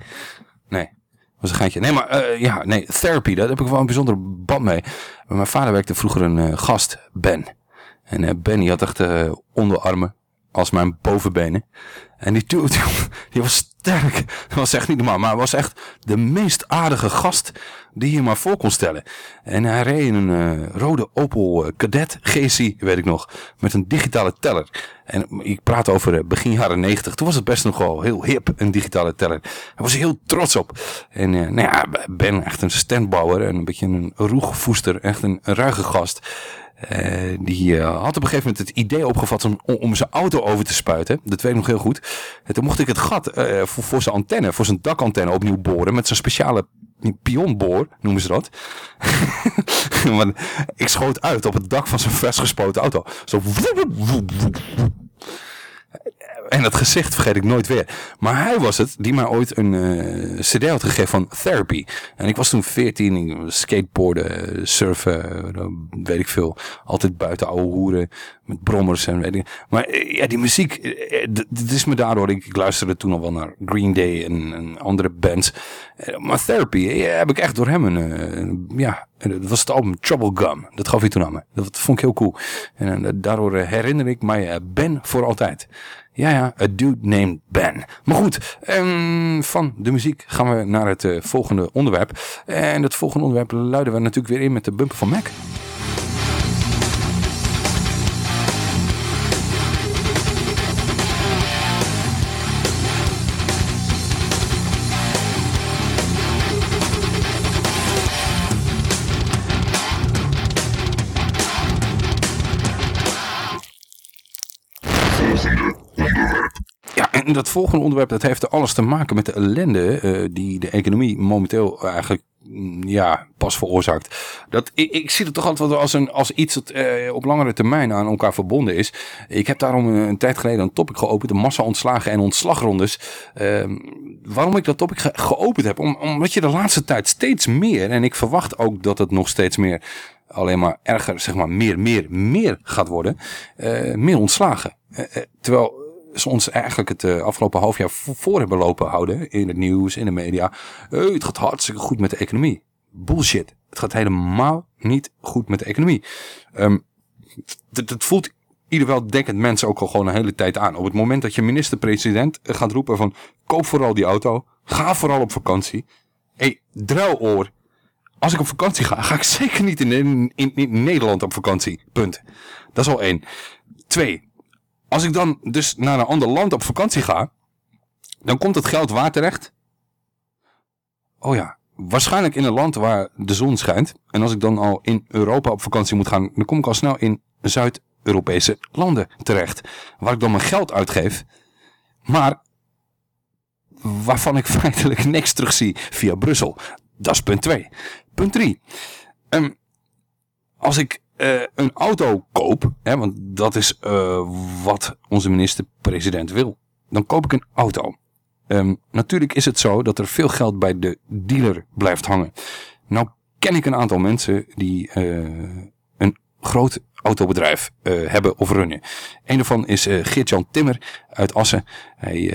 Nee, was een geintje. Nee, maar eh, ja, nee, Therapy, daar heb ik wel een bijzondere band mee. Mijn vader werkte vroeger een eh, gast, Ben. En eh, Ben die had echt onderarmen als mijn bovenbenen. En die dude, die was sterk. Dat was echt niet normaal. Maar hij was echt de meest aardige gast die je maar voor kon stellen. En hij reed in een eh, rode Opel eh, Kadett GC, weet ik nog. Met een digitale teller. En ik praat over eh, begin jaren 90. Toen was het best nog wel heel hip, een digitale teller. Hij was heel trots op. En nou ja, Ben echt een standbouwer. En een beetje een roegvoester. Echt een ruige gast. Eh, die eh, had op een gegeven moment het idee opgevat om, om zijn auto over te spuiten. Dat weet ik nog heel goed. En toen mocht ik het gat eh, voor, zijn antenne, voor zijn dakantenne opnieuw boren. Met zo'n speciale pionboor, noemen ze dat. Ik schoot uit op het dak van zijn versgespoten auto. Zo. En dat gezicht vergeet ik nooit weer. Maar hij was het die mij ooit een eh, cd had gegeven van Therapy. En ik was toen 14, ik skateboarden, surfen, eh, weet ik veel. Altijd buiten oude hoeren met brommers en weet ik. Maar eh, ja, die muziek, d- dit is me daardoor, ik, ik luisterde toen al wel naar Green Day en, andere bands. Maar Therapy eh, heb ik echt door hem een, eh, ja, dat was het album Trouble Gum. Dat gaf hij toen aan me. Dat vond ik heel cool. En daardoor herinner ik mij Ben voor altijd. Ja, ja, a dude named Ben. Maar goed, ehm, van de muziek gaan we naar het eh, volgende onderwerp. En het volgende onderwerp luiden we natuurlijk weer in met de bumper van Mac. Dat volgende onderwerp dat heeft alles te maken met de ellende eh, die de economie momenteel eigenlijk mm, ja, pas veroorzaakt. Dat, ik, ik zie het toch altijd als, een, als iets dat eh, op langere termijn aan elkaar verbonden is. Ik heb daarom een, een tijd geleden een topic geopend, de massa-ontslagen en ontslagrondes. Ehm, waarom ik dat topic ge- geopend heb? Om, omdat je de laatste tijd steeds meer, en ik verwacht ook dat het nog steeds meer alleen maar erger, zeg maar meer, meer, meer gaat worden, eh, meer ontslagen. Terwijl ze ons eigenlijk het eh, afgelopen half jaar vo- voor hebben lopen houden in het nieuws, in de media. Eh, het gaat hartstikke goed met de economie. Bullshit. Het gaat helemaal niet goed met de economie. Ehm, dat, voelt ieder wel denkend mensen ook al gewoon een hele tijd aan. Op het moment dat je minister-president eh, gaat roepen van koop vooral die auto, ga vooral op vakantie. Hé, hey, druiloor. Als ik op vakantie ga, ga ik zeker niet in, in, in Nederland op vakantie. Punt. Dat is al één. Twee. Als ik dan dus naar een ander land op vakantie ga, dan komt het geld waar terecht? Oh ja, waarschijnlijk in een land waar de zon schijnt. En als ik dan al in Europa op vakantie moet gaan, dan kom ik al snel in Zuid-Europese landen terecht. Waar ik dan mijn geld uitgeef. Maar waarvan ik feitelijk niks terugzie via Brussel. Dat is punt 2. Punt 3. als ik eh, een auto koop, hè, want dat is eh, wat onze minister-president wil, dan koop ik een auto. Ehm, natuurlijk is het zo dat er veel geld bij de dealer blijft hangen. Nou ken ik een aantal mensen die eh, een groot autobedrijf hebben of runnen. Een daarvan is Geert-Jan Timmer uit Assen. Hij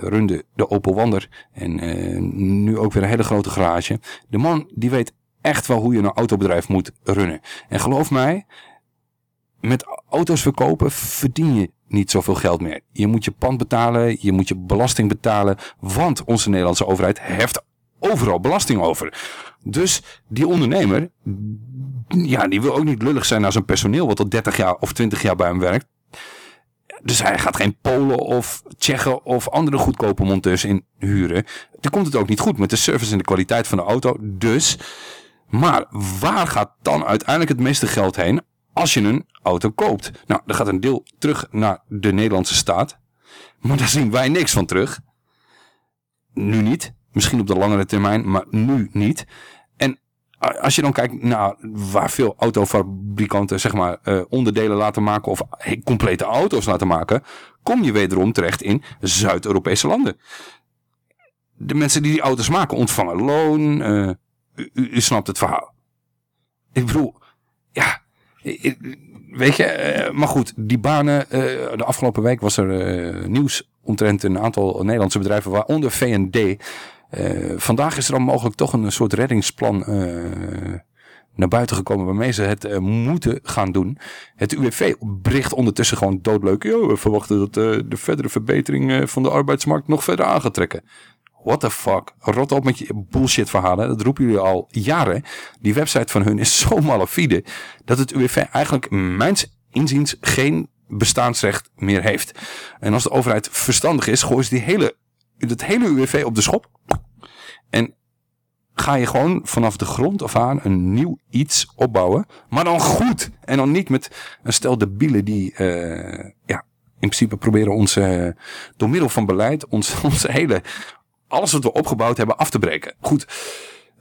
runde de Opel Wander en nu ook weer een hele grote garage. De man die weet echt wel hoe je een autobedrijf moet runnen. En geloof mij, met auto's verkopen verdien je niet zoveel geld meer. Je moet je pand betalen, je moet je belasting betalen, want onze Nederlandse overheid heft overal belasting over. Dus die ondernemer, ja, die wil ook niet lullig zijn naar zijn personeel wat al 30 jaar of 20 jaar bij hem werkt. Dus hij gaat geen Polen of Tsjechen of andere goedkope monteurs in huren. Dan komt het ook niet goed met de service en de kwaliteit van de auto. Dus, maar waar gaat dan uiteindelijk het meeste geld heen? als je een auto koopt. Nou, dan gaat een deel terug naar de Nederlandse staat. Maar daar zien wij niks van terug. Nu niet. Misschien op de langere termijn, maar nu niet. En als je dan kijkt naar waar veel autofabrikanten zeg maar, uh, onderdelen laten maken of complete auto's laten maken, kom je wederom terecht in Zuid-Europese landen. De mensen die die auto's maken ontvangen loon. Uh, u, snapt het verhaal. Ik bedoel, ja, Weet je, uh, maar goed, die banen, uh, de afgelopen week was er uh, nieuws omtrent een aantal Nederlandse bedrijven, waaronder V&D. vandaag is er dan mogelijk toch een soort reddingsplan naar buiten gekomen waarmee ze het moeten gaan doen. Het UWV bericht ondertussen gewoon doodleuk. Yo, we verwachten dat de verdere verbetering van de arbeidsmarkt nog verder aan gaat trekken. What the fuck? Rot op met je bullshit verhalen. Dat roepen jullie al jaren. Die website van hun is zo malafide. Dat het UWV eigenlijk mijns inziens geen bestaansrecht meer heeft. En als de overheid verstandig is, gooien ze die hele, dat hele UWV op de schop. En ga je gewoon vanaf de grond af aan een nieuw iets opbouwen. Maar dan goed. En dan niet met een stel debielen die uh, ja, in principe proberen ons uh, door middel van beleid ons, onze hele alles wat we opgebouwd hebben af te breken. Goed.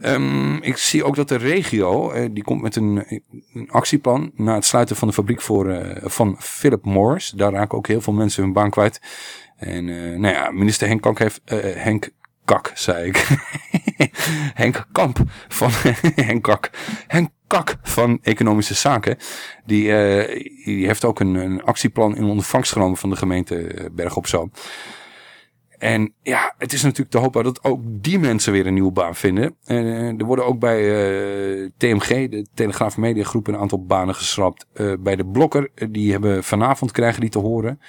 Um, ik zie ook dat de regio, uh, die komt met een, een, actieplan na het sluiten van de fabriek voor, uh, van Philip Morris. Daar raken ook heel veel mensen hun baan kwijt. En uh, nou ja, minister Henk Kak heeft, Henk Kak, zei ik. Henk Kamp van Henk Kak. Henk Kak van Economische Zaken. Die, die heeft ook een, een actieplan in ontvangst genomen van de gemeente Berg op Zoom. En ja, het is natuurlijk te hopen dat ook die mensen weer een nieuwe baan vinden. Uh, er worden ook bij uh, TMG, de Telegraaf Media Groep, een aantal banen geschrapt. Uh, bij de Blokker, die hebben vanavond krijgen die te horen,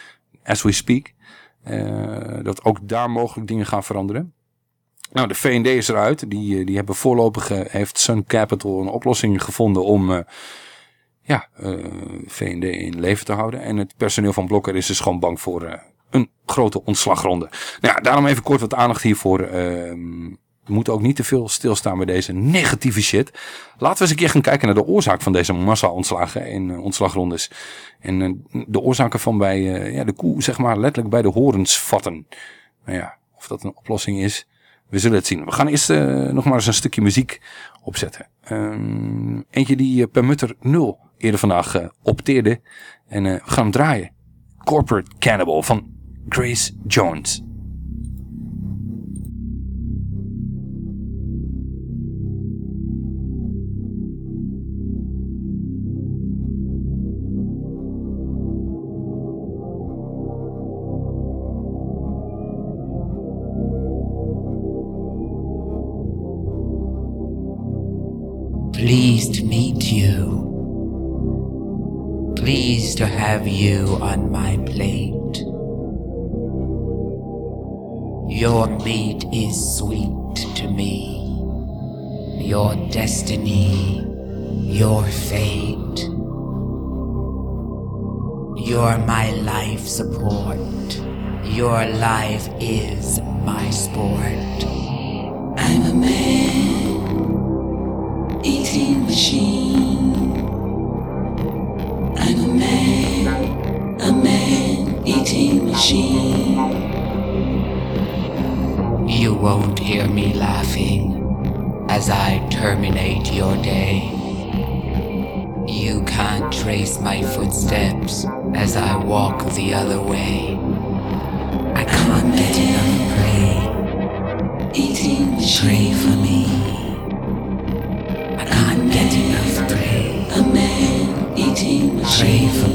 as we speak. dat ook daar mogelijk dingen gaan veranderen. Nou, de V&D is eruit. Die, die hebben voorlopig, heeft Sun Capital een oplossing gevonden om ja, V&D in leven te houden. En het personeel van Blokker is dus gewoon bang voor een grote ontslagronde. Nou ja, daarom even kort wat aandacht hiervoor. Uh, we moeten ook niet te veel stilstaan bij deze negatieve shit. Laten we eens een keer gaan kijken naar de oorzaak van deze massa-ontslagen en uh, ontslagrondes. En uh, de oorzaken van bij uh, ja, de koe, zeg maar, letterlijk bij de horens vatten. Nou ja, of dat een oplossing is, we zullen het zien. We gaan eerst nog maar eens een stukje muziek opzetten. Ehm, eentje die per mutter 0 eerder vandaag opteerde. En we gaan draaien. Corporate Cannibal van Grace Jones. Pleased to meet you. Pleased to have you on my plate. Your meat is sweet to me. Your destiny, your fate. You're my life support. Your life is my sport. I'm a man. laughing as I terminate your day. You can't trace my footsteps as I walk the other way. I can't get enough prey eating the tray for me. I can't get enough prey. A man eating the tray for me.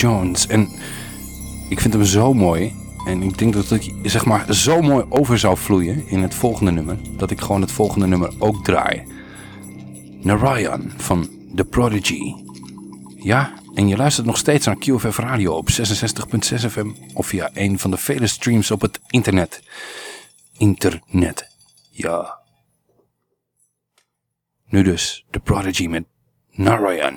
Jones. En ik vind hem zo mooi. En ik denk dat het zeg maar zo mooi over zou vloeien in het volgende nummer. Dat ik gewoon het volgende nummer ook draai. Narayan van The Prodigy. Ja, en je luistert nog steeds naar QFF Radio op 66.6 FM of via een van de vele streams op het internet. Internet, ja. Nu dus The Prodigy met Narayan.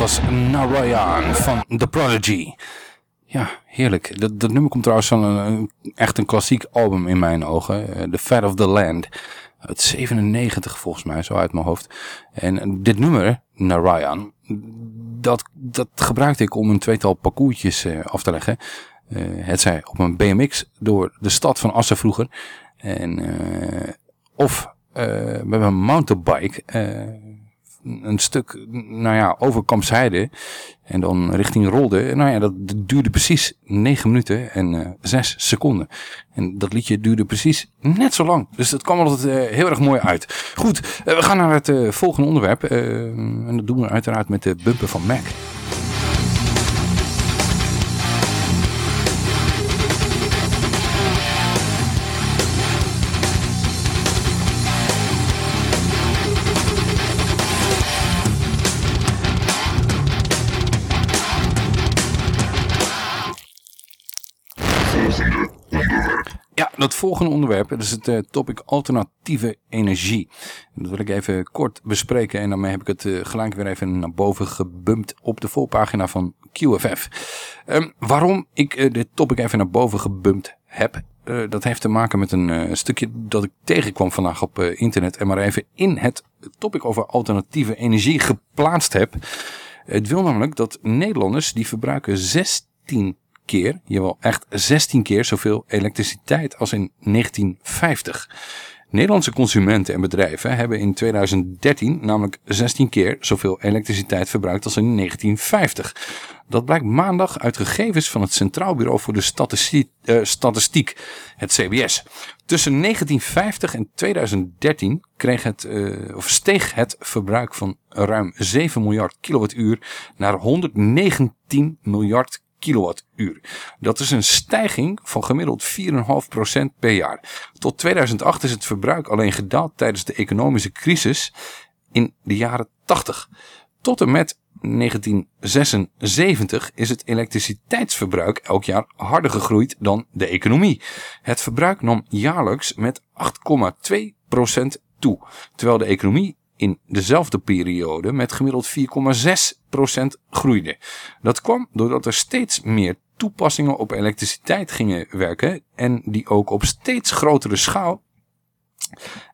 Was Narayan van The Prodigy. Ja, heerlijk. Dat, dat nummer komt trouwens van een, echt een klassiek album in mijn ogen. eh, The Fat of the Land. Uit 97 volgens mij, zo uit mijn hoofd. En dit nummer, Narayan, dat, dat gebruikte ik om een tweetal parcoursjes eh, af te leggen. Eh, het zij op een BMX door de stad van Assen vroeger. En, of eh, met een mountainbike een stuk, nou ja, over Kampsheide en dan richting Rolde. Nou ja, dat duurde precies 9 minuten en eh 6 seconden. En dat liedje duurde precies net zo lang. Dus dat kwam altijd eh, heel erg mooi uit. Goed, eh, we gaan naar het volgende onderwerp. en dat doen we uiteraard met de bumper van Mac. Dat volgende onderwerp, dat is het eh, topic alternatieve energie. Dat wil ik even kort bespreken en daarmee heb ik het eh, gelijk weer even naar boven gebumpt op de voorpagina van QFF. Ehm, waarom ik eh, dit topic even naar boven gebumpt heb, dat heeft te maken met een stukje dat ik tegenkwam vandaag op internet en maar even in het topic over alternatieve energie geplaatst heb. Het wil namelijk dat Nederlanders die verbruiken 16 keer, jawel echt 16 keer zoveel elektriciteit als in 1950. Nederlandse consumenten en bedrijven hebben in 2013 namelijk 16 keer zoveel elektriciteit verbruikt als in 1950. Dat blijkt maandag uit gegevens van het Centraal Bureau voor de Statistiek, eh, Statistiek het CBS. Tussen 1950 en 2013 kreeg het, eh, of steeg het verbruik van ruim 7 miljard kilowattuur naar 119 miljard kilowattuur. Dat is een stijging van gemiddeld 4,5% per jaar. Tot 2008 is het verbruik alleen gedaald tijdens de economische crisis in de jaren 80. Tot en met 1976 is het elektriciteitsverbruik elk jaar harder gegroeid dan de economie. Het verbruik nam jaarlijks met 8,2% toe, terwijl de economie in dezelfde periode met gemiddeld 4,6% groeide. Dat kwam doordat er steeds meer toepassingen op elektriciteit gingen werken en die ook op steeds grotere schaal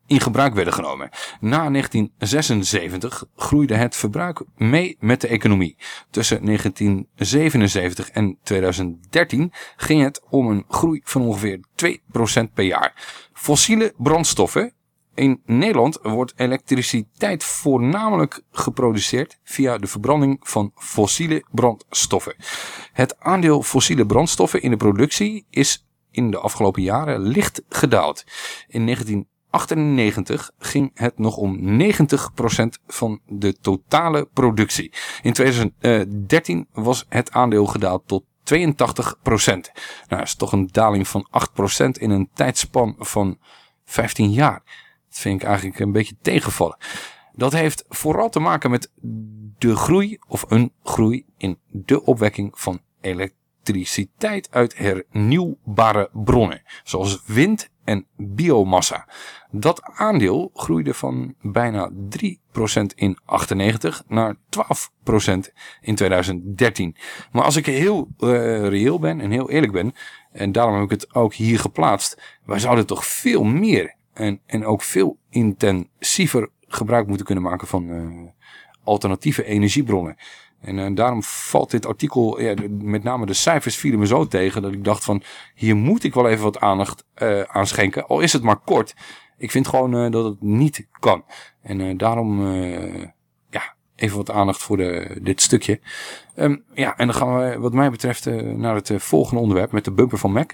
in gebruik werden genomen. Na 1976 groeide het verbruik mee met de economie. Tussen 1977 en 2013 ging het om een groei van ongeveer 2% per jaar. Fossiele brandstoffen. In Nederland wordt elektriciteit voornamelijk geproduceerd via de verbranding van fossiele brandstoffen. Het aandeel fossiele brandstoffen in de productie is in de afgelopen jaren licht gedaald. In 1998 ging het nog om 90% van de totale productie. In 2013 was het aandeel gedaald tot 82%. Nou, dat is toch een daling van 8% in een tijdspan van 15 jaar. Vind ik eigenlijk een beetje tegenvallen. Dat heeft vooral te maken met de groei of een groei in de opwekking van elektriciteit uit hernieuwbare bronnen, zoals wind en biomassa. Dat aandeel groeide van bijna 3% in 98 naar 12% in 2013. Maar als ik heel eh, reëel ben en heel eerlijk ben, en daarom heb ik het ook hier geplaatst, wij zouden toch veel meer en, en ook veel intensiever gebruik moeten kunnen maken van eh, alternatieve energiebronnen. En eh, daarom valt dit artikel, ja, met name de cijfers vielen me zo tegen, dat ik dacht van, hier moet ik wel even wat aandacht eh, aan schenken. Al is het maar kort. Ik vind gewoon dat het niet kan. En daarom, ja, even wat aandacht voor de, dit stukje. Ehm, ja, en dan gaan we wat mij betreft naar het volgende onderwerp met de bumper van Mac.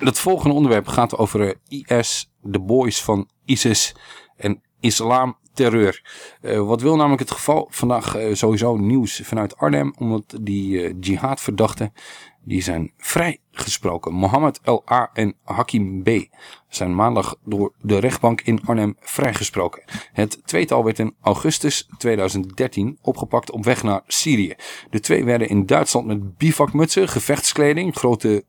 Het volgende onderwerp gaat over eh, IS, de boys van ISIS en Islam terreur. Eh, wat wil namelijk het geval? Vandaag eh, sowieso nieuws vanuit Arnhem, omdat die eh jihadverdachten die zijn vrijgesproken. Mohammed L.A. en Hakim B. zijn maandag door de rechtbank in Arnhem vrijgesproken. Het tweetal werd in augustus 2013 opgepakt op weg naar Syrië. De twee werden in Duitsland met bivakmutsen, gevechtskleding, grote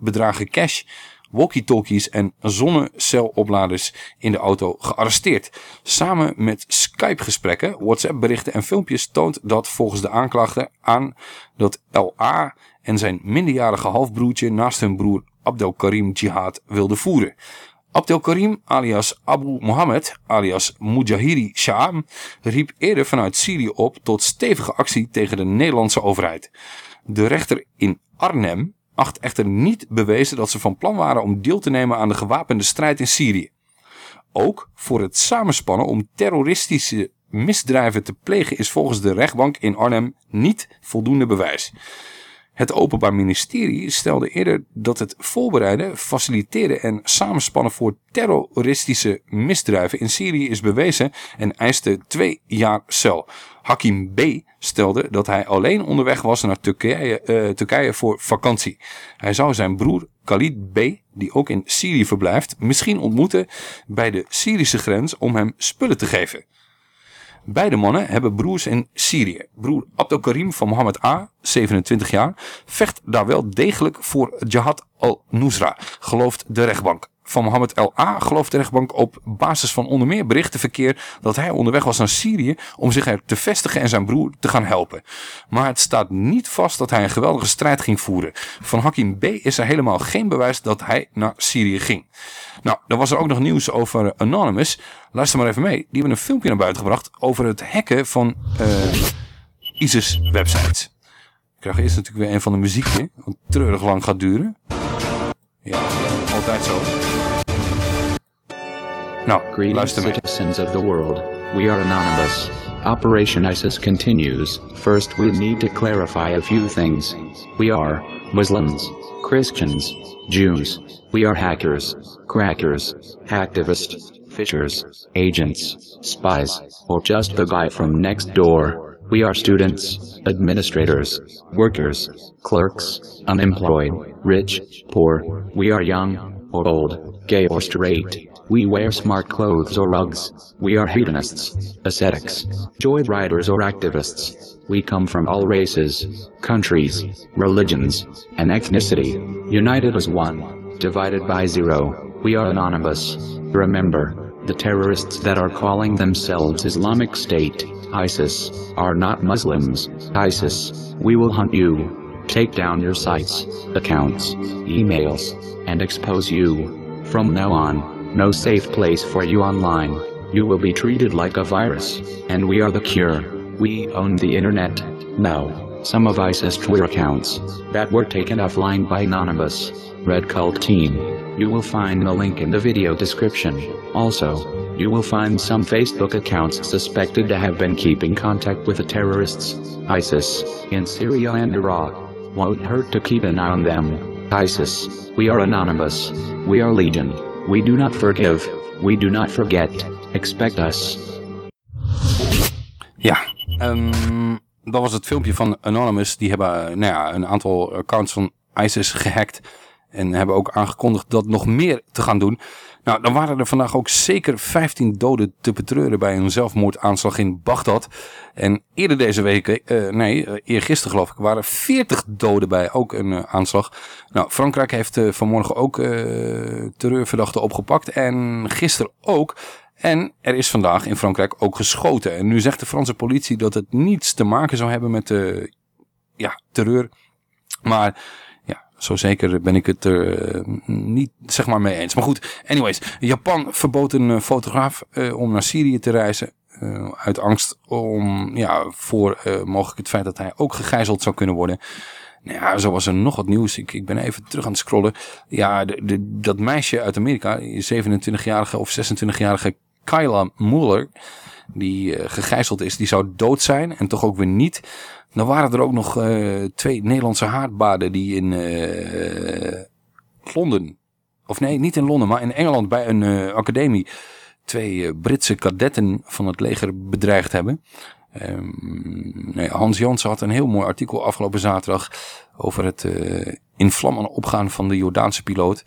bedragen cash, walkie-talkies en zonnecelopladers in de auto gearresteerd. Samen met Skype-gesprekken, WhatsApp-berichten en filmpjes toont dat volgens de aanklager aan dat LA en zijn minderjarige halfbroertje naast hun broer Abdel Karim Jihad wilden voeren. Abdel Karim alias Abu Mohammed alias Mujahiri Sha'am riep eerder vanuit Syrië op tot stevige actie tegen de Nederlandse overheid. De rechter in Arnhem acht echter niet bewezen dat ze van plan waren om deel te nemen aan de gewapende strijd in Syrië. Ook voor het samenspannen om terroristische misdrijven te plegen is volgens de rechtbank in Arnhem niet voldoende bewijs. Het Openbaar Ministerie stelde eerder dat het voorbereiden, faciliteren en samenspannen voor terroristische misdrijven in Syrië is bewezen en eiste twee jaar cel. Hakim B. stelde dat hij alleen onderweg was naar Turkije, eh, Turkije voor vakantie. Hij zou zijn broer Khalid B., die ook in Syrië verblijft, misschien ontmoeten bij de Syrische grens om hem spullen te geven. Beide mannen hebben broers in Syrië. Broer Abdel Karim van Mohammed A, 27 jaar, vecht daar wel degelijk voor Jihad al-Nusra, gelooft de rechtbank. Van Mohammed L.A. gelooft de rechtbank op basis van onder meer berichtenverkeer dat hij onderweg was naar Syrië om zich er te vestigen en zijn broer te gaan helpen. Maar het staat niet vast dat hij een geweldige strijd ging voeren. Van Hakim B. is er helemaal geen bewijs dat hij naar Syrië ging. Nou, dan was er ook nog nieuws over Anonymous. Luister maar even mee. Die hebben een filmpje naar buiten gebracht over het hacken van eh, ISIS-websites. Ik krijg eerst natuurlijk weer een van de muziekje, wat treurig lang gaat duren. Ja, altijd zo. Nou, Greetings, citizens of the world. We are anonymous. Operation ISIS continues. First, we need to clarify a few things. We are Muslims, Christians, Jews. We are hackers, crackers, hacktivists, fishers, agents, spies, or just the guy from next door. We are students, administrators, workers, clerks, unemployed, rich, poor. We are young or old, gay or straight. We wear smart clothes or rugs. We are hedonists, ascetics, joyriders or activists. We come from all races, countries, religions, and ethnicity, united as one, divided by zero. We are anonymous. Remember, the terrorists that are calling themselves Islamic State, ISIS, are not Muslims. ISIS, we will hunt you, take down your sites, accounts, emails, and expose you. From now on, no safe place for you online. You will be treated like a virus, and we are the cure. We own the internet. Now, some of ISIS Twitter accounts that were taken offline by Anonymous, Red Cult Team. You will find the link in the video description. Also, you will find some Facebook accounts suspected to have been keeping contact with the terrorists, ISIS, in Syria and Iraq. Won't hurt to keep an eye on them. ISIS, we are anonymous. We are legion. We do not forgive. We do not forget. Expect us. Ja, ehm, dat was het filmpje van Anonymous. Die hebben eh, nou ja, een aantal accounts van ISIS gehackt. En hebben ook aangekondigd dat nog meer te gaan doen. Nou, dan waren er vandaag ook zeker 15 doden te betreuren bij een zelfmoordaanslag in Bagdad. En eerder deze week, eh, nee, uh, eergisteren geloof ik, waren 40 doden bij ook een uh, aanslag. Nou, Frankrijk heeft vanmorgen ook terreurverdachten opgepakt. En gisteren ook. En er is vandaag in Frankrijk ook geschoten. En nu zegt de Franse politie dat het niets te maken zou hebben met de ja, terreur. Maar zo zeker ben ik het er uh, niet zeg maar mee eens. Maar goed, anyways. Japan verbood een uh, fotograaf uh, om naar Syrië te reizen. uit angst om, ja, voor mogelijk het feit dat hij ook gegijzeld zou kunnen worden. Nou ja, zo was er nog wat nieuws. Ik, ik ben even terug aan het scrollen. Ja, de, de, dat meisje uit Amerika, 27-jarige of 26-jarige Kyla Muller, die uh, gegijzeld is, die zou dood zijn en toch ook weer niet. Dan waren er ook nog uh, twee Nederlandse haardbaden die in uh, Londen, of nee, niet in Londen, maar in Engeland bij een academie twee eh, Britse kadetten van het leger bedreigd hebben. Ehm, nee, Hans Jansen had een heel mooi artikel afgelopen zaterdag over het eh, in vlammen opgaan van de Jordaanse piloot.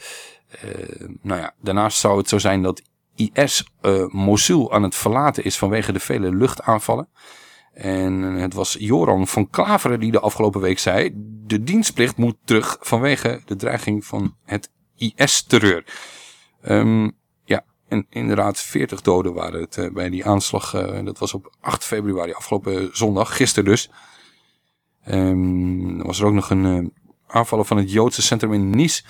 Eh, nou ja, daarnaast zou het zo zijn dat IS eh, Mosul aan het verlaten is vanwege de vele luchtaanvallen. En het was Joran van Klaveren die de afgelopen week zei... de dienstplicht moet terug vanwege de dreiging van het IS-terreur. Ehm, ja, en inderdaad 40 doden waren het eh, bij die aanslag. eh, dat was op 8 februari, afgelopen zondag, gisteren dus. Er was er ook nog een eh, aanvaller van het Joodse centrum in Nice.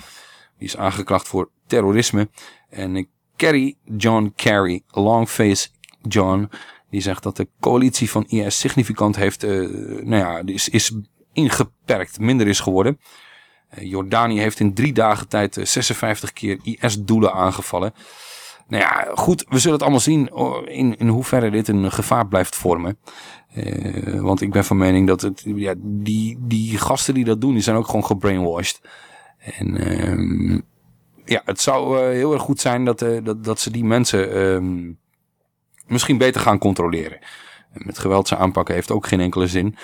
Die is aangeklaagd voor terrorisme. En eh, Kerry, John Kerry, Longface John... die zegt dat de coalitie van IS significant heeft... eh, nou ja, is, is ingeperkt, minder is geworden... Eh, Jordanië heeft in drie dagen tijd eh, 56 keer IS-doelen aangevallen. Nou ja, goed, we zullen het allemaal zien oh, in, in hoeverre dit een gevaar blijft vormen. Eh, want ik ben van mening dat het, ja, die, die gasten die dat doen, die zijn ook gewoon gebrainwashed. En ehm, ja, het zou eh, heel erg goed zijn dat, eh, dat, dat ze die mensen ehm, misschien beter gaan controleren. Met geweld ze aanpakken heeft ook geen enkele zin.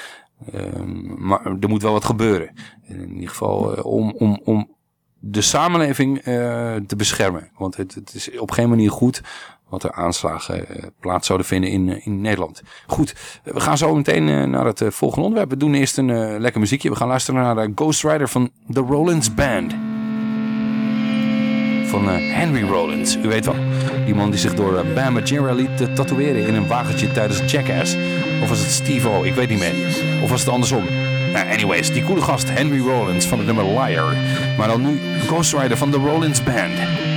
Ehm, maar er moet wel wat gebeuren. In ieder geval eh, om, om, om de samenleving te beschermen. Want het, het is op geen manier goed wat er aanslagen plaats zouden vinden in, in Nederland. Goed, we gaan zo meteen naar het volgende onderwerp. We doen eerst een lekker muziekje. We gaan luisteren naar Ghost Rider van The Rollins Band. Van eh, Henry Rollins. U weet wel, die man die zich door uh, Bam Margera liet eh, tatoeëren in een wagentje tijdens Jackass. Of was het Steve-O? Ik weet niet meer. Of was het andersom? Nou, anyways, die coole gast Henry Rollins van het nummer Liar. Maar dan nu Ghost Rider van The Rollins Band.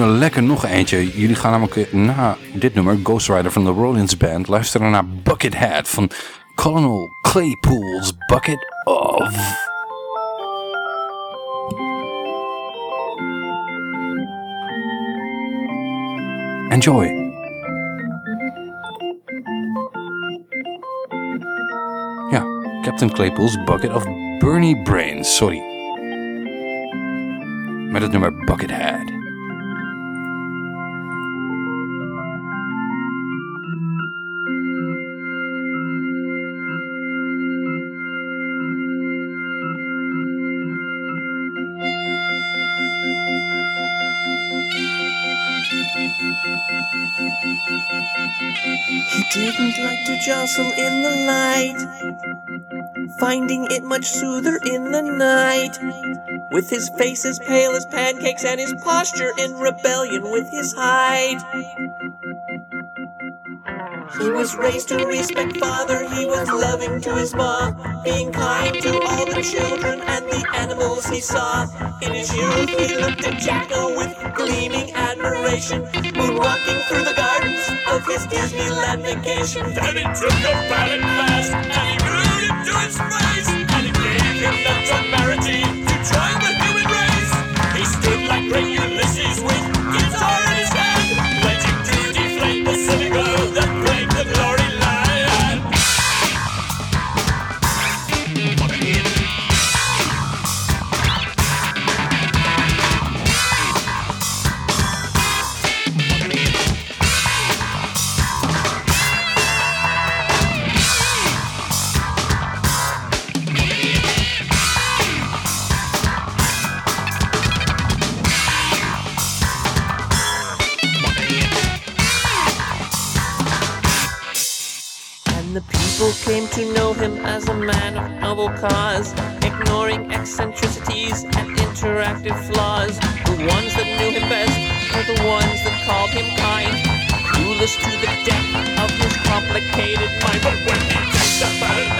Er lekker nog eentje. Jullie gaan namelijk weer na dit nummer, Ghost Rider van de Rollins Band, luisteren naar Buckethead van Colonel Claypool's Bucket of... Enjoy. Ja, Captain Claypool's Bucket of Bernie Brains, sorry. Met het nummer Buckethead. Finding it much soother in the night. With his face as pale as pancakes and his posture in rebellion with his height. He was raised to respect father, he was loving to his mom, being kind to all the children and the animals he saw. In his youth, he looked at Jacko with gleaming admiration, moonwalking through the gardens of his Disneyland vacation. Then he took a blast and he glued it to cause, ignoring eccentricities and interactive flaws. The ones that knew him best were the ones that called him kind, clueless to the depth of his complicated mind. But when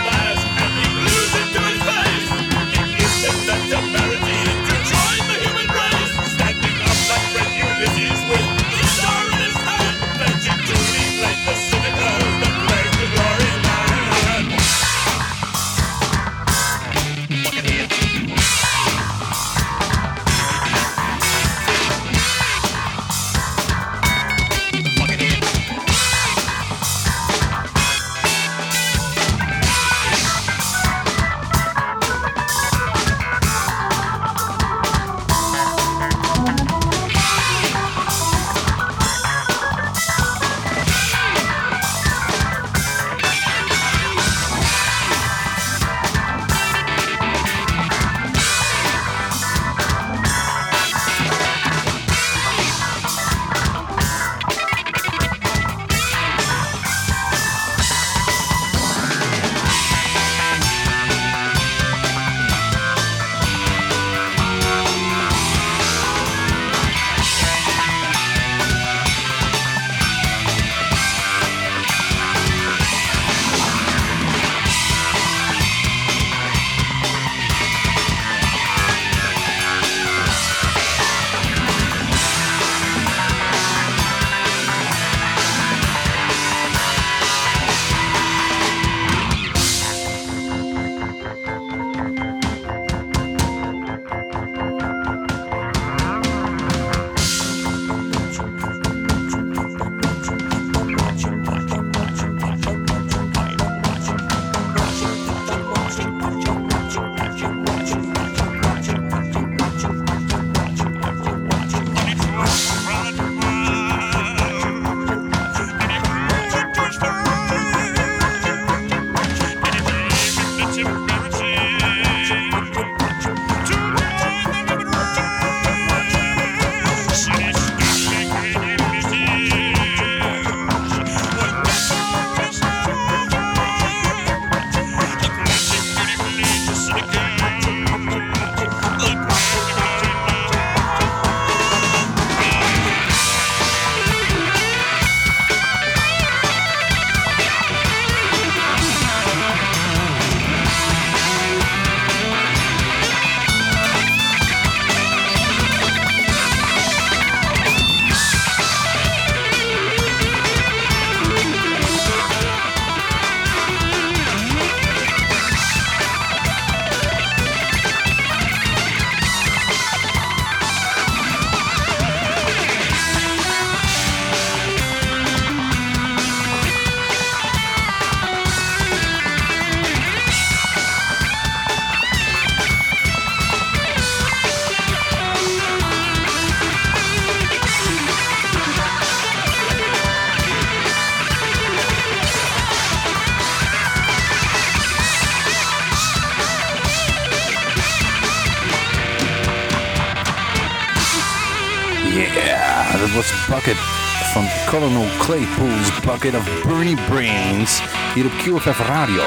Claypool's Bucket of Bernie Brains hier op QFF Radio.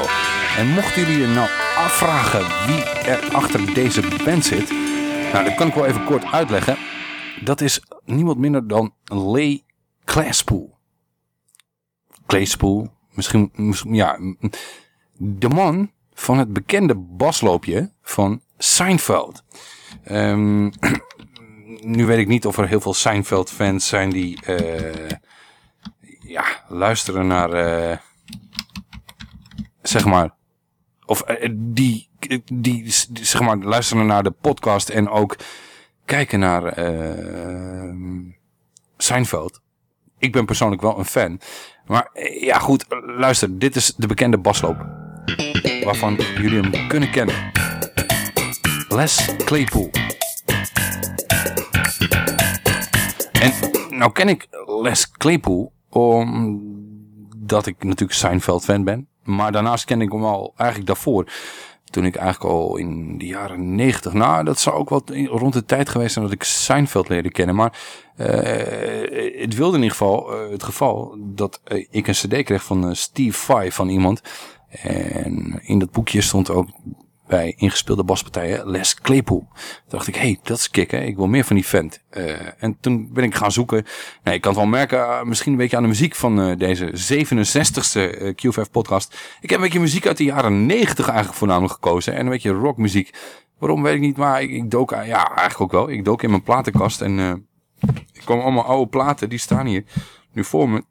En mochten jullie je nou afvragen wie er achter deze band zit, nou dat kan ik wel even kort uitleggen. Dat is niemand minder dan Leigh Claspool. Claspool, misschien, misschien ja, de man van het bekende basloopje van Seinfeld. Ehm, nu weet ik niet of er heel veel Seinfeld-fans zijn die eh, ja, luisteren naar, eh, zeg maar, of eh, die, die, zeg maar, luisteren naar de podcast en ook kijken naar eh, Seinfeld. Ik ben persoonlijk wel een fan. Maar ja goed, luister, dit is de bekende basloop. Waarvan jullie hem kunnen kennen. Les Claypool. En nou ken ik Les Claypool omdat ik natuurlijk Seinfeld fan ben. Maar daarnaast ken ik hem al eigenlijk daarvoor. Toen ik eigenlijk al in de jaren negentig, nou dat zou ook in- rond de tijd geweest zijn dat ik Seinfeld leerde kennen. Maar eh, het wilde in ieder geval eh, het geval dat eh, ik een cd kreeg van Steve Vai van iemand. En in dat boekje stond ook bij ingespeelde baspartijen Les Claypool. Toen dacht ik, hé, hey, dat is kick, hè? ik wil meer van die vent. Eh, en toen ben ik gaan zoeken. Nee, ik kan het wel merken, eh, misschien een beetje aan de muziek van eh, deze 67ste eh, QFF podcast. Ik heb een beetje muziek uit de jaren 90 eigenlijk voornamelijk gekozen. En een beetje rockmuziek. Waarom weet ik niet, maar ik, dook, eh, ja eigenlijk ook wel. Ik dook in mijn platenkast en ik kwam allemaal oude platen, die staan hier nu voor me.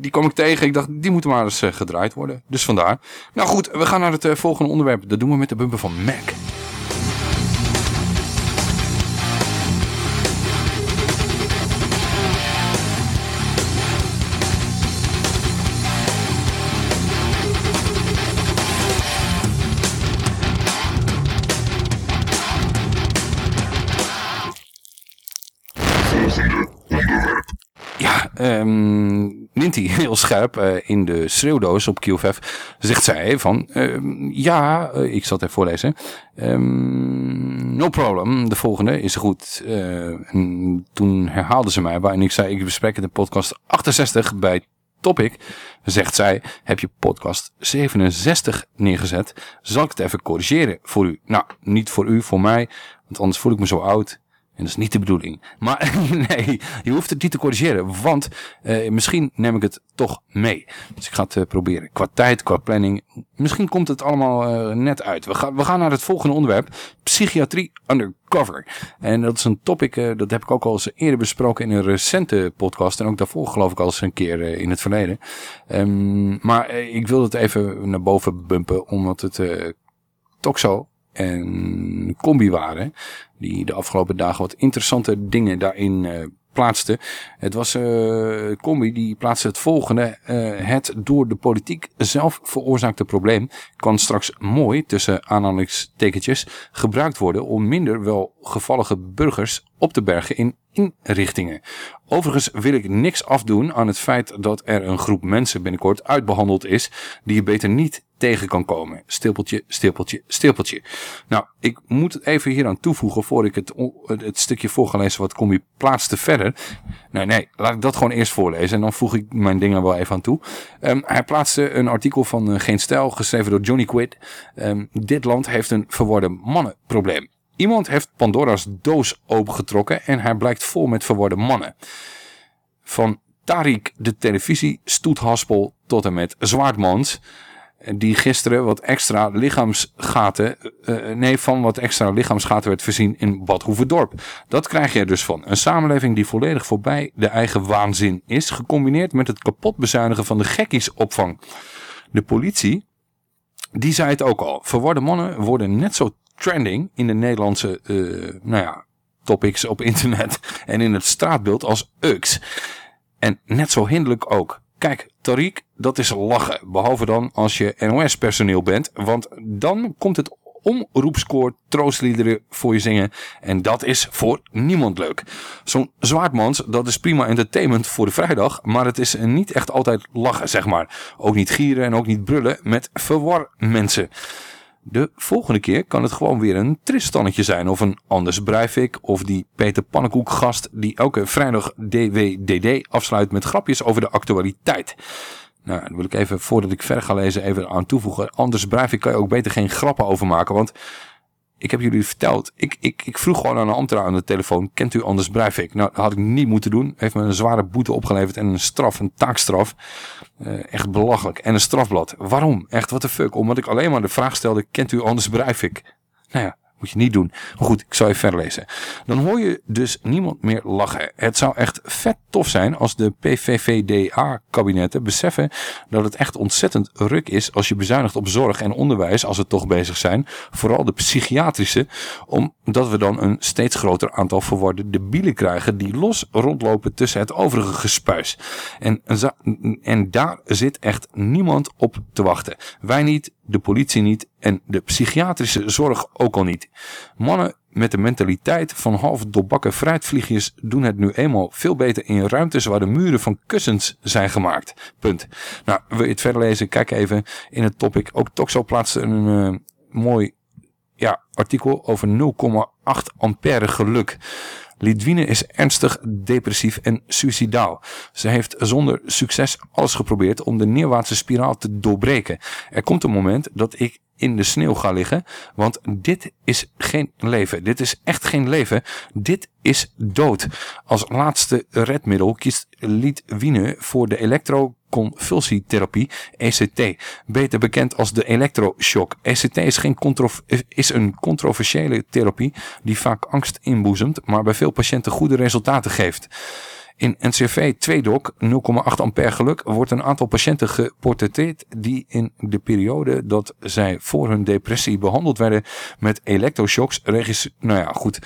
Die kwam ik tegen. Ik dacht, die moeten maar eens eh, gedraaid worden. Dus vandaar. Nou goed, we gaan naar het eh, volgende onderwerp. Dat doen we met de bumper van Mac. Ja, Ninty, heel scherp eh, in de schreeuwdoos op QFF, zegt zij van, ehm, ja, eh, ik zal het even voorlezen. Ehm, no problem, de volgende is goed. Eh, en toen herhaalde ze mij, waarin ik zei, ik bespreek in podcast 68 bij Topic. Zegt zij, heb je podcast 67 neergezet, zal ik het even corrigeren voor u. Nou, niet voor u, voor mij, want anders voel ik me zo oud. En dat is niet de bedoeling. Maar nee, je hoeft het niet te corrigeren. Want eh, misschien neem ik het toch mee. Dus ik ga het eh, proberen. Qua tijd, qua planning. Misschien komt het allemaal eh, net uit. We, gaan we gaan naar het volgende onderwerp. Psychiatrie undercover. En dat is een topic, dat heb ik ook al eens eerder besproken in een recente podcast. En ook daarvoor geloof ik al eens een keer in het verleden. Ehm, maar ik wil het even naar boven bumpen. Omdat het toch zo en combi waren. Die de afgelopen dagen wat interessante dingen daarin eh plaatste. Het was eh combi die plaatste het volgende. eh, het door de politiek zelf veroorzaakte probleem kan straks mooi tussen aanhalingstekentjes gebruikt worden om minder welgevallige burgers op te bergen in inrichtingen. Overigens wil ik niks afdoen aan het feit dat er een groep mensen binnenkort uitbehandeld is die je beter niet tegen kan komen. Stippeltje, stippeltje, stippeltje. Nou, ik moet het even hier aan toevoegen voor ik het, het, stukje voorgelezen wat Combi plaatste verder. Nee, nee, laat ik dat gewoon eerst voorlezen en dan voeg ik mijn dingen wel even aan toe. Ehm, hij plaatste een artikel van eh, Geen Stijl, geschreven door Johnny Quid. Ehm, dit land heeft een verwarde mannenprobleem. Iemand heeft Pandora's doos opengetrokken en hij blijkt vol met verwarde mannen. Van Tariq de televisie, stoethaspel tot en met Zwaardmans. Die gisteren wat extra lichaamsgaten, eh, nee, van wat extra lichaamsgaten werd voorzien in Bad Hoeverdorp. Dat krijg je er dus van. Een samenleving die volledig voorbij de eigen waanzin is, gecombineerd met het kapot bezuinigen van de gekkiesopvang. De politie, die zei het ook al. Verwarde mannen worden net zo trending in de Nederlandse, eh, nou ja, topics op internet en in het straatbeeld als UX. En net zo hinderlijk ook. Kijk, Tariq, dat is lachen. Behalve dan als je NOS-personeel bent. Want dan komt het omroepskoor troostliederen voor je zingen. En dat is voor niemand leuk. Zo'n zwaardmans, dat is prima entertainment voor de vrijdag. Maar het is niet echt altijd lachen, zeg maar. Ook niet gieren en ook niet brullen met verwar mensen. De volgende keer kan het gewoon weer een Tristannetje zijn. Of een Anders Breivik. Of die Peter Pannenkoek gast die elke vrijdag DWDD afsluit met grapjes over de actualiteit. Nou, daar wil ik even, voordat ik verder ga lezen, even aan toevoegen. Anders Breivik kan je ook beter geen grappen over maken. Want ik heb jullie verteld, ik, ik, ik vroeg gewoon aan een ambtenaar aan de telefoon, kent u Anders Breivik? Nou, dat had ik niet moeten doen. Heeft me een zware boete opgeleverd en een straf, een taakstraf. Eh, echt belachelijk. En een strafblad. Waarom? Echt, what the fuck? Omdat ik alleen maar de vraag stelde, kent u Anders Breivik? Nou ja, moet je niet doen. Maar goed, ik zal je verder lezen. Dan hoor je dus niemand meer lachen. Het zou echt vet tof zijn als de PVVDA-kabinetten beseffen dat het echt ontzettend ruk is als je bezuinigt op zorg en onderwijs, als we toch bezig zijn. Vooral de psychiatrische, omdat we dan een steeds groter aantal verwarde debielen krijgen die los rondlopen tussen het overige gespuis. En, en daar zit echt niemand op te wachten. Wij niet, de politie niet en de psychiatrische zorg ook al niet. Mannen met de mentaliteit van half dolbakken fruitvliegjes doen het nu eenmaal veel beter in ruimtes waar de muren van kussens zijn gemaakt. Punt. Nou, wil je het verder lezen? Kijk even in het topic. Ook Toxo plaatste een uh, mooi ja, artikel over 0,8 ampère geluk. Lidwine is ernstig depressief en suicidaal. Ze heeft zonder succes alles geprobeerd om de neerwaartse spiraal te doorbreken. Er komt een moment dat ik in de sneeuw ga liggen, want dit is geen leven. Dit is echt geen leven. Dit is dood. Als laatste redmiddel kiest Lidwine voor de elektroconvulsietherapie, ECT, beter bekend als de elektroshock. ECT is, geen is een controversiële therapie die vaak angst inboezemt, maar bij veel patiënten goede resultaten geeft. In NCV 2-doc 0,8 ampère geluk wordt een aantal patiënten geportretteerd die in de periode dat zij voor hun depressie behandeld werden met elektroshocks. Nou ja, goed.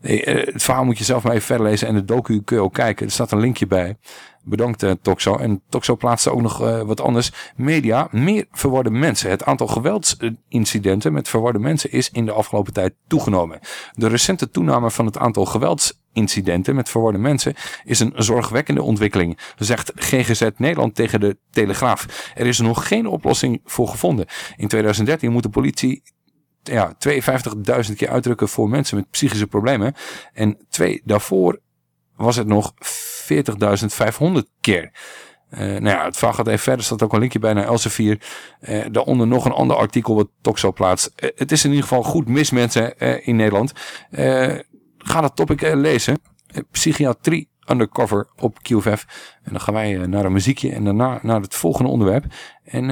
Het verhaal moet je zelf maar even verder lezen en de docu kun je ook kijken. Er staat een linkje bij. Bedankt uh, Toxo. En Toxo plaatste ook nog wat anders. Media, meer verwarde mensen. Het aantal geweldsincidenten met verwarde mensen is in de afgelopen tijd toegenomen. De recente toename van het aantal geweldsincidenten met verwarde mensen is een zorgwekkende ontwikkeling, zegt GGZ Nederland tegen de Telegraaf. Er is nog geen oplossing voor gevonden. In 2013 moet de politie ja, 52.000 keer uitdrukken voor mensen met psychische problemen. En twee daarvoor was het nog 40.500 keer. Uh, nou ja, het verhaal gaat even verder. Er staat ook een linkje bij naar Elsevier. Uh, daaronder nog een ander artikel wat Toxo plaatst. Uh, het is in ieder geval goed mis mensen in Nederland. Ga dat topic lezen. psychiatrie undercover op QFF. En dan gaan wij naar een muziekje en daarna naar het volgende onderwerp. En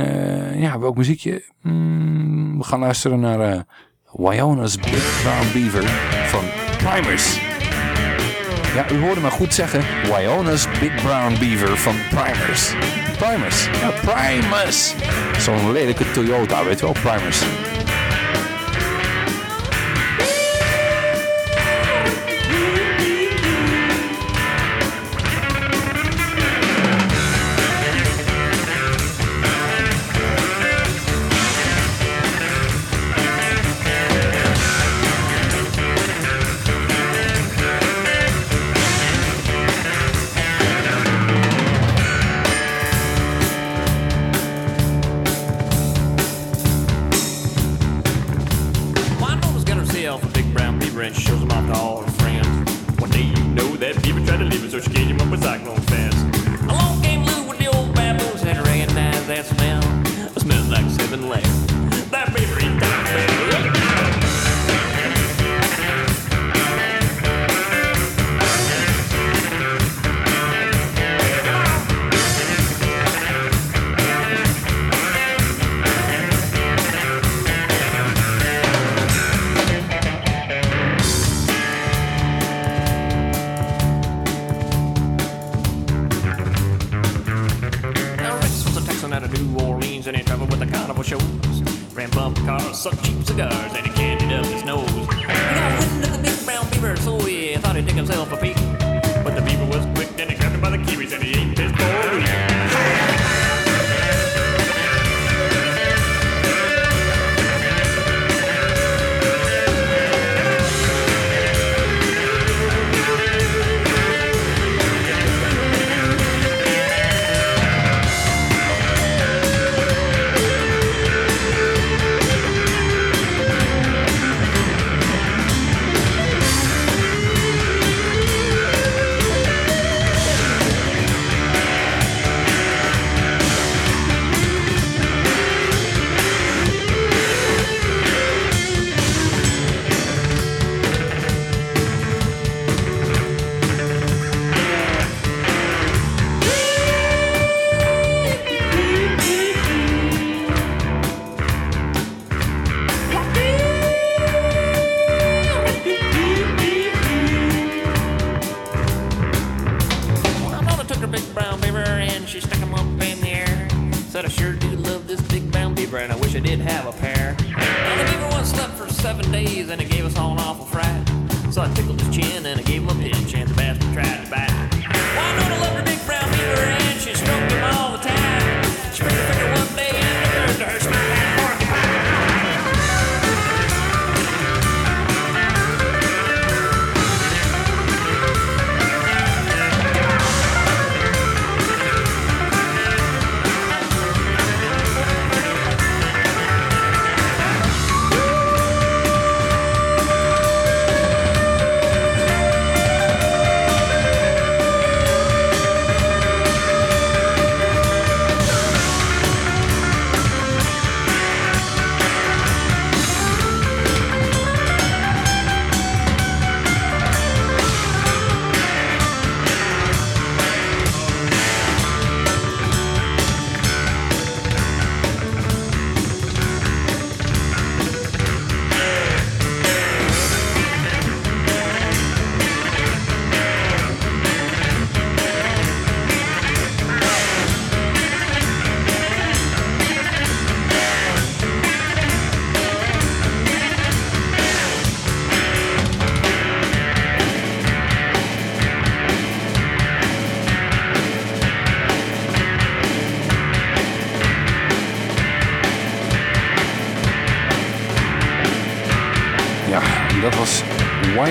ja, welk muziekje? Mm, we gaan luisteren naar Wyona's Big Brown Beaver van Primers. Ja, u hoorde me goed zeggen. Wyona's Big Brown Beaver van Primers. Primers. Ja, Primus. Zo'n lelijke Toyota, weet je wel, Primers.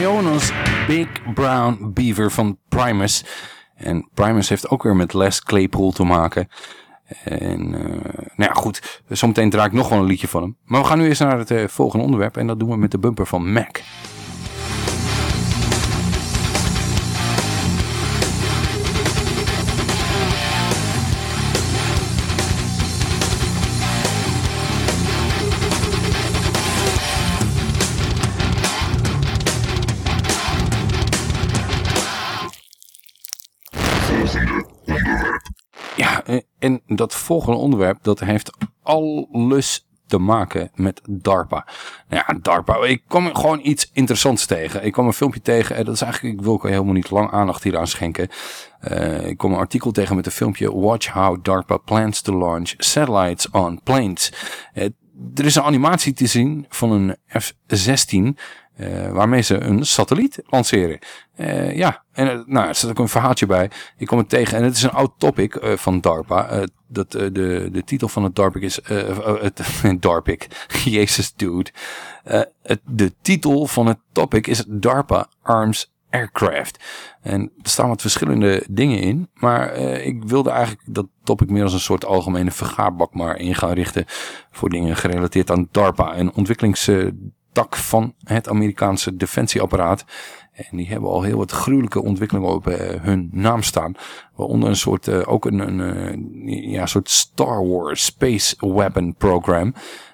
Wyona's Big Brown Beaver van Primus. En Primus heeft ook weer met Les Claypool te maken. En eh, nou ja, goed. Zometeen draai ik nog wel een liedje van hem. Maar we gaan nu eerst naar het eh, volgende onderwerp. En dat doen we met de bumper van Mac. Dat volgende onderwerp, dat heeft alles te maken met DARPA. Nou ja, DARPA. Ik kwam gewoon iets interessants tegen. Ik kwam een filmpje tegen. En dat is eigenlijk, ik wil helemaal niet lang aandacht hier aan schenken. Eh, ik kwam een artikel tegen met een filmpje. Watch how DARPA plans to launch satellites on planes. Eh, er is een animatie te zien van een F-16... eh, waarmee ze een satelliet lanceren. Eh, ja, en eh, nou, er staat ook een verhaaltje bij. Ik kom het tegen en het is een oud topic van DARPA. Dat, de, de titel van het DARPA is... het DARPIC. Jezus, dude. Het, de titel van het topic is DARPA Arms Aircraft. En er staan wat verschillende dingen in. Maar ik wilde eigenlijk dat topic meer als een soort algemene vergaarbak maar in gaan richten. Voor dingen gerelateerd aan DARPA. Een ontwikkelingstak van het Amerikaanse defensieapparaat. En die hebben al heel wat gruwelijke ontwikkelingen op eh, hun naam staan. Waaronder een soort, eh, ook een, een eh, ja, soort Star Wars Space Weapon Program.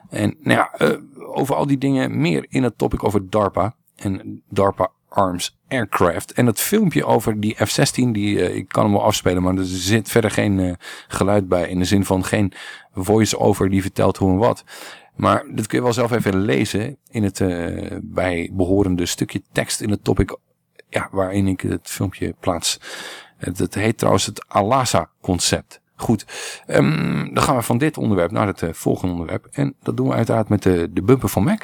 En nou ja, over al die dingen meer in het topic over DARPA. En DARPA Arms Aircraft. En dat filmpje over die F-16, die, ik kan hem wel afspelen, maar er zit verder geen geluid bij. In de zin van geen voice-over die vertelt hoe en wat. Maar dat kun je wel zelf even lezen in het eh bijbehorende stukje tekst in het topic ja, waarin ik het filmpje plaats. Het, het heet trouwens het Alasa-concept. Goed, ehm, dan gaan we van dit onderwerp naar het eh, volgende onderwerp. En dat doen we uiteraard met de, de bumper van Mac.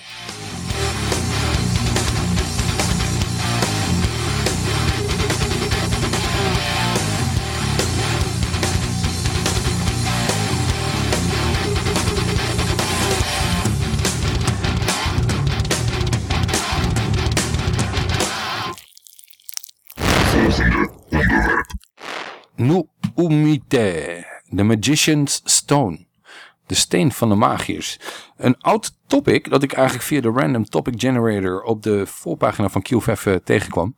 Umite, The Magician's Stone. De steen van de magiërs. Een oud topic dat ik eigenlijk via de Random Topic Generator op de voorpagina van QFF eh, tegenkwam.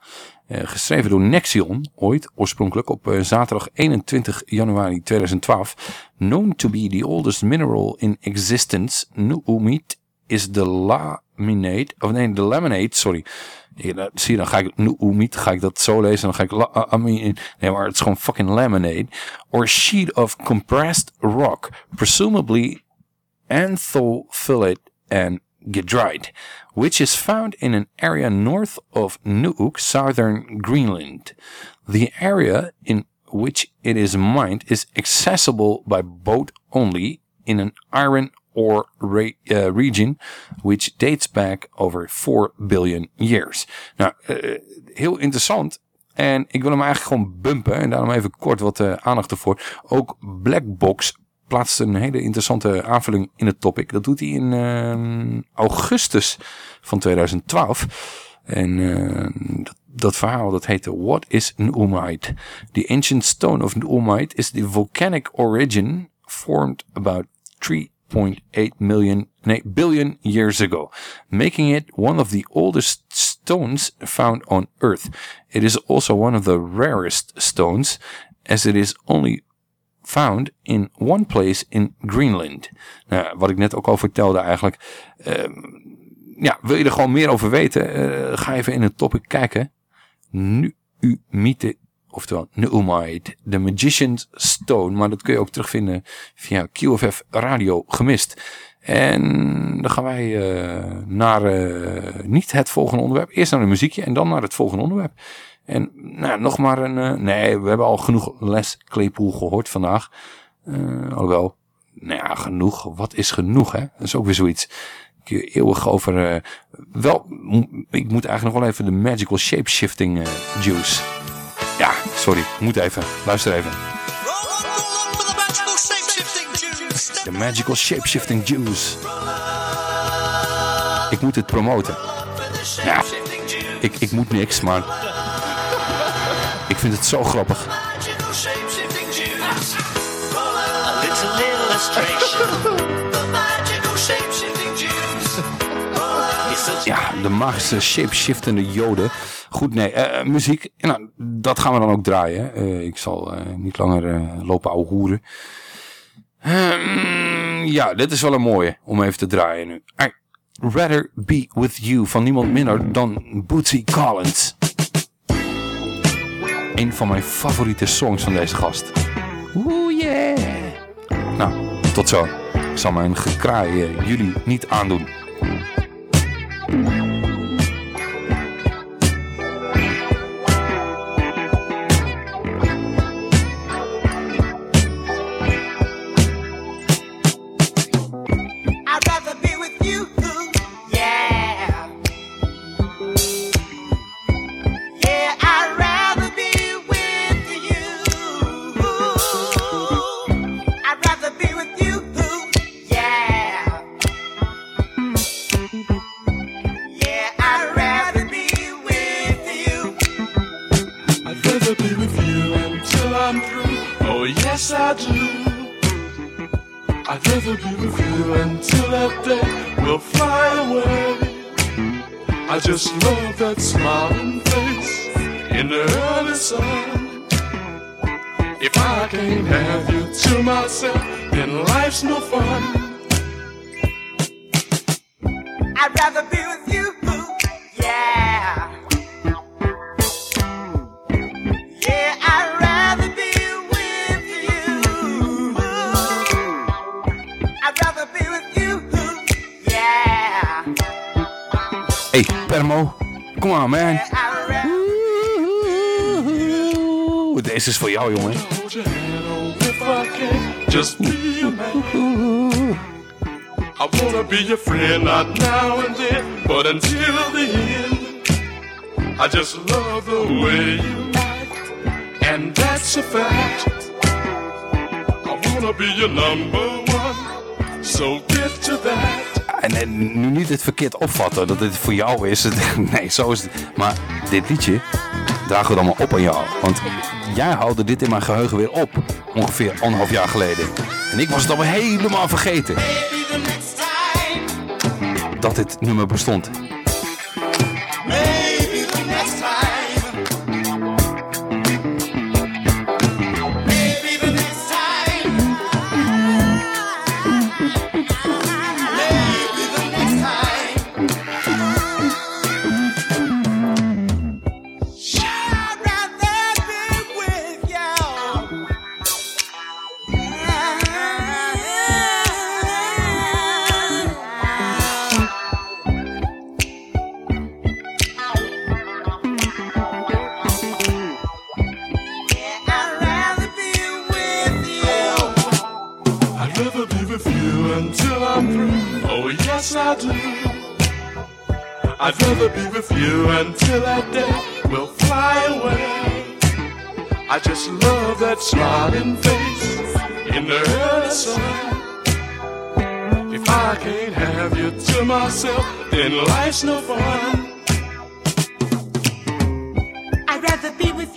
Eh, geschreven door Nexion, ooit, oorspronkelijk op eh, zaterdag 21 januari 2012. Known to be the oldest mineral in existence, Nuumite is the laminate, of nee, de laminate, sorry. Ja, zie dan ga ik Nuumite, ga ik dat zo lezen, dan ga ik, I mean, nee, maar het is gewoon fucking laminate. Or sheet of compressed rock, presumably anthophylite and gedrite, which is found in an area north of Nuuk, southern Greenland. The area in which it is mined is accessible by boat only in an iron re- uh, region which dates back over 4 billion years. Nou, eh, heel interessant. En ik wil hem eigenlijk gewoon bumpen. En daarom even kort wat eh, aandacht ervoor. Ook Blackbox plaatst een hele interessante aanvulling in het topic. Dat doet hij in eh, augustus van 2012. En eh, dat, verhaal dat heette What is Nuumite? The ancient stone of Nuumite is the volcanic origin formed about 3.8 million nee, billion years ago, making it one of the oldest stones found on Earth. It is also one of the rarest stones, as it is only found in one place in Greenland. Nou, wat ik net ook al vertelde eigenlijk. Ehm, ja, wil je er gewoon meer over weten? eh, ga even in het topic kijken. Nu u mythe, oftewel Nuumite, The Magician's Stone. Maar dat kun je ook terugvinden via QFF Radio Gemist. En dan gaan wij eh, naar eh, niet het volgende onderwerp. Eerst naar een muziekje en dan naar het volgende onderwerp. En nou, nog maar een... eh, nee, we hebben al genoeg Les Claypool gehoord vandaag. Alhoewel, nou ja, genoeg. Wat is genoeg, hè? Dat is ook weer zoiets. Eeuwig over... wel, ik moet eigenlijk nog wel even de Magical Shapeshifting eh Juice. Ja, sorry. Moet even. Luister even. De Magical Shapeshifting Juice. Ik moet het promoten. Ja, ik, ik moet niks, maar... Ik vind het zo grappig. A little illustration. De magische shapeshiftende joden. Goed, nee, eh, muziek, nou, dat gaan we dan ook draaien. Eh, ik zal eh, niet langer eh, lopen ouwe hoeren. Ehm, ja, dit is wel een mooie om even te draaien nu. I Rather Be With You van niemand minder dan Bootsy Collins. Een van mijn favoriete songs van deze gast. Oeh yeah. Nou, tot zo. Ik zal mijn gekraai eh, jullie niet aandoen. Yes, I do. I'd rather be with you until that day will fly away. I just love that smiling face in the early sun. If I can't have you to myself, then life's no fun. I'd rather be with you. Yeah, Hey, Permo. Come on, man. Deze is voor jou, jongen. Just be a man. I wanna be your friend, not now and then, but until the end. I just love the way you act, and that's a fact. I wanna be your number one, so get to that. En, en nu niet het verkeerd opvatten dat dit voor jou is. Nee, zo is het. Maar dit liedje dragen we dan maar op aan jou. Want jij haalde dit in mijn geheugen weer op. Ongeveer anderhalf jaar geleden. En ik was het alweer helemaal vergeten. Dat dit nummer bestond. Rather be with you until that day will fly away. I just love that smiling face in the early sun. If I can't have you to myself, then life's no fun. I'd rather be with you,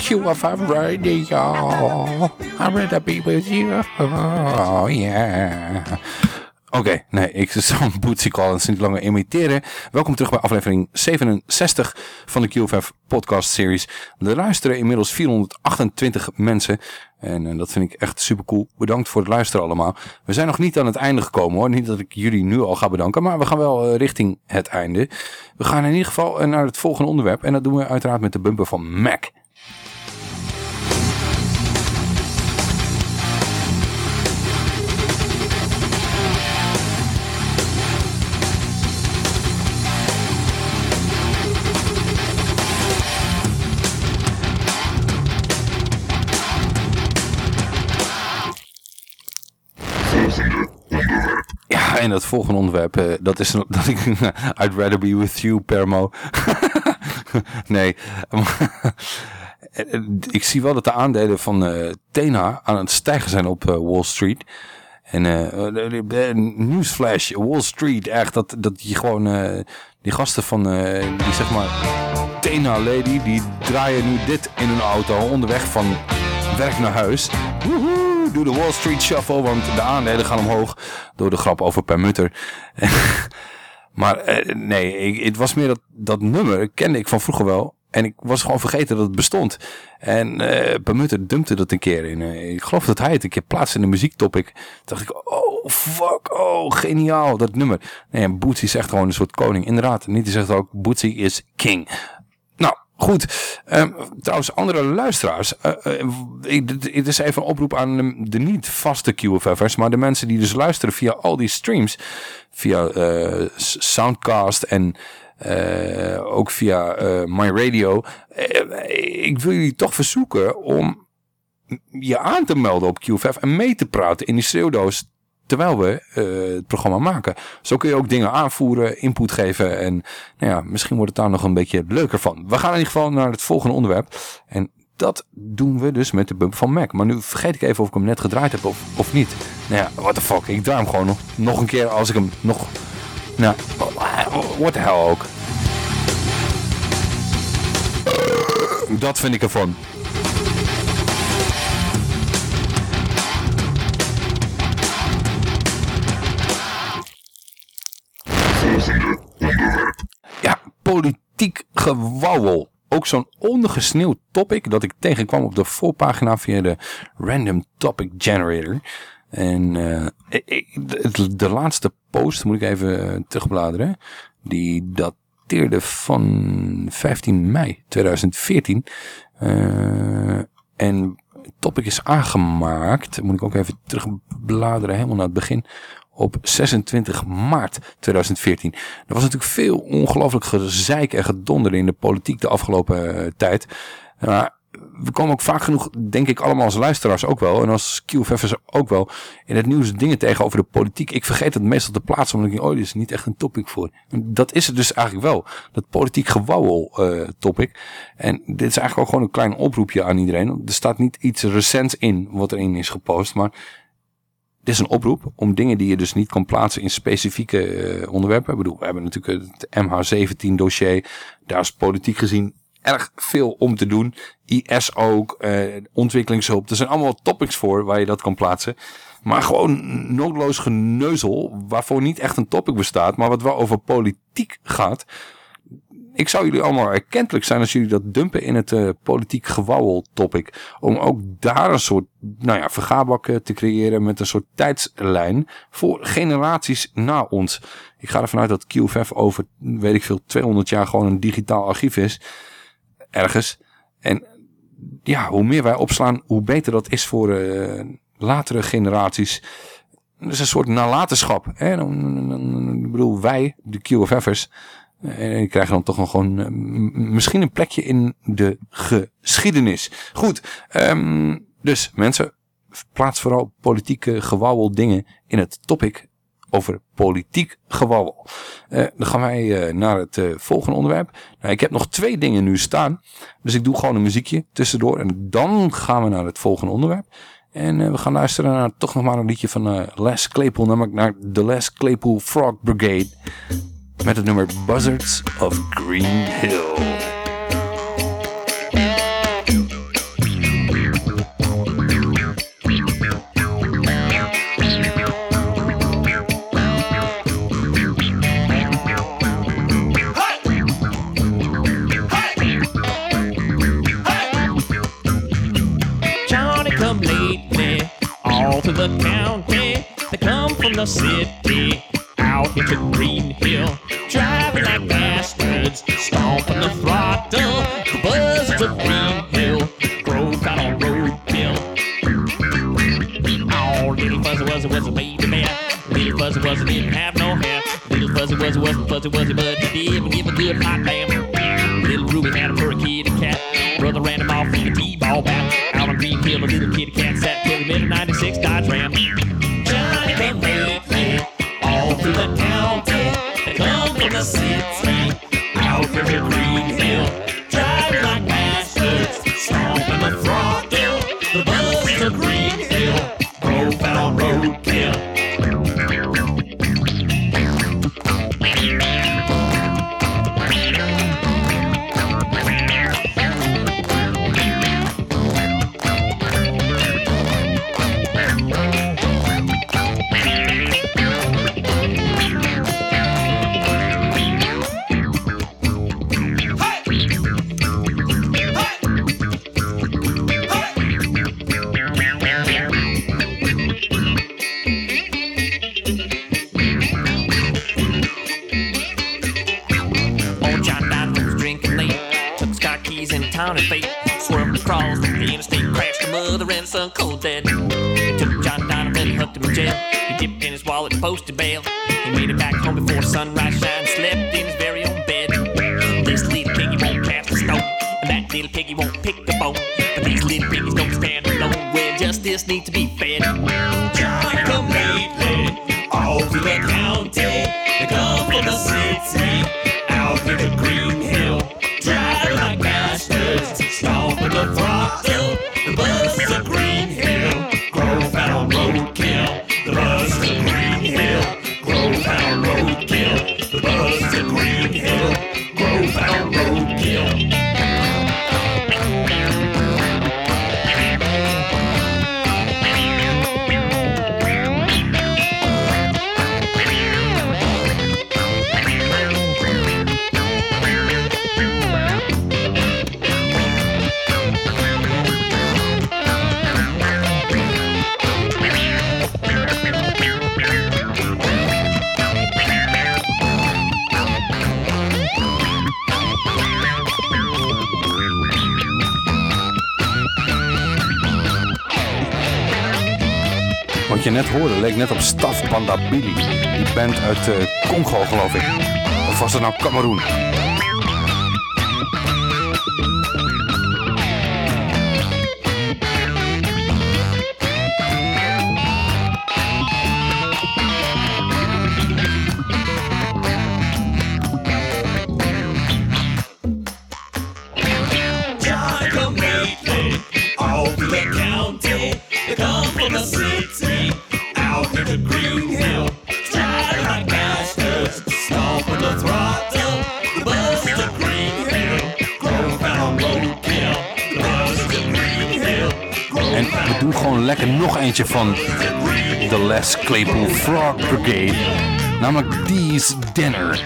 On QFM Radio. I'd rather be with you. Oh yeah. Oké, nee, ik zal Bootsy Collins niet langer imiteren. Welkom terug bij aflevering 67 van de QFF podcast series. Er luisteren inmiddels 428 mensen. En eh, dat vind ik echt super cool. Bedankt voor het luisteren allemaal. We zijn nog niet aan het einde gekomen hoor. Niet dat ik jullie nu al ga bedanken. Maar we gaan wel eh, richting het einde. We gaan in ieder geval eh, naar het volgende onderwerp. En dat doen we uiteraard met de bumper van Mac. Ja, en dat volgende onderwerp, eh, dat is dat ik I'd rather be with you, Permo. nee, ik zie wel dat de aandelen van eh, Tena aan het stijgen zijn op eh, Wall Street. En eh nieuwsflash, Wall Street, echt, dat, dat je gewoon, die gasten van, die zeg maar, Tena Lady, die draaien nu dit in hun auto onderweg van werk naar huis. Woehoe, doe de Wall Street Shuffle, want de aandelen gaan omhoog door de grap over permutter. maar eh, nee, het was meer dat, dat nummer, kende ik van vroeger wel. En ik was gewoon vergeten dat het bestond. En eh Permutter dumpte dat een keer in. eh, ik geloof dat hij het een keer plaatste in de muziektopic. Toen dacht ik, oh fuck, oh geniaal, dat nummer. Nee, en Bootsy is echt gewoon een soort koning. Inderdaad, niet die zegt ook, Bootsy is king. Goed. Ehm, trouwens, andere luisteraars. eh, eh, Het is even een oproep aan de, niet vaste QFF'ers. Maar de mensen die dus luisteren via al die streams. Via eh, Soundcast en eh, ook via eh, My Radio. Eh, ik wil jullie toch verzoeken om je aan te melden op QFF en mee te praten in die schreeuwdoos terwijl we eh, het programma maken. Zo kun je ook dingen aanvoeren, input geven en nou ja, misschien wordt het daar nog een beetje leuker van. We gaan in ieder geval naar het volgende onderwerp en dat doen we dus met de bump van Mac. Maar nu vergeet ik even of ik hem net gedraaid heb of, of niet. Nou ja, what the fuck, ik draai hem gewoon nog, nog een keer als ik hem nog... Nou, what the hell ook. Dat vind ik ervan. Politiek gewauwel. Ook zo'n ondergesneeuwd topic dat ik tegenkwam op de voorpagina via de Random Topic Generator. En eh, de laatste post, moet ik even eh, terugbladeren, die dateerde van 15 mei 2014. Eh, en het topic is aangemaakt, moet ik ook even terugbladeren, helemaal naar het begin op 26 maart 2014. Er was natuurlijk veel ongelooflijk gezeik en gedonder in de politiek de afgelopen eh, tijd. Maar we komen ook vaak genoeg, denk ik, allemaal als luisteraars ook wel. En als QFF'ers ook wel. In het nieuws dingen tegen over de politiek. Ik vergeet het meestal te plaatsen. Omdat ik denk, oh, dit is niet echt een topic voor. Dat is het dus eigenlijk wel. Dat politiek gewauwel eh, topic. En dit is eigenlijk ook gewoon een klein oproepje aan iedereen. Er staat niet iets recents in wat erin is gepost. Maar dit is een oproep om dingen die je dus niet kan plaatsen in specifieke eh, onderwerpen. Ik bedoel, we hebben natuurlijk het MH17 dossier. Daar is politiek gezien erg veel om te doen. IS ook, eh, ontwikkelingshulp. Er zijn allemaal topics voor waar je dat kan plaatsen. Maar gewoon noodloos geneuzel, waarvoor niet echt een topic bestaat, maar wat wel over politiek gaat. Ik zou jullie allemaal erkentelijk zijn als jullie dat dumpen in het eh, politiek gewauwel topic. Om ook daar een soort nou ja, vergaarbakken te creëren met een soort tijdslijn voor generaties na ons. Ik ga ervan uit dat QFF over, weet ik veel, 200 jaar gewoon een digitaal archief is. Ergens. En ja, hoe meer wij opslaan, hoe beter dat is voor eh, latere generaties. Dat is een soort nalatenschap. Hè? Ik bedoel, wij, de QFF'ers, en die krijgen dan toch nog gewoon eh, misschien een plekje in de geschiedenis. Goed, ehm, dus mensen, plaats vooral politieke gewauwel dingen in het topic over politiek gewauwel. Eh, dan gaan wij eh, naar het volgende onderwerp. Nou, ik heb nog twee dingen nu staan. Dus ik doe gewoon een muziekje tussendoor. En dan gaan we naar het volgende onderwerp. En we gaan luisteren naar toch nog maar een liedje van Les Claypool. Namelijk naar de Les Claypool Frog Brigade. Met het nummer Buzzards of Green Hill. The county. They come from the city, out into Green Hill, driving like bastards, stomping the throttle. Buzzards of Green Hill, broke out on roadkill. Oh, little fuzzy wuzzy was a baby bear. Little fuzzy wuzzy didn't have no hair. Little fuzzy wuzzy wasn't fuzzy wuzzy, but he did give a good hot damn. Little Ruby had a fur kitty cat. Brother ran him off in a T-ball bat. Out on Green Hill, a little kitty cat sat till the middle 96 Dodge Ram. Come from the city, out from the Green Bandabili. Die band uit eh, Congo geloof ik. Of was het nou Cameroen? van The Les Claypool Frog Brigade. Namelijk D's Dinner.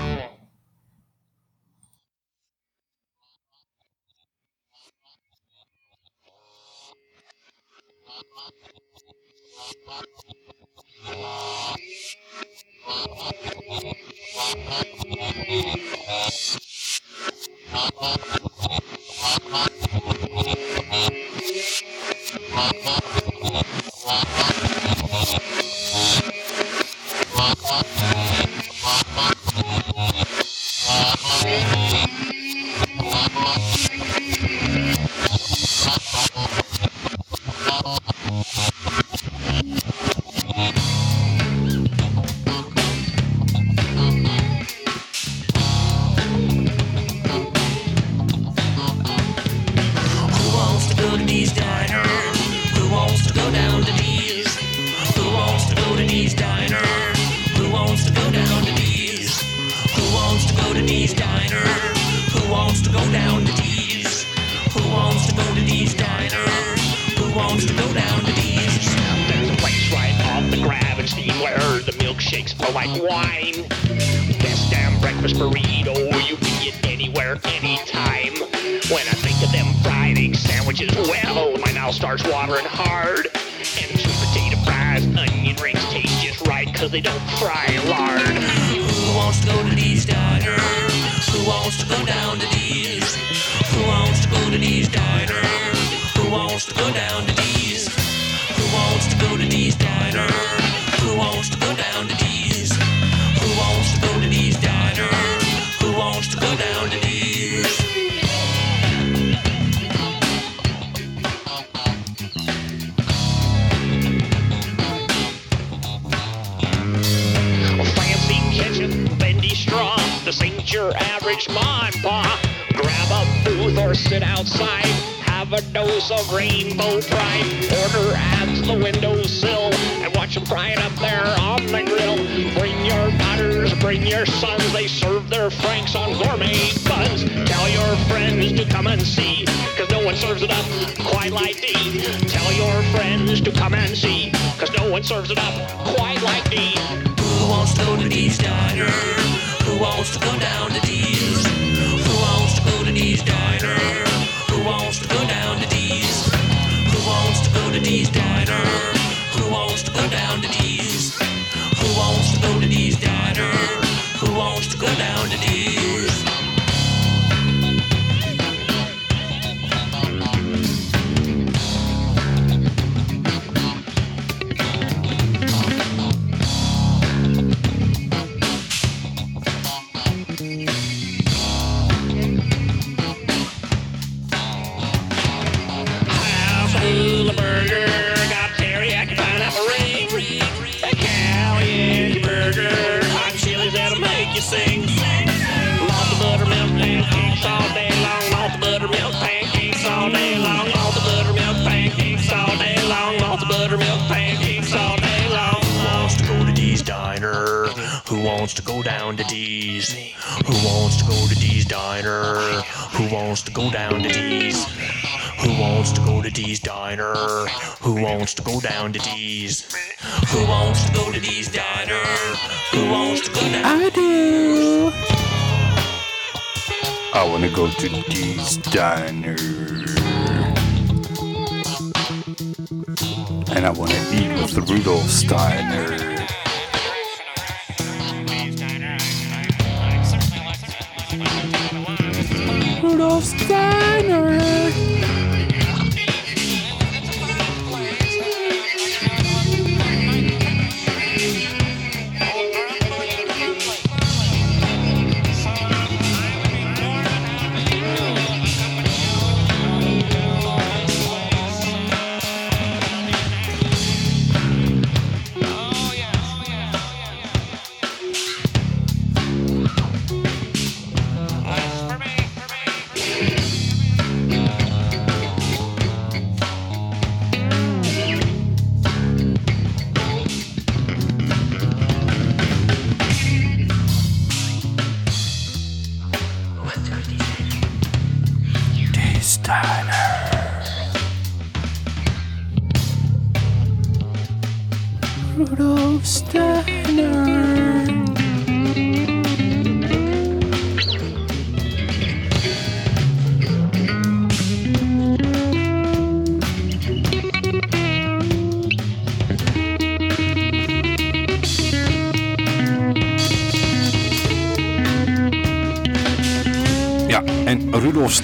done.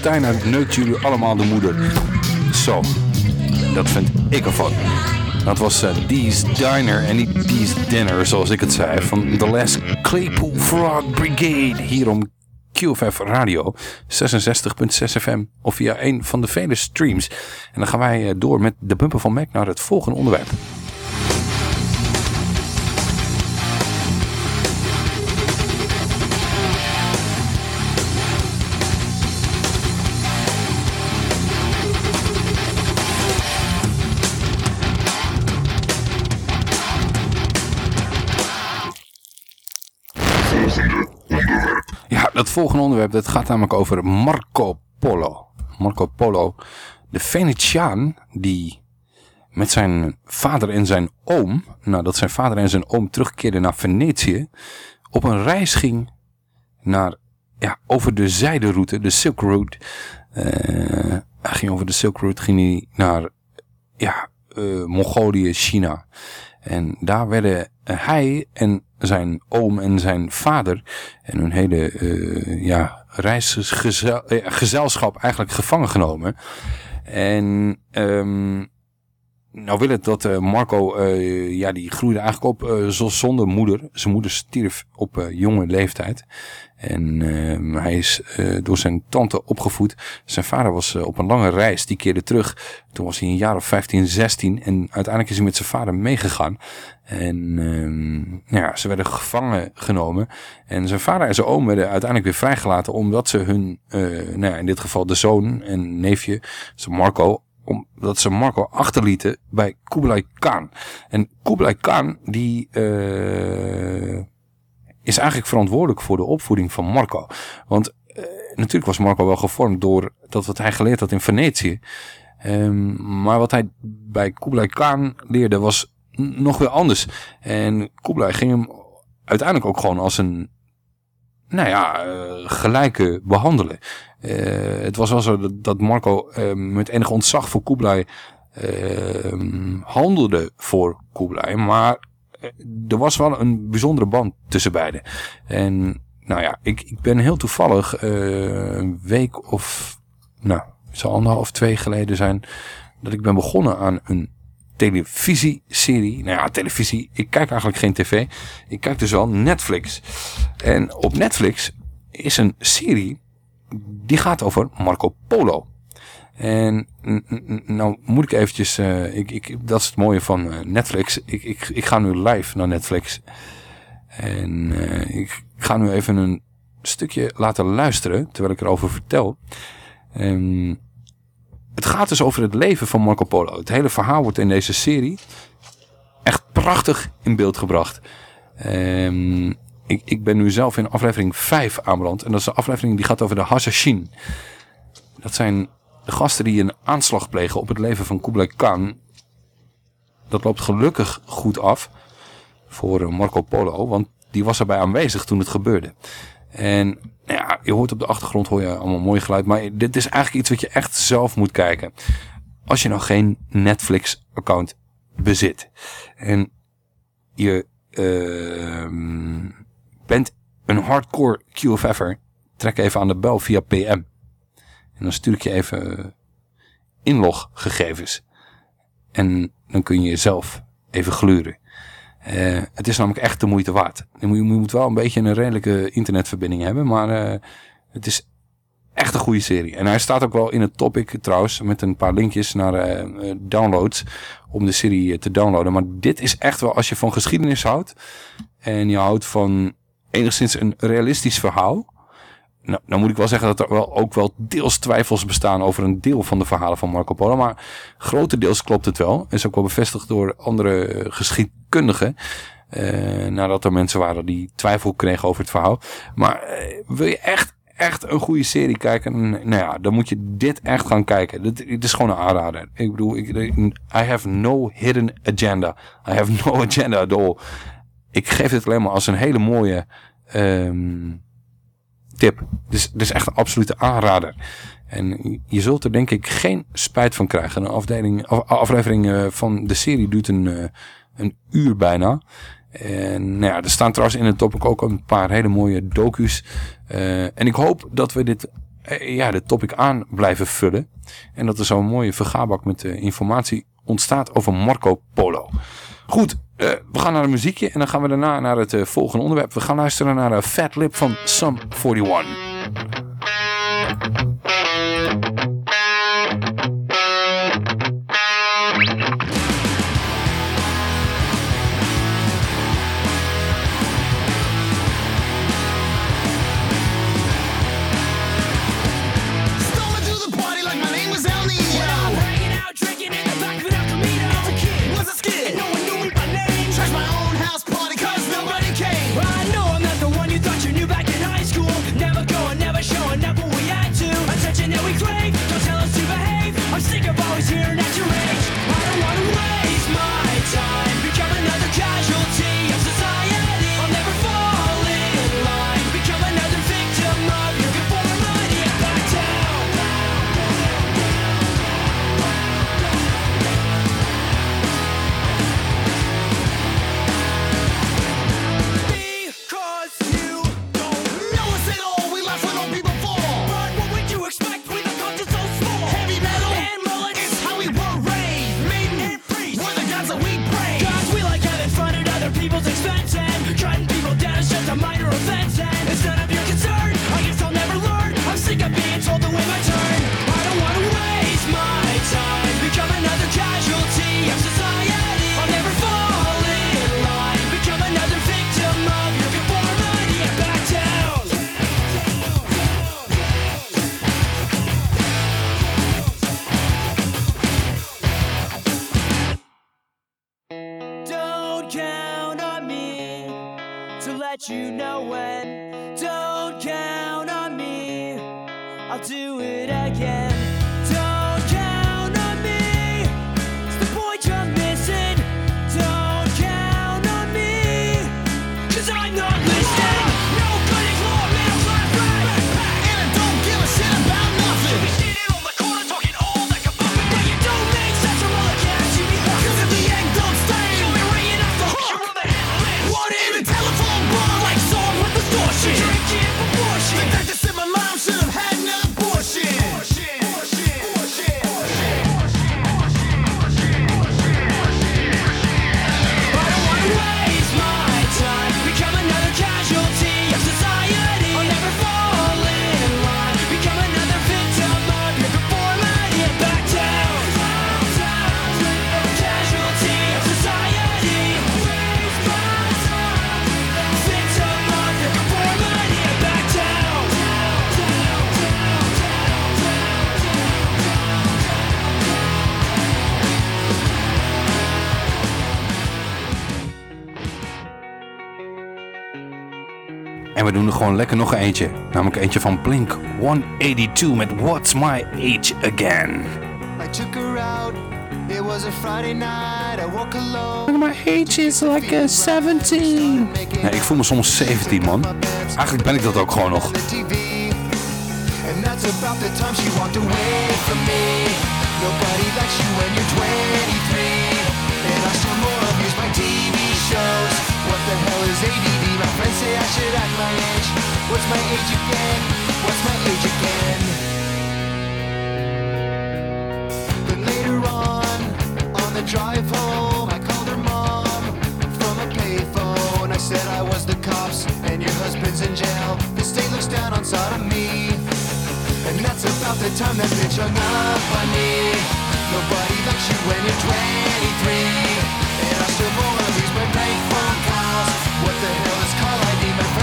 Steiner neukt jullie allemaal de moeder. Zo, dat vind ik ervan. Dat was eh, Dee's Diner en niet Dee's Dinner, zoals ik het zei. Van The Last Claypool Frog Brigade. Hier om QFF Radio 66.6 FM. Of via een van de vele streams. En dan gaan wij eh, door met de bumper van Mac naar het volgende onderwerp. Dat volgende onderwerp dat gaat namelijk over Marco Polo. Marco Polo, de Venetiaan die met zijn vader en zijn oom, nadat zijn vader en zijn oom terugkeerden naar Venetië, op een reis ging naar, ja, over de zijderoute, de Silk Route. Eh, hij ging over de Silk Route, ging hij naar, ja, eh, Mongolië, China. En daar werden hij en zijn oom en zijn vader en hun hele uh, ja, reisgezelschap eigenlijk gevangen genomen. En um, nou wil het dat uh, Marco, uh, ja, die groeide eigenlijk op uh, zonder moeder. Zijn moeder stierf op jonge leeftijd. En ehm, hij is door zijn tante opgevoed. Zijn vader was op een lange reis, die keerde terug. Toen was hij een jaar of 15, 16 en uiteindelijk is hij met zijn vader meegegaan. En um, ja, ze werden gevangen genomen. En zijn vader en zijn oom werden uiteindelijk weer vrijgelaten omdat ze hun, nou ja, in dit geval de zoon en neefje, Marco, omdat ze Marco achterlieten bij Kublai Khan. En Kublai Khan die uh, is eigenlijk verantwoordelijk voor de opvoeding van Marco. Want uh, natuurlijk was Marco wel gevormd door dat wat hij geleerd had in Venetië. Um, maar wat hij bij Kublai Khan leerde was nog weer anders. En Kublai ging hem uiteindelijk ook gewoon als een nou ja, uh, gelijke behandelen. Uh, het was wel zo dat, Marco uh, met enig ontzag voor Kublai handelde voor Kublai. Maar er was wel een bijzondere band tussen beiden. En nou ja, ik, ik ben heel toevallig een week of, nou, het zal anderhalf, twee geleden zijn, dat ik ben begonnen aan een televisieserie. Nou ja, televisie. Ik kijk eigenlijk geen tv. Ik kijk dus wel Netflix. En op Netflix is een serie die gaat over Marco Polo. En nou moet ik eventjes, uh, ik, ik, dat is het mooie van uh, Netflix. Ik, ik, ik ga nu live naar Netflix. En uh, ik ga nu even een stukje laten luisteren, terwijl ik erover vertel. Um, het gaat dus over het leven van Marco Polo. Het hele verhaal wordt in deze serie echt prachtig in beeld gebracht. Um, ik, ik ben nu zelf in aflevering 5 aanbeland. En dat is de aflevering die gaat over de Hashashin. Dat zijn de gasten die een aanslag plegen op het leven van Kublai Khan. Dat loopt gelukkig goed af voor Marco Polo. Want die was erbij aanwezig toen het gebeurde. En nou ja, je hoort op de achtergrond hoor je allemaal mooi geluid. Maar dit is eigenlijk iets wat je echt zelf moet kijken. Als je nog geen Netflix account bezit. En je uh, bent een hardcore QFF'er. Trek even aan de bel via PM. En dan stuur ik je even inloggegevens. En dan kun je jezelf even gluren. Uh, het is namelijk echt de moeite waard. Je moet, je moet wel een beetje een redelijke internetverbinding hebben, maar uh, het is echt een goede serie. En hij staat ook wel in het topic trouwens, met een paar linkjes naar uh, downloads om de serie te downloaden. Maar dit is echt wel, als je van geschiedenis houdt en je houdt van enigszins een realistisch verhaal. Nou, nou moet ik wel zeggen dat er wel ook wel deels twijfels bestaan over een deel van de verhalen van Marco Polo. Maar grotendeels klopt het wel. Is ook wel bevestigd door andere geschiedkundigen. Uh, nadat er mensen waren die twijfel kregen over het verhaal. Maar uh, wil je echt, echt een goede serie kijken, nou ja, dan moet je dit echt gaan kijken. Dit, dit is gewoon een aanrader. Ik bedoel, ik, I have no hidden agenda. I have no agenda at all. Ik geef dit alleen maar als een hele mooie ehm, tip. Dus is echt een absolute aanrader. En je zult er denk ik geen spijt van krijgen. Een afdeling, af- aflevering eh, van de serie duurt een, eh, een uur bijna. En nou ja, er staan trouwens in het topic ook een paar hele mooie docu's. Eh, en ik hoop dat we dit, ja, dit topic aan blijven vullen. En dat er zo'n mooie vergaarbak met informatie ontstaat over Marco Polo. Goed, eh, we gaan naar een muziekje en dan gaan we daarna naar het eh, volgende onderwerp. We gaan luisteren naar eh, Fat Lip van Sum 41. Do it we doen er gewoon lekker nog eentje. Namelijk eentje van Blink 182 met What's My Age Again. I took her out. It was a Friday night. I woke alone. My age is like a 17. Nee, ik voel me soms 17 man. Eigenlijk ben ik dat ook gewoon nog. And that's about the time she walked away from me. Nobody likes you when you're 23. And I still more amuse by TV shows. What the hell is ADD? Say I should act my age. What's my age again? What's my age again? Then later on, on the drive home, I called her mom from a payphone. I said I was the cops and your husband's in jail. The state looks down on sodomy. And that's about the time that bitch hung up on me. Nobody likes you when you're 23. And I still of these my prank phone calls. What the hell is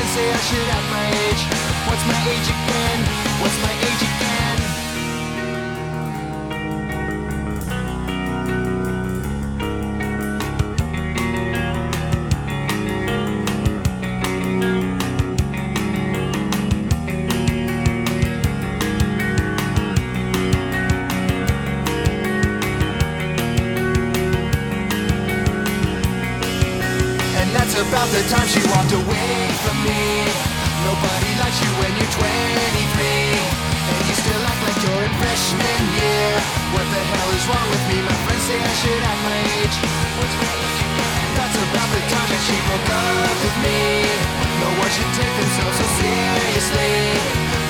and say I should have my age. What's my age again? What's my age again? about the time she walked away me. Nobody likes you when you're 23. And you still act like you're in freshman year. What the hell is wrong with me? My friends say I should act my age. That's about the time that she broke up with me. No one should take themselves so seriously.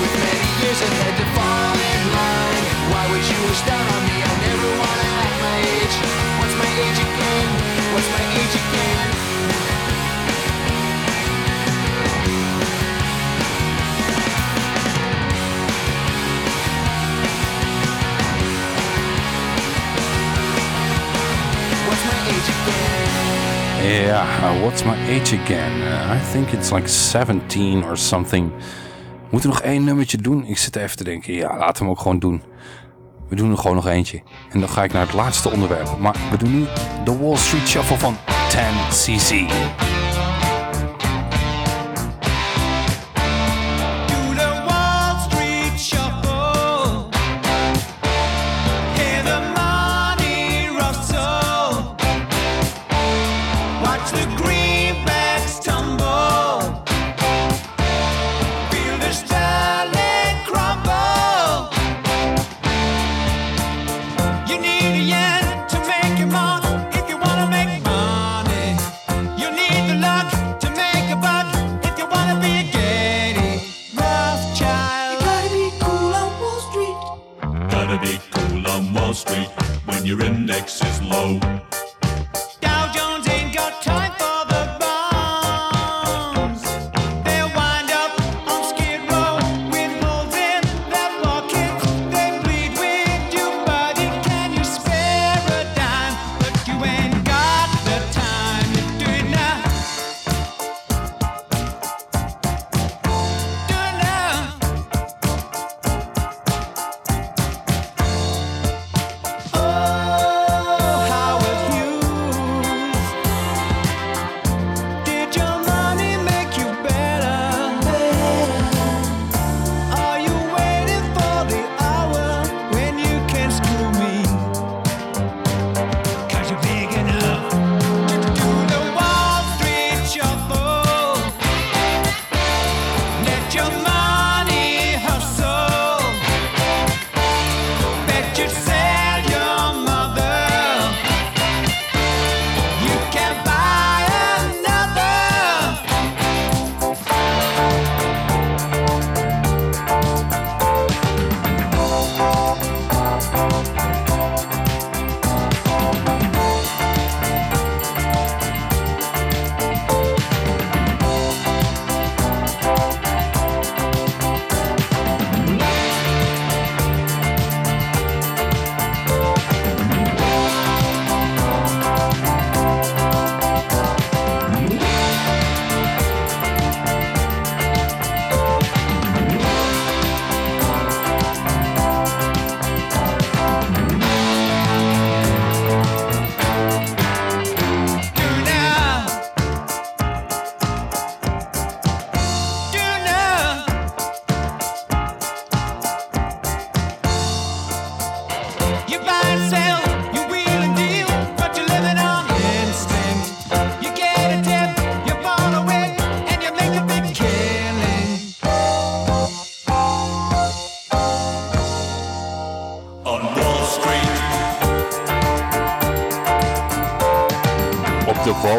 With many years ahead to fall in line. Why would you wish that on me? Ja, what's my age again? Uh, I think it's like 17 or something. Moeten we nog één nummertje doen? Ik zit even te denken, ja, laten we hem ook gewoon doen. We doen er gewoon nog eentje. En dan ga ik naar het laatste onderwerp. Maar we doen nu de Wall Street Shuffle van 10cc.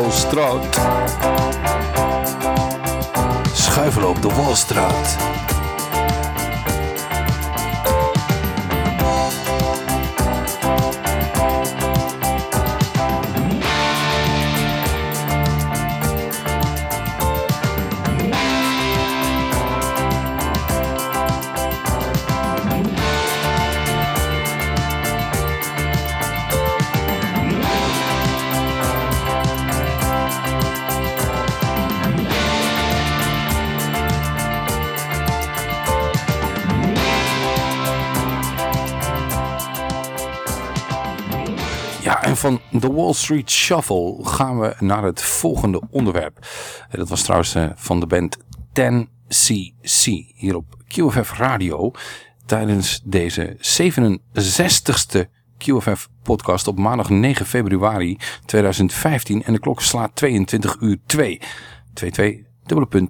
Walstraat. Schuifelen op de Walstraat. Van de Wall Street Shuffle gaan we naar het volgende onderwerp. Eh, Dat was trouwens eh, van de band 10cc hier op QFF Radio tijdens deze 67ste QFF podcast op maandag 9 februari 2015 en de klok slaat 22 uur 2. 22 dubbele punt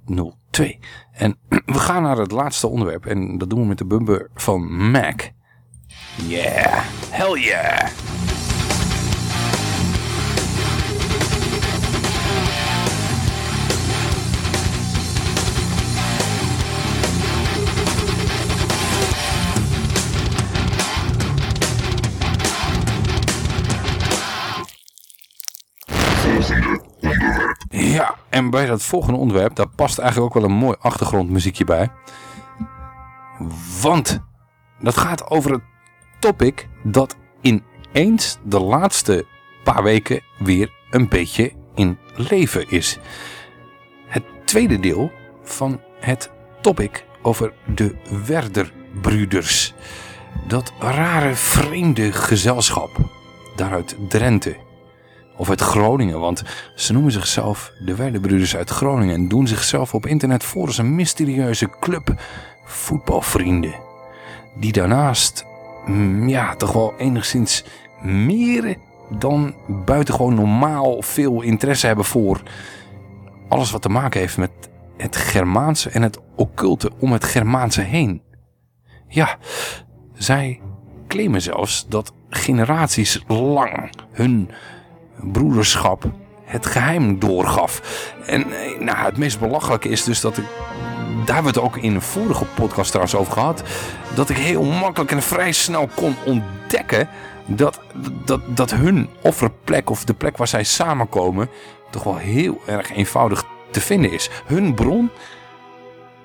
02. En we gaan naar het laatste onderwerp en dat doen we met de bumper van Mac. Yeah, hell yeah. En bij dat volgende onderwerp, daar past eigenlijk ook wel een mooi achtergrondmuziekje bij. Want dat gaat over het topic dat ineens de laatste paar weken weer een beetje in leven is. Het tweede deel van het topic over de Werderbroeders. Dat rare vreemde gezelschap daaruit Drenthe. Of uit Groningen, want ze noemen zichzelf de Werderbroeders uit Groningen en doen zichzelf op internet voor als een mysterieuze club voetbalvrienden. Die daarnaast, mm, ja, toch wel enigszins meer dan buitengewoon normaal veel interesse hebben voor alles wat te maken heeft met het Germaanse en het occulte om het Germaanse heen. Ja, zij claimen zelfs dat generaties lang hun broederschap het geheim doorgaf. En eh, nou, het meest belachelijke is dus dat ik, daar hebben we het ook in een vorige podcast trouwens over gehad, dat ik heel makkelijk en vrij snel kon ontdekken dat, dat, dat hun offerplek of de plek waar zij samenkomen toch wel heel erg eenvoudig te vinden is. Hun bron,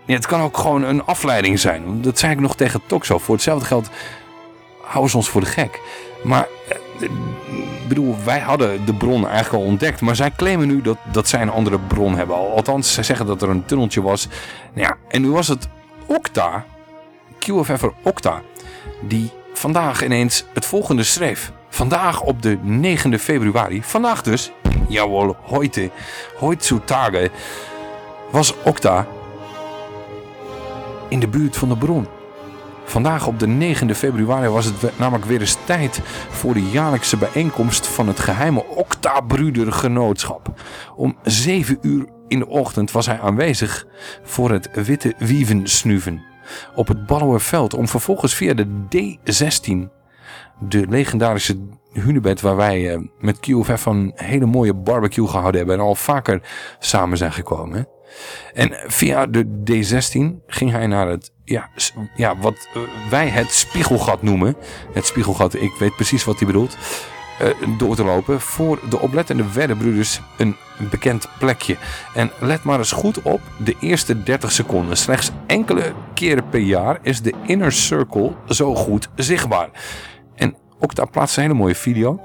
het kan ook gewoon een afleiding zijn. Dat zei ik nog tegen Toxo. Voor hetzelfde geld houden ze ons voor de gek. Maar eh, ik bedoel, wij hadden de bron eigenlijk al ontdekt. Maar zij claimen nu dat, dat zij een andere bron hebben. Al- Althans, zij zeggen dat er een tunneltje was. Nou ja, en nu was het Okta, QFF'er Okta, die vandaag ineens het volgende schreef. Vandaag op de 9e februari, vandaag dus, jawel, heute, heutzutage, was Okta in de buurt van de bron. Vandaag op de 9e februari was het namelijk weer eens tijd voor de jaarlijkse bijeenkomst van het geheime Octa-broedergenootschap. Om 7 uur in de ochtend was hij aanwezig voor het witte wievensnuven op het Ballowerveld om vervolgens via de D16, de legendarische hunebed waar wij eh, met QFF een hele mooie barbecue gehouden hebben en al vaker samen zijn gekomen. En via de D16 ging hij naar het, ja, ja wat eh, wij het spiegelgat noemen. Het spiegelgat, ik weet precies wat hij bedoelt. eh, door te lopen voor de oplettende Werderbroeders een bekend plekje. En let maar eens goed op de eerste 30 seconden. Slechts enkele keren per jaar is de inner circle zo goed zichtbaar. En Okta plaatst een hele mooie video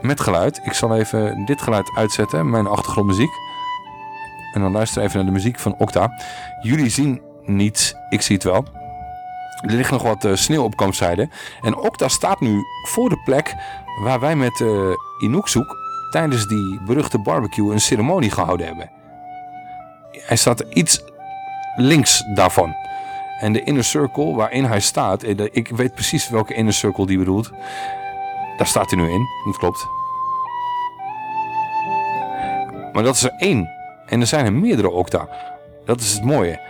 met geluid. Ik zal even dit geluid uitzetten, mijn achtergrondmuziek. En dan luister even naar de muziek van Okta. Jullie zien niets, ik zie het wel. Er ligt nog wat eh, sneeuw op kampzijde. En Okta staat nu voor de plek waar wij met eh Inukzoek tijdens die beruchte barbecue een ceremonie gehouden hebben. Hij staat iets links daarvan. En de inner circle waarin hij staat, eh, ik weet precies welke inner circle die bedoelt. Daar staat hij nu in, dat klopt. Maar dat is er één. En er zijn er meerdere Okta. Dat is het mooie.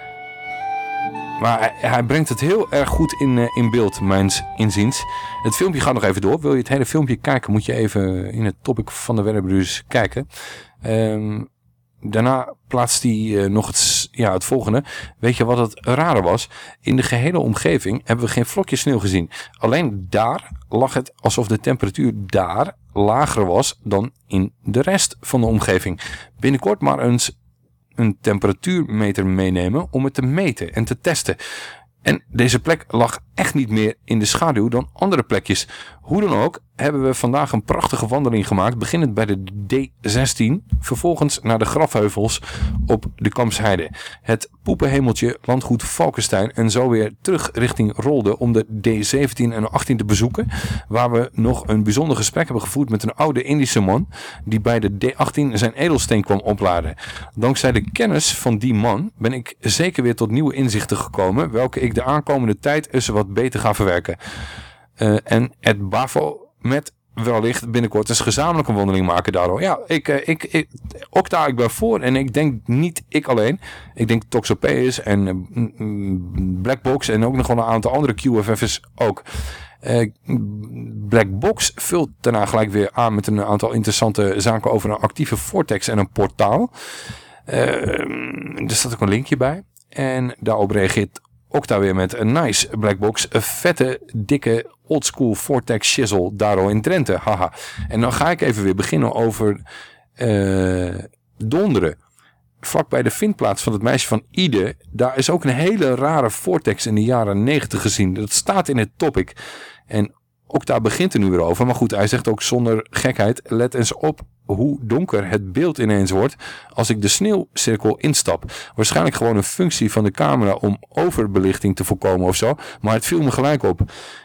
Maar hij, brengt het heel erg goed in, eh, in beeld, mijns inziens. Het filmpje gaat nog even door. Wil je het hele filmpje kijken, moet je even in het topic van de Werderbroeders kijken. Ehm, daarna plaatst hij eh, nog het, ja, het volgende. Weet je wat het rare was? In de gehele omgeving hebben we geen vlokje sneeuw gezien. Alleen daar lag het alsof de temperatuur daar lager was dan in de rest van de omgeving. Binnenkort maar eens een temperatuurmeter meenemen om het te meten en te testen. En deze plek lag echt niet meer in de schaduw dan andere plekjes. Hoe dan ook hebben we vandaag een prachtige wandeling gemaakt, beginnend bij de D16, vervolgens naar de grafheuvels op de Kampsheide. Het poepenhemeltje landgoed Valkenstein en zo weer terug richting Rolde om de D17 en 18 te bezoeken, waar we nog een bijzonder gesprek hebben gevoerd met een oude Indische man die bij de D18 zijn edelsteen kwam opladen. Dankzij de kennis van die man ben ik zeker weer tot nieuwe inzichten gekomen, welke ik de aankomende tijd eens wat beter ga verwerken. Eh, en Ed Bavo met wellicht binnenkort eens gezamenlijk een wandeling maken daardoor. Ja, ik, eh, ik, ik, Okta, ik ben voor. En ik denk niet ik alleen. Ik denk Toxopeus en eh, mm, mm, Blackbox en ook nog wel een aantal andere QFF's ook. Eh, Blackbox vult daarna gelijk weer aan met een aantal interessante zaken over een actieve Vortex en een portaal. Eh, er staat ook een linkje bij. En daarop reageert Okta weer met een nice Blackbox. Een vette, dikke, oldschool Vortex shizzle daardoor in Drenthe. Haha. En dan ga ik even weer beginnen over eh, Donderen. Vlak bij de vindplaats van het meisje van Ide. Daar is ook een hele rare Vortex in de jaren 90 gezien. Dat staat in het topic. En Okta begint er nu weer over. Maar goed, hij zegt ook zonder gekheid. Let eens op hoe donker het beeld ineens wordt als ik de sneeuwcirkel instap. Waarschijnlijk gewoon een functie van de camera om overbelichting te voorkomen of zo. Maar het viel me gelijk op.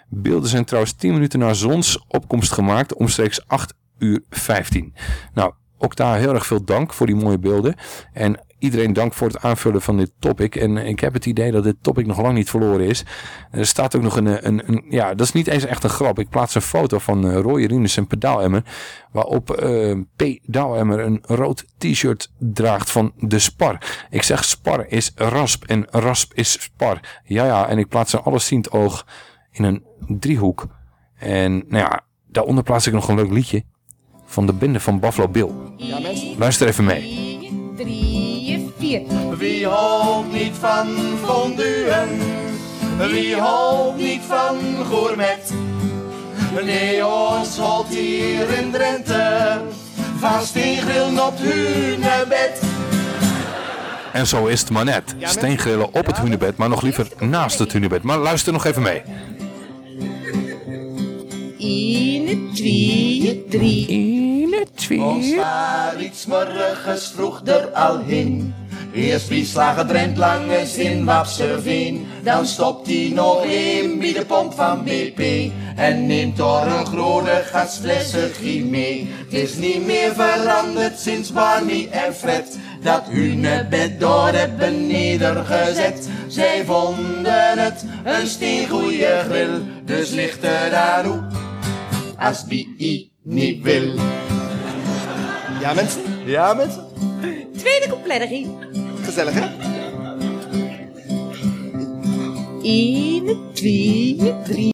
Beelden zijn trouwens 10 minuten na zonsopkomst gemaakt. Omstreeks 8 uur 15. Nou, Okta, heel erg veel dank voor die mooie beelden. En iedereen dank voor het aanvullen van dit topic. En ik heb het idee dat dit topic nog lang niet verloren is. Er staat ook nog een, een, een ja, dat is niet eens echt een grap. Ik plaats een foto van uh, Roy Rinus en pedaalemmer. Waarop uh, een rood t-shirt draagt van de Spar. Ik zeg Spar is rasp en rasp is Spar. Ja, ja, en ik plaats een allesziend oog in een driehoek. En nou ja, daaronder plaats ik nog een leuk liedje van de bende van Buffalo Bill. Luister even mee. Drie, vier. Wie houdt niet van fonduen? Wie houdt niet van gourmet? Nee, ons houdt hier in Drenthe van steengrillen op het hunebed. En zo is het maar net. Steengrillen op het hunebed, maar nog liever naast het hunebed. Maar luister nog even mee. 1, 2, 3. 1, 2. Ons waar iets morgens vroeg er al heen. Eerst wie slagen Drent langs in Wapserveen. Dan stopt hij nog een bij de pomp van BP. En neemt door een grote gasflesje mee. Het is niet meer veranderd sinds Barney en Fred. Dat hunebed door hebben nedergezet. Zij vonden het een steengoeie grill. Dus ligt er daar hoe als wie niet wil. Ja mensen? Ja mensen? Tweede couplet, Gezellig hè? 1, 2, 3,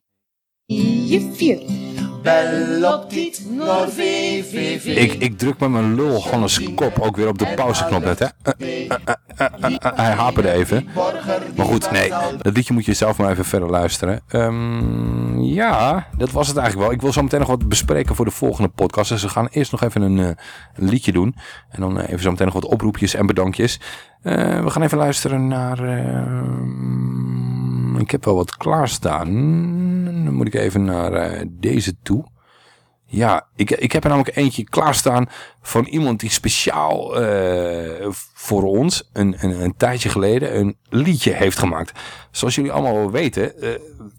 4. Ik, ik druk met mijn lul Hannes kop ook weer op de pauzeknop net, hè. Eh, eh, eh, hij haperde even. Maar goed, nee. Dat liedje moet je zelf maar even verder luisteren. Ehm, ja, dat was het eigenlijk wel. Ik wil zo meteen nog wat bespreken voor de volgende podcast. Dus we gaan eerst nog even een, liedje doen. En dan even zo meteen nog wat oproepjes en bedankjes. We gaan even luisteren naar... ik heb wel wat klaarstaan. Dan moet ik even naar eh, deze toe. Ja, ik, ik heb er namelijk eentje klaarstaan van iemand die speciaal eh, voor ons een, een, een tijdje geleden een liedje heeft gemaakt. Zoals jullie allemaal wel weten, eh,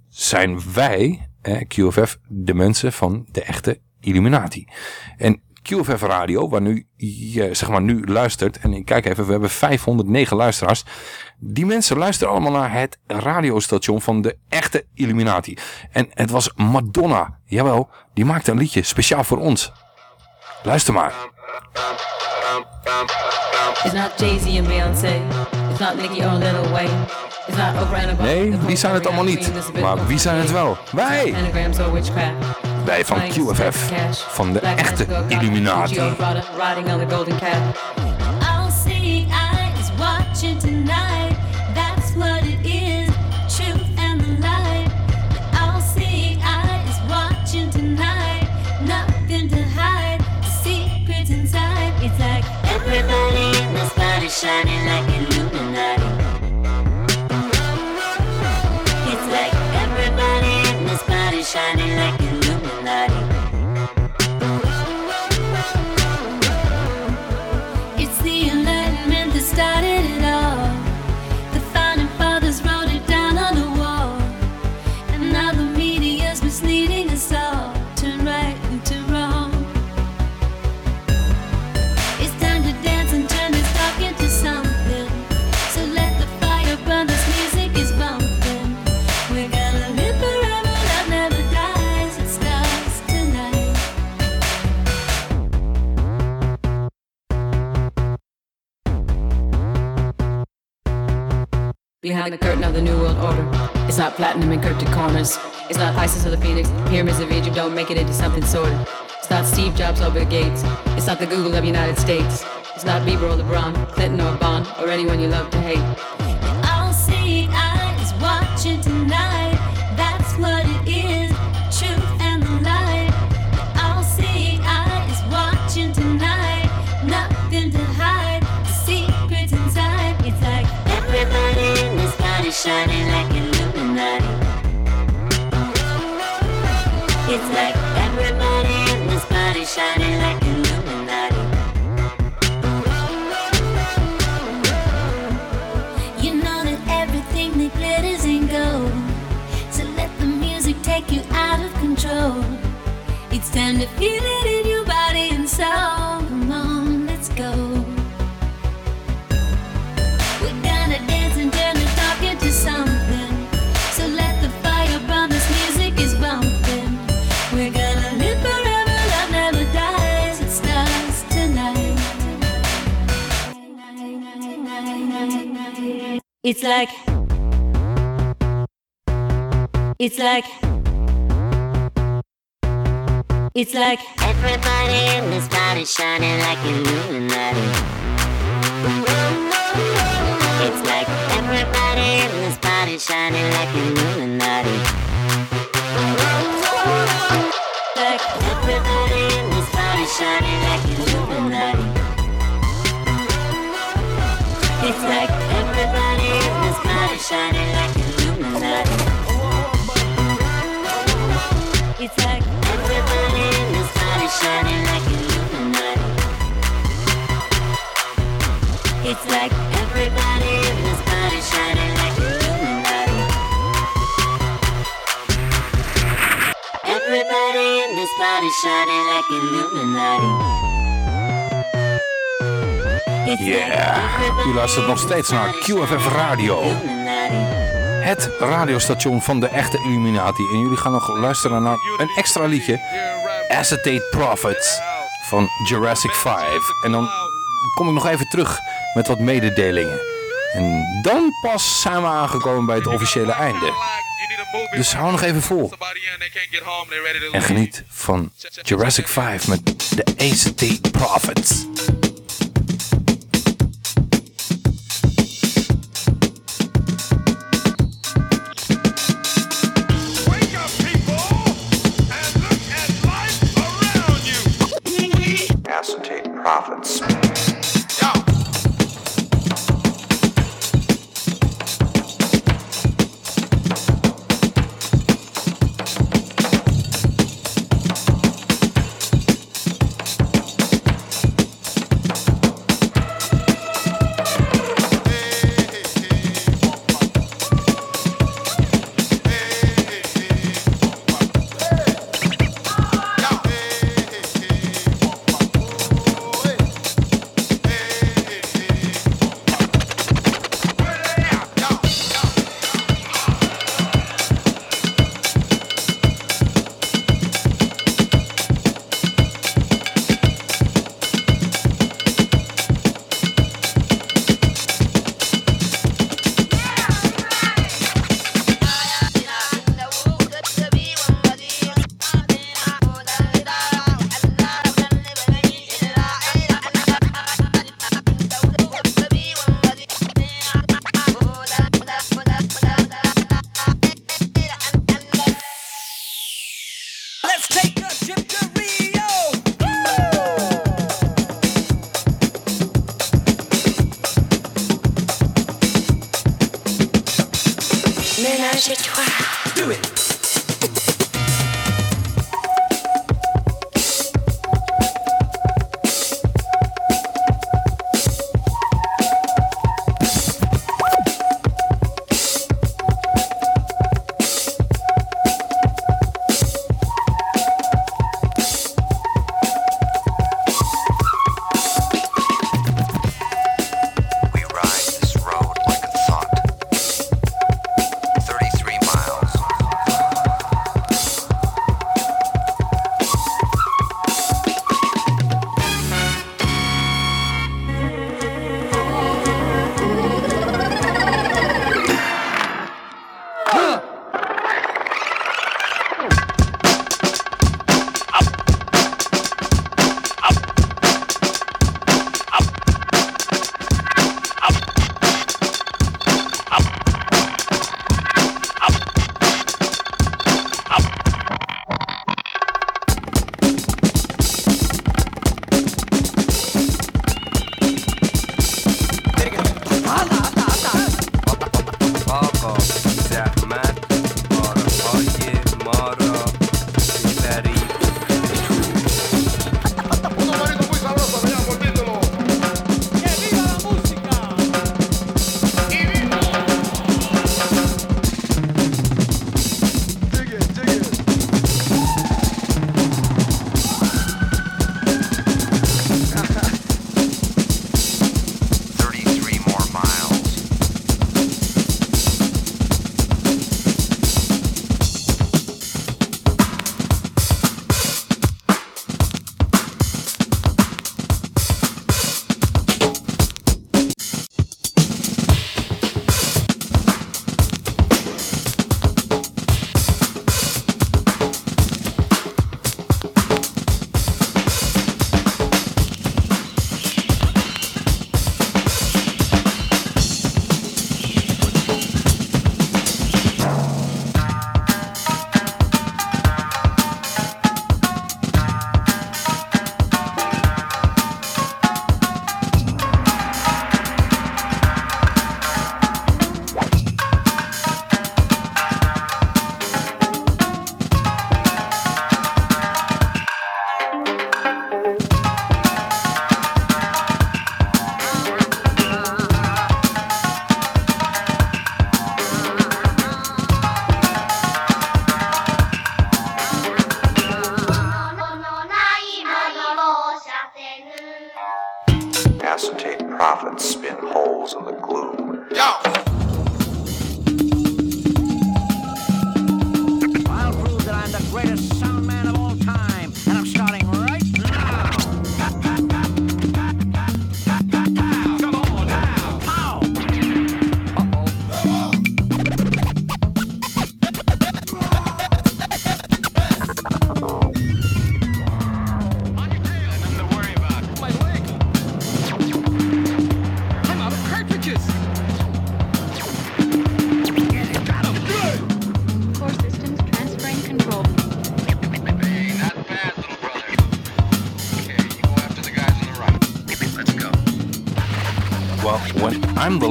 zijn wij, QFF, de mensen van de echte Illuminati. En QFF Radio, waar nu, je, zeg maar, nu luistert, en ik kijk even, we hebben 509 luisteraars. Die mensen luisteren allemaal naar het radiostation van de echte Illuminati. En het was Madonna, jawel, die maakte een liedje speciaal voor ons. Luister maar. It's not Jay-Z and Beyonce. It's not Nicki or Lil Wayne. It's not Oprah and Nee, die zijn het allemaal niet. Maar wie zijn het wel? Wij! Wij van QFF, van de echte Illuminati. Shining like behind the curtain of the New World Order. It's not platinum encrypted corners. It's not Isis or the Phoenix. Pyramids of Egypt don't make it into something sordid. It's not Steve Jobs or Bill Gates. It's not the Google of the United States. It's not Bieber or LeBron, Clinton or Bond, or anyone you love to hate. Shining like Illuminati. It's like everybody in this body shining like Illuminati. You know that everything that glitters ain't gold. So let the music take you out of control. It's time to feel it It's like It's like It's like everybody in this body shining like Illuminati. It's like everybody in this body shining like Illuminati. Like everybody in this body shining like shining like Illuminati. It's like everybody in this body shining like Illuminati. It's like everybody in this body shining like Illuminati. Everybody in this body shining like Illuminati. Yeah, u luistert nog steeds naar QFF Radio. Het radiostation van de echte Illuminati. En jullie gaan nog luisteren naar een extra liedje. Acetate Prophets van Jurassic 5. En dan kom ik nog even terug met wat mededelingen. En dan pas zijn we aangekomen bij het officiële einde. Dus hou nog even vol. En geniet van Jurassic 5 met de Acetate Prophets. Profits. Ménage à toi. Do it.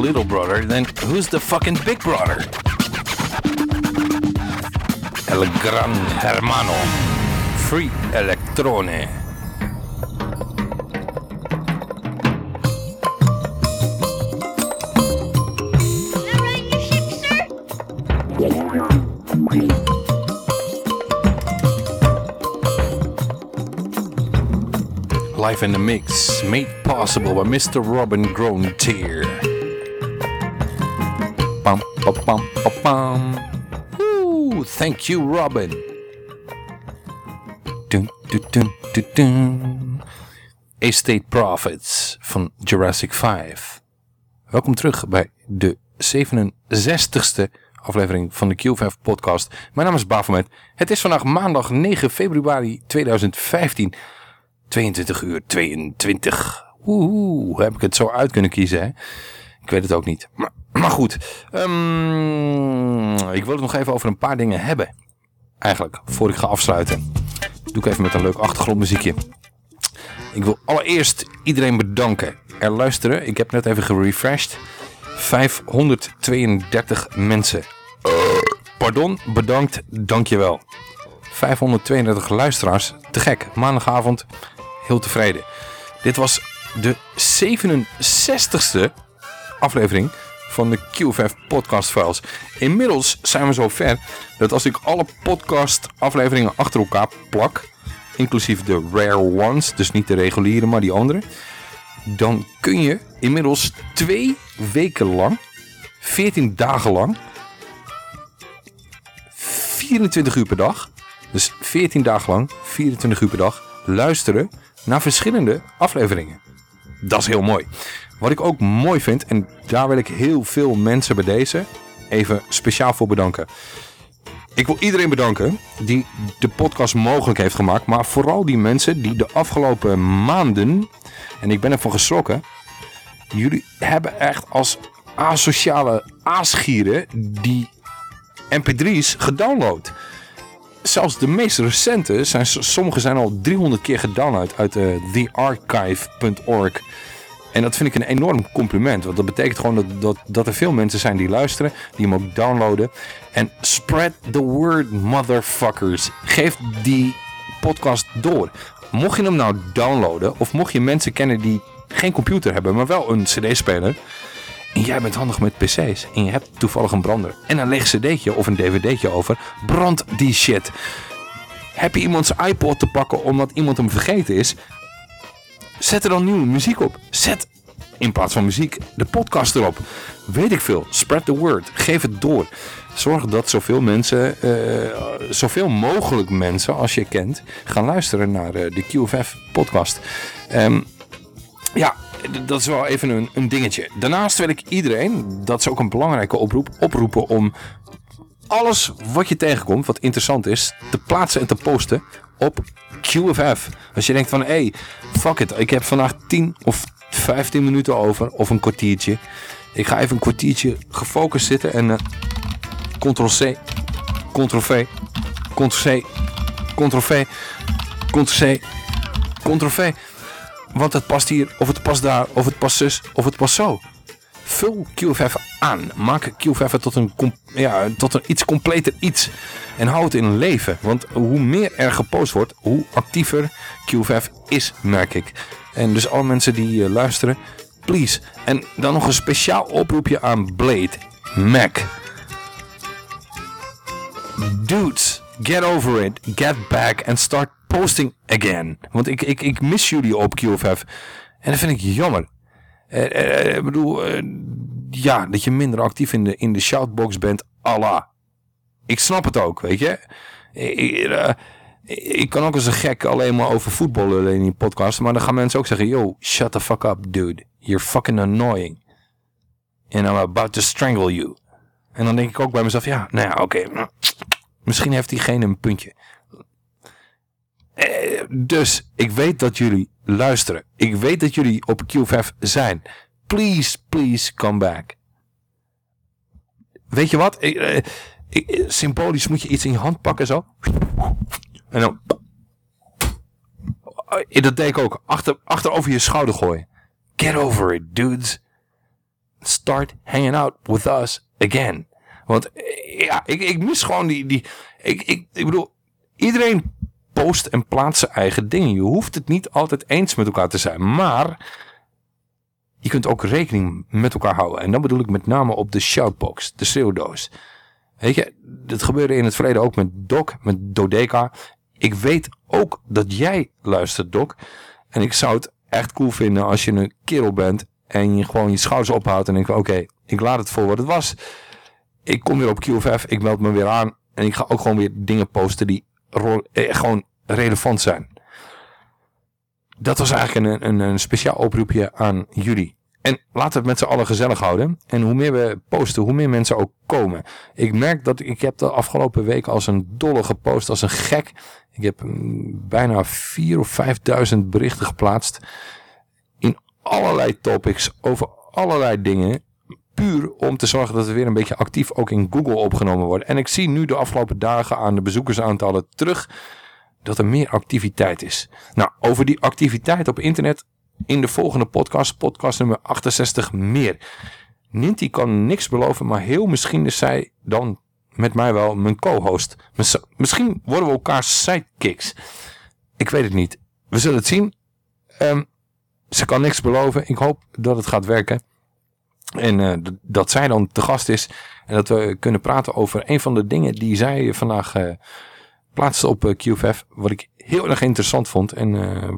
Little brother, then who's the fucking big brother? El Gran Hermano. Free Electrone. Life in the Mix, made possible by Mr. Robin Grontier. Pam, pam, pam, thank you, Robin. Estate Profits van Jurassic 5. Welkom terug bij de 67ste aflevering van de Q5 podcast. Mijn naam is Bafomet. Het is vandaag maandag 9 februari 2015. 22 uur 22. Oeh, heb ik het zo uit kunnen kiezen, hè? Ik weet het ook niet. Maar, maar goed, ehm, ik wil het nog even over een paar dingen hebben. Eigenlijk, voor ik ga afsluiten. Doe ik even met een leuk achtergrondmuziekje. Ik wil allereerst iedereen bedanken. Er luisteren, ik heb net even gerefreshed. 532 mensen. Pardon, bedankt, dankjewel. 532 luisteraars, te gek. Maandagavond, heel tevreden. Dit was de 67ste aflevering van de Q5 Podcast Files. Inmiddels zijn we zo ver dat als ik alle podcast afleveringen achter elkaar plak, inclusief de rare ones, dus niet de reguliere, maar die andere, dan kun je inmiddels twee weken lang, 14 dagen lang, 24 uur per dag, dus 14 dagen lang, 24 uur per dag, luisteren naar verschillende afleveringen. Dat is heel mooi. Wat ik ook mooi vind, en daar wil ik heel veel mensen bij deze even speciaal voor bedanken. Ik wil iedereen bedanken die de podcast mogelijk heeft gemaakt. Maar vooral die mensen die de afgelopen maanden, en ik ben ervan geschrokken, jullie hebben echt als asociale aasgieren die mp3's gedownload. Zelfs de meest recente, zijn, sommige zijn al 300 keer gedownload uit uh, thearchive.org. En dat vind ik een enorm compliment. Want dat betekent gewoon dat, dat, dat er veel mensen zijn die luisteren. Die hem ook downloaden. En spread the word, motherfuckers. Geef die podcast door. Mocht je hem nou downloaden. Of mocht je mensen kennen die geen computer hebben. Maar wel een cd-speler. En jij bent handig met pc's. En je hebt toevallig een brander. En een leeg cd'tje of een dvd'tje over. Brand die shit. Heb je iemands iPod te pakken omdat iemand hem vergeten is? Zet er dan nieuwe muziek op. Zet in plaats van muziek de podcast erop. Weet ik veel. Spread the word. Geef het door. Zorg dat zoveel mensen, uh, zoveel mogelijk mensen als je kent, gaan luisteren naar uh, de QFF podcast. Um, ja, dat is wel even een, een dingetje. Daarnaast wil ik iedereen, dat is ook een belangrijke oproep, oproepen om alles wat je tegenkomt, wat interessant is, te plaatsen en te posten op QFF. Als je denkt van, hé, hey, fuck it, ik heb vandaag 10 of 15 minuten over, of een kwartiertje. Ik ga even een kwartiertje gefocust zitten en uh, Ctrl-C, Ctrl-V, Ctrl-C, Ctrl-V, Ctrl-C, Ctrl-V. Want het past hier, of het past daar, of het past zus, of het past zo. Vul QFF aan. Maak QFF tot een, ja, tot een iets completer iets. En hou het in leven. Want hoe meer er gepost wordt, hoe actiever QFF is, merk ik. En dus alle mensen die uh, luisteren, please. En dan nog een speciaal oproepje aan Blade. Mac. Dudes, get over it. Get back and start posting again. Want ik, ik, ik mis jullie op QFF. En dat vind ik jammer. Eh, eh, ik bedoel, eh, ja, dat je minder actief in de, in de shoutbox bent, Allah. Ik snap het ook, weet je. Ik, ik, eh, kan ook als een gek alleen maar over voetbal lullen in die podcast. Maar dan gaan mensen ook zeggen, yo, shut the fuck up, dude. You're fucking annoying. And I'm about to strangle you. En dan denk ik ook bij mezelf, ja, nou ja, oké. misschien heeft diegene een puntje. Eh, dus ik weet dat jullie luisteren. Ik weet dat jullie op QFF zijn. Please, please come back. Weet je wat? Ik, eh, ik- symbolisch moet je iets in je hand pakken zo. En dan... Eh, Dat deed ik ook. Achter, achter over je schouder gooien. Get over it, dudes. Start hanging out with us again. Want eh, ja, ik, ik mis gewoon die... die ik, ik, ik bedoel, iedereen post en plaatst zijn eigen dingen. Je hoeft het niet altijd eens met elkaar te zijn. Maar je kunt ook rekening met elkaar houden. En dan bedoel ik met name op de shoutbox, de schreeuwdoos. Weet je, dat gebeurde in het verleden ook met Doc, met Dodeka. Ik weet ook dat jij luistert, Doc. En ik zou het echt cool vinden als je een kerel bent en je gewoon je schouders ophoudt en denkt, oké, ik laat het voor wat het was. Ik kom weer op QFF, ik meld me weer aan en ik ga ook gewoon weer dingen posten die gewoon relevant zijn. Dat was eigenlijk een, een, een speciaal oproepje aan jullie. En laten we het met z'n allen gezellig houden. En hoe meer we posten, hoe meer mensen ook komen. Ik merk dat ik heb de afgelopen week als een dolle gepost, als een gek. Ik heb mm, bijna 4 of 5.000 berichten geplaatst. In allerlei topics, over allerlei dingen. Puur om te zorgen dat we weer een beetje actief ook in Google opgenomen worden. En ik zie nu de afgelopen dagen aan de bezoekersaantallen terug dat er meer activiteit is. Nou, over die activiteit op internet in de volgende podcast, podcast nummer 68, meer. Ninti kan niks beloven, maar heel misschien is zij dan met mij wel mijn co-host. Mis- Misschien worden we elkaars sidekicks. Ik weet het niet. We zullen het zien. Ehm, ze kan niks beloven. Ik hoop dat het gaat werken. En eh, dat zij dan te gast is. En dat we kunnen praten over een van de dingen die zij vandaag eh, plaatste op eh, QFF. Wat ik heel erg interessant vond. En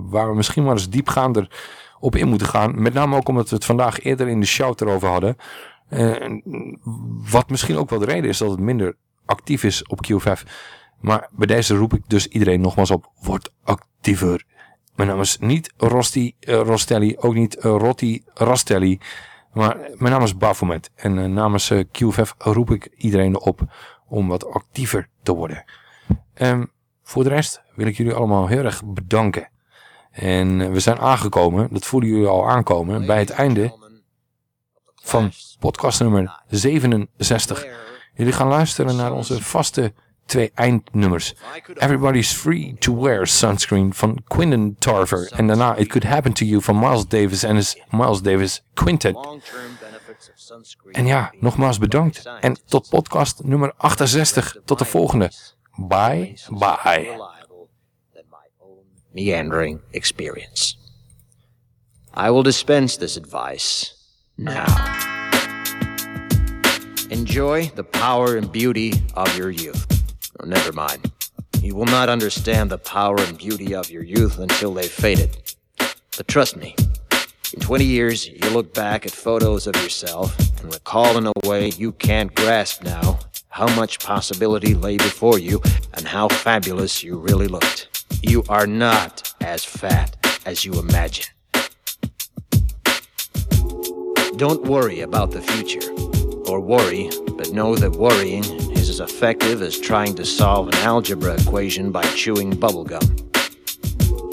waar we misschien maar eens diepgaander op in moeten gaan. Met name ook omdat we het vandaag eerder in de show erover hadden. Eh, wat misschien ook wel de reden is dat het minder actief is op QFF. Maar bij deze roep ik dus iedereen nogmaals op. Word actiever. Mijn naam is niet Rosti Rostelli. Ook niet eh, Rotti Rastelli. Maar mijn naam is Baphomet. En eh, namens eh, QFF roep ik iedereen op om wat actiever te worden. Ehm, voor de rest wil ik jullie allemaal heel erg bedanken. En eh, we zijn aangekomen, dat voelen jullie al aankomen, bij het einde van podcast nummer 67. Jullie gaan luisteren naar onze vaste twee eindnummers. Everybody's Free to Wear Sunscreen van Quinton Tarver. En daarna It Could Happen to You van Miles Davis en his Miles Davis Quintet. En ja, nogmaals bedankt. En tot podcast nummer 68. Tot de volgende. Bye, bye. meandering experience. I will dispense this advice now. Enjoy the power and beauty of your youth. Oh, never mind. You will not understand the power and beauty of your youth until they've faded. But trust me, in 20 years, you'll look back at photos of yourself and recall in a way you can't grasp now how much possibility lay before you and how fabulous you really looked. You are not as fat as you imagine. Don't worry about the future. Or worry, but know that worrying as effective as trying to solve an algebra equation by chewing bubblegum.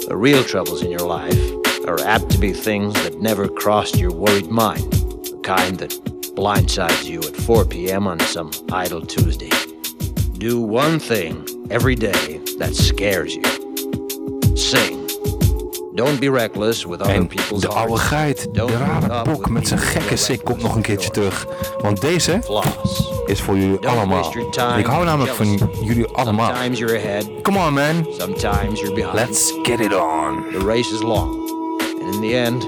The real troubles in your life are apt to be things that never crossed your worried mind, the kind that blindsides you at 4 p.m. on some idle Tuesday. Do one thing every day that scares you. Sing. Don't be reckless with other people's De oude geit, de rare bok met zijn gekke sik komt nog een keertje terug. Want deze is voor jullie allemaal. Ik hou namelijk van jullie allemaal. Sometimes you're ahead. Come on, man. Sometimes you're behind. Let's get it on. The race is long. And in the end,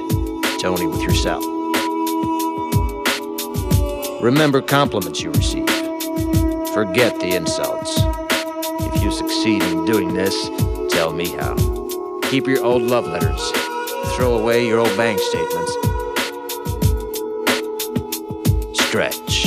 it's only with yourself. Remember compliments you receive. Forget the insults. If you succeed in doing this, tell me how. Keep your old love letters. Throw away your old bank statements. stretch.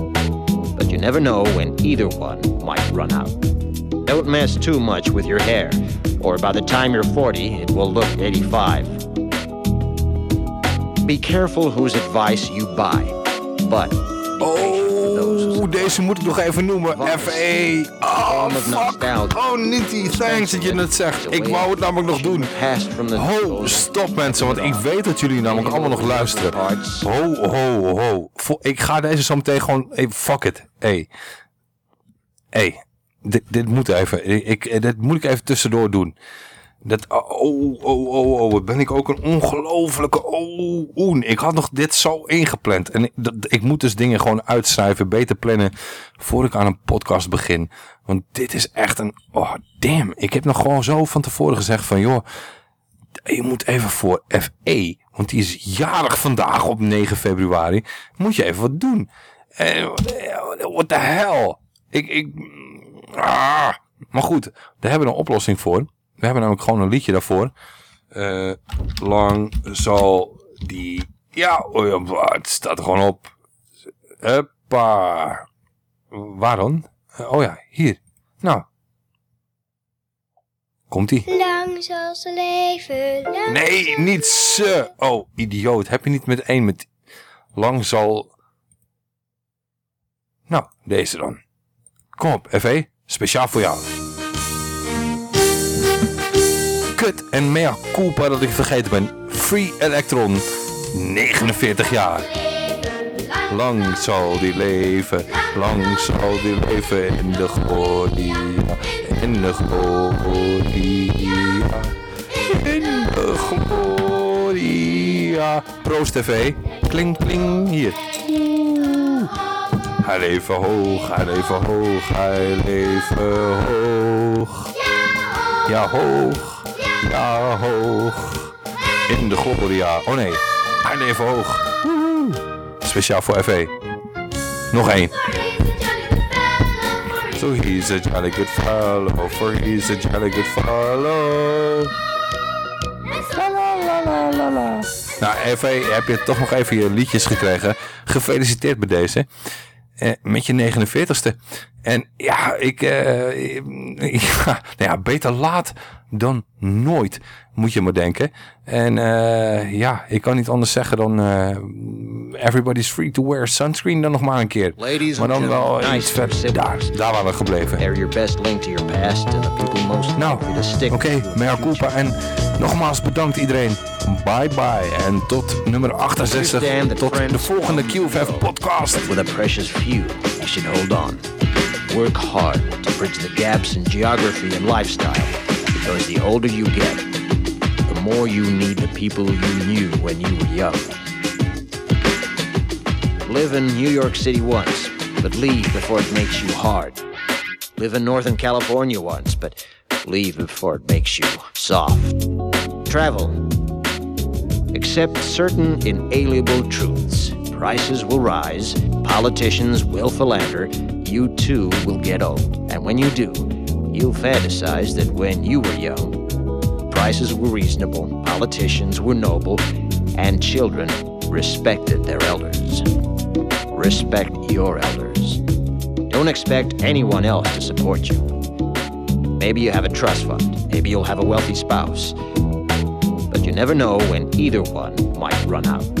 you never know when either one might run out. Don't mess too much with your hair, or by the time you're 40, it will look 85. Be careful whose advice you buy, but Oh, deze moet ik nog even noemen. FE. Oh, fuck. Oh, Nitty, thanks dat je het zegt. Ik wou het namelijk nog doen. Ho, stop mensen, want ik weet dat jullie namelijk allemaal nog luisteren. Ho, ho, ho. Ik ga deze zo meteen gewoon... Hey, fuck it. Hey. Hey. Dit, dit moet even. Ik, ik- dit moet ik even tussendoor doen. Dat, oh, oh, oh, oh, wat ben ik ook een ongelofelijke oh, oen. Ik had nog dit zo ingepland. En ik, dat, ik moet dus dingen gewoon uitschrijven, beter plannen, voor ik aan een podcast begin. Want dit is echt een, oh damn. Ik heb nog gewoon zo van tevoren gezegd van, joh, je moet even voor FE, want die is jarig vandaag op 9 februari, moet je even wat doen. Eh, what the hell? Ik, ik, ah. Maar goed, daar hebben we een oplossing voor. We hebben namelijk gewoon een liedje daarvoor. Eh, lang zal die... Ja, oh het staat er gewoon op. Hoppa. Waar dan? Eh, oh ja, hier. Nou. Komt-ie. Lang zal ze leven. Lang Nee, niet ze. Oh, idioot. Heb je niet met één met... Lang zal... Nou, deze dan. Kom op, FE. Speciaal voor jou. Kut en mea culpa dat ik vergeten ben. Free Electron. 49 jaar. Lang zal die leven. Lang zal die leven in de gloria. In de gloria. In de gloria. Proost TV. Kling, kling. Hier. Hij leven hoog, hij leven hoog, hij leven hoog. Ja, hoog. Ja, hoog. In de gloria. Oh nee, hij leven hoog. Speciaal voor FE. Nog één. So he's a jolly good fellow, for he's a jolly good fellow. La la la la la la. Nou, FE, heb je toch nog even je liedjes gekregen. Gefeliciteerd met deze. Eh, met je 49ste. En ja, ik, eh, ja, nou ja, beter laat dan nooit, moet je maar denken. En eh, ja, ik kan niet anders zeggen dan eh, everybody's free to wear sunscreen dan nog maar een keer. Ladies maar dan wel iets nice vet. Daar, daar waren we gebleven. They're your best link to your past and the people most Nou, Oké, you. mea culpa. En nogmaals bedankt iedereen. Bye bye. En tot nummer 68. Understand that Tot de volgende QFF podcast. With a precious few, you should hold on. Work hard to bridge the gaps in geography and lifestyle. Because the older you get, the more you need the people you knew when you were young. Live in New York City once, but leave before it makes you hard. Live in Northern California once, but leave before it makes you soft. Travel, accept certain inalienable truths. Prices will rise, politicians will philander, you too will get old. And when you do, you'll fantasize that when you were young, prices were reasonable, politicians were noble, and children respected their elders. Respect your elders. Don't expect anyone else to support you. Maybe you have a trust fund, maybe you'll have a wealthy spouse but you never know when either one might run out.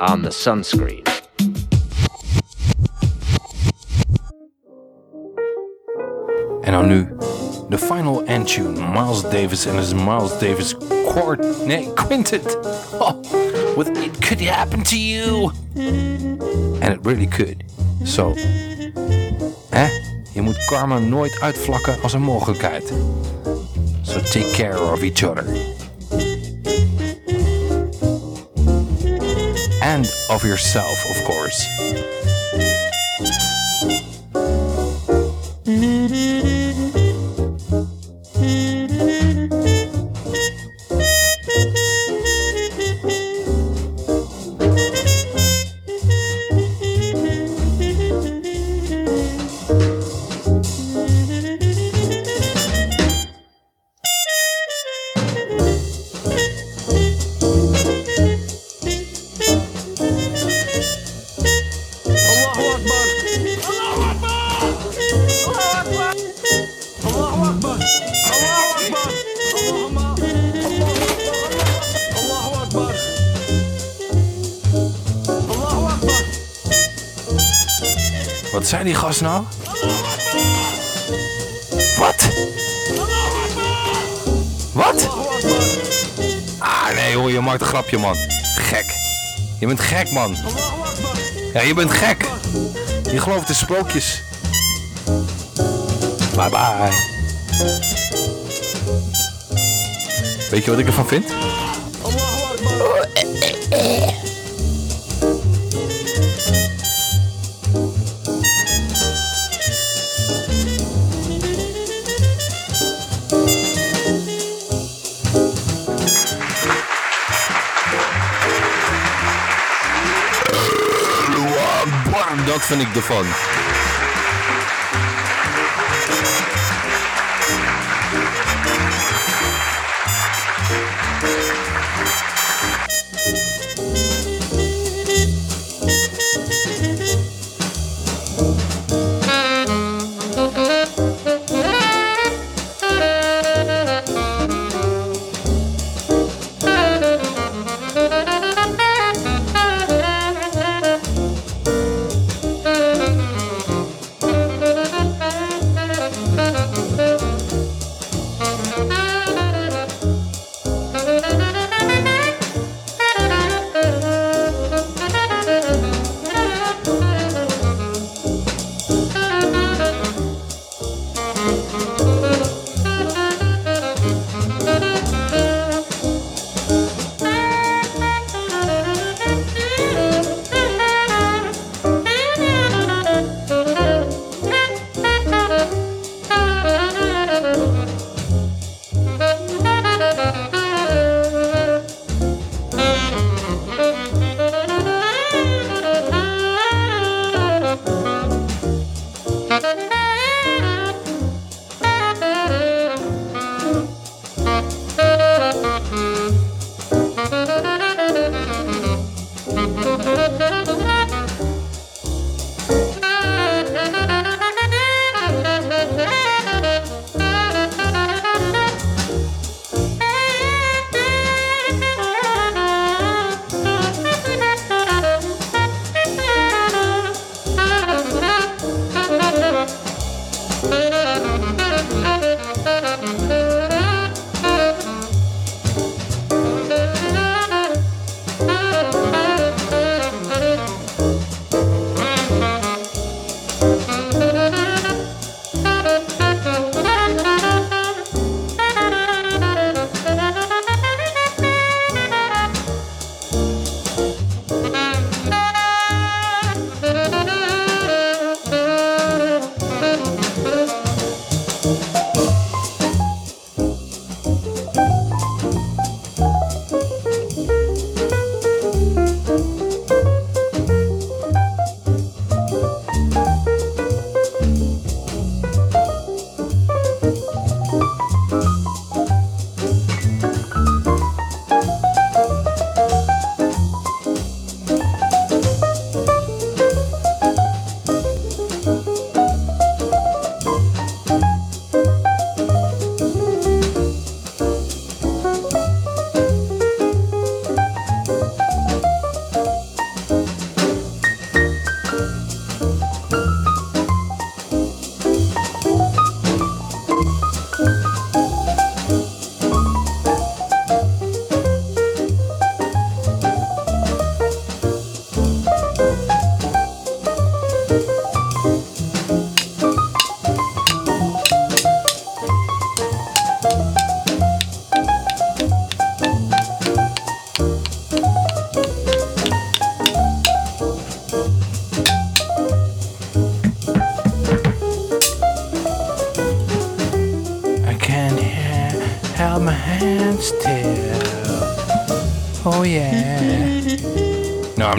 on the sunscreen. En dan nu de final end tune. Miles Davis en his Miles Davis Quart... Quintet. Oh, with It Could Happen To You. And it really could. So, hè? Je moet karma nooit uitvlakken als een mogelijkheid. So take care of each other. And of yourself, of course. Nou? Wat? Wat? Ah, nee hoor, je maakt een grapje, man. Gek. Je bent gek, man. Ja, je bent gek. Je gelooft in sprookjes. Bye bye. Weet je wat ik ervan vind? Vind ik ervan.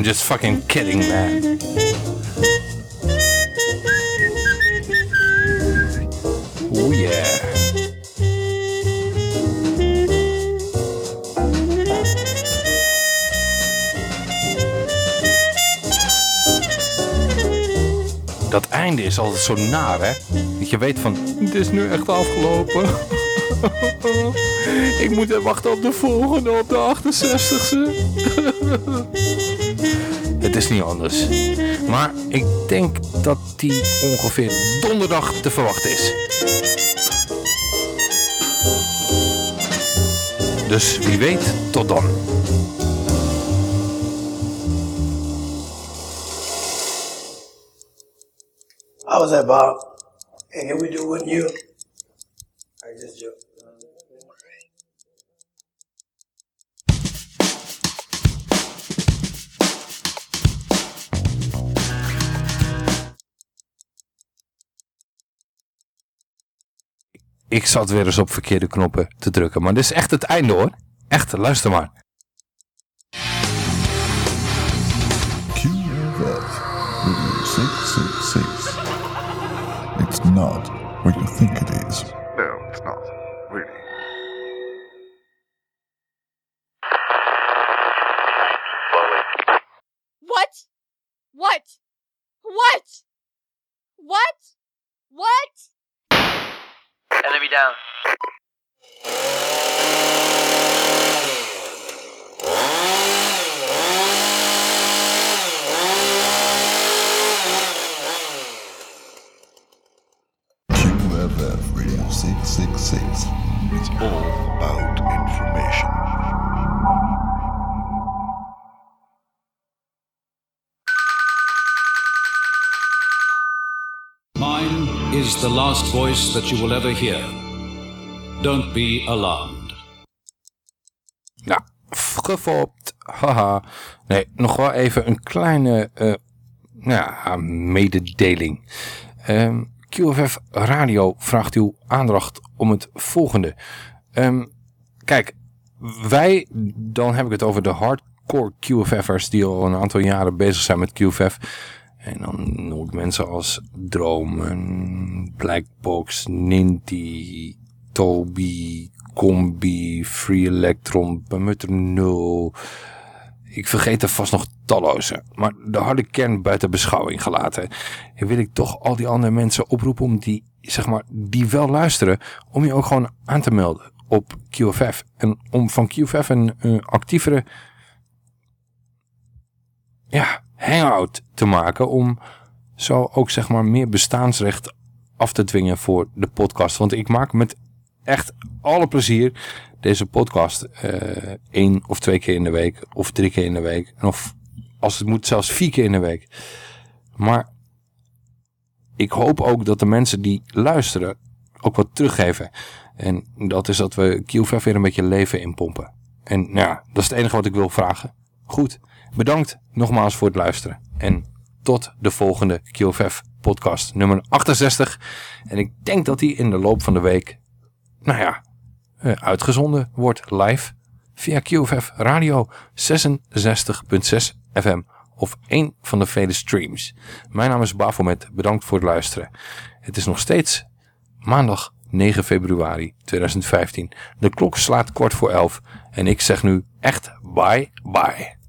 I'm just fucking kidding, man. Oh. Dat einde is altijd zo naar, hè? Dat je weet van, het is nu echt afgelopen. Ik moet wachten op de volgende, op de 68ste. Is niet anders. Maar ik denk dat die ongeveer donderdag te verwachten is. Dus wie weet, tot dan. How was that, Bob? Can we do one you? Zat weer eens op verkeerde knoppen te drukken. Maar dit is echt het einde hoor. Echt, luister maar. QFF Radio 666. It's not what you think it is. No, it's not. Really. What? What? What? What? What? Enemy down. QFF Radio 666. It's all about information. Is the last voice that you will ever hear. Don't be alarmed. Nou, gefopt. Haha. Nee, nog wel even een kleine nou ja, mededeling. Ehm, QFF Radio vraagt uw aandacht om het volgende. Ehm, kijk, wij, dan heb ik het over de hardcore QFF'ers die al een aantal jaren bezig zijn met QFF. En dan ik mensen als Dromen, Blackbox, Ninty, Toby, Combi, Free Electron, Permutter 0. Ik vergeet er vast nog talloze. Maar de harde kern buiten beschouwing gelaten. En wil ik toch al die andere mensen oproepen om die, zeg maar, die wel luisteren. Om je ook gewoon aan te melden op QFF. En om van QFF een eh, actievere ja, hangout te maken. Om zo ook zeg maar meer bestaansrecht af te dwingen voor de podcast. Want ik maak met echt alle plezier deze podcast eh één of twee keer in de week. Of drie keer in de week. Of als het moet zelfs vier keer in de week. Maar ik hoop ook dat de mensen die luisteren ook wat teruggeven. En dat is dat we QVF weer een beetje leven inpompen. En ja, dat is het enige wat ik wil vragen. Goed, bedankt nogmaals voor het luisteren. En tot de volgende QFF podcast nummer 68. En ik denk dat die in de loop van de week, nou ja, eh, uitgezonden wordt live via QFF Radio 66.6 FM of één van de vele streams. Mijn naam is Bafomet, bedankt voor het luisteren. Het is nog steeds maandag 9 februari 2015. De klok slaat kort voor 11 en ik zeg nu echt bye bye.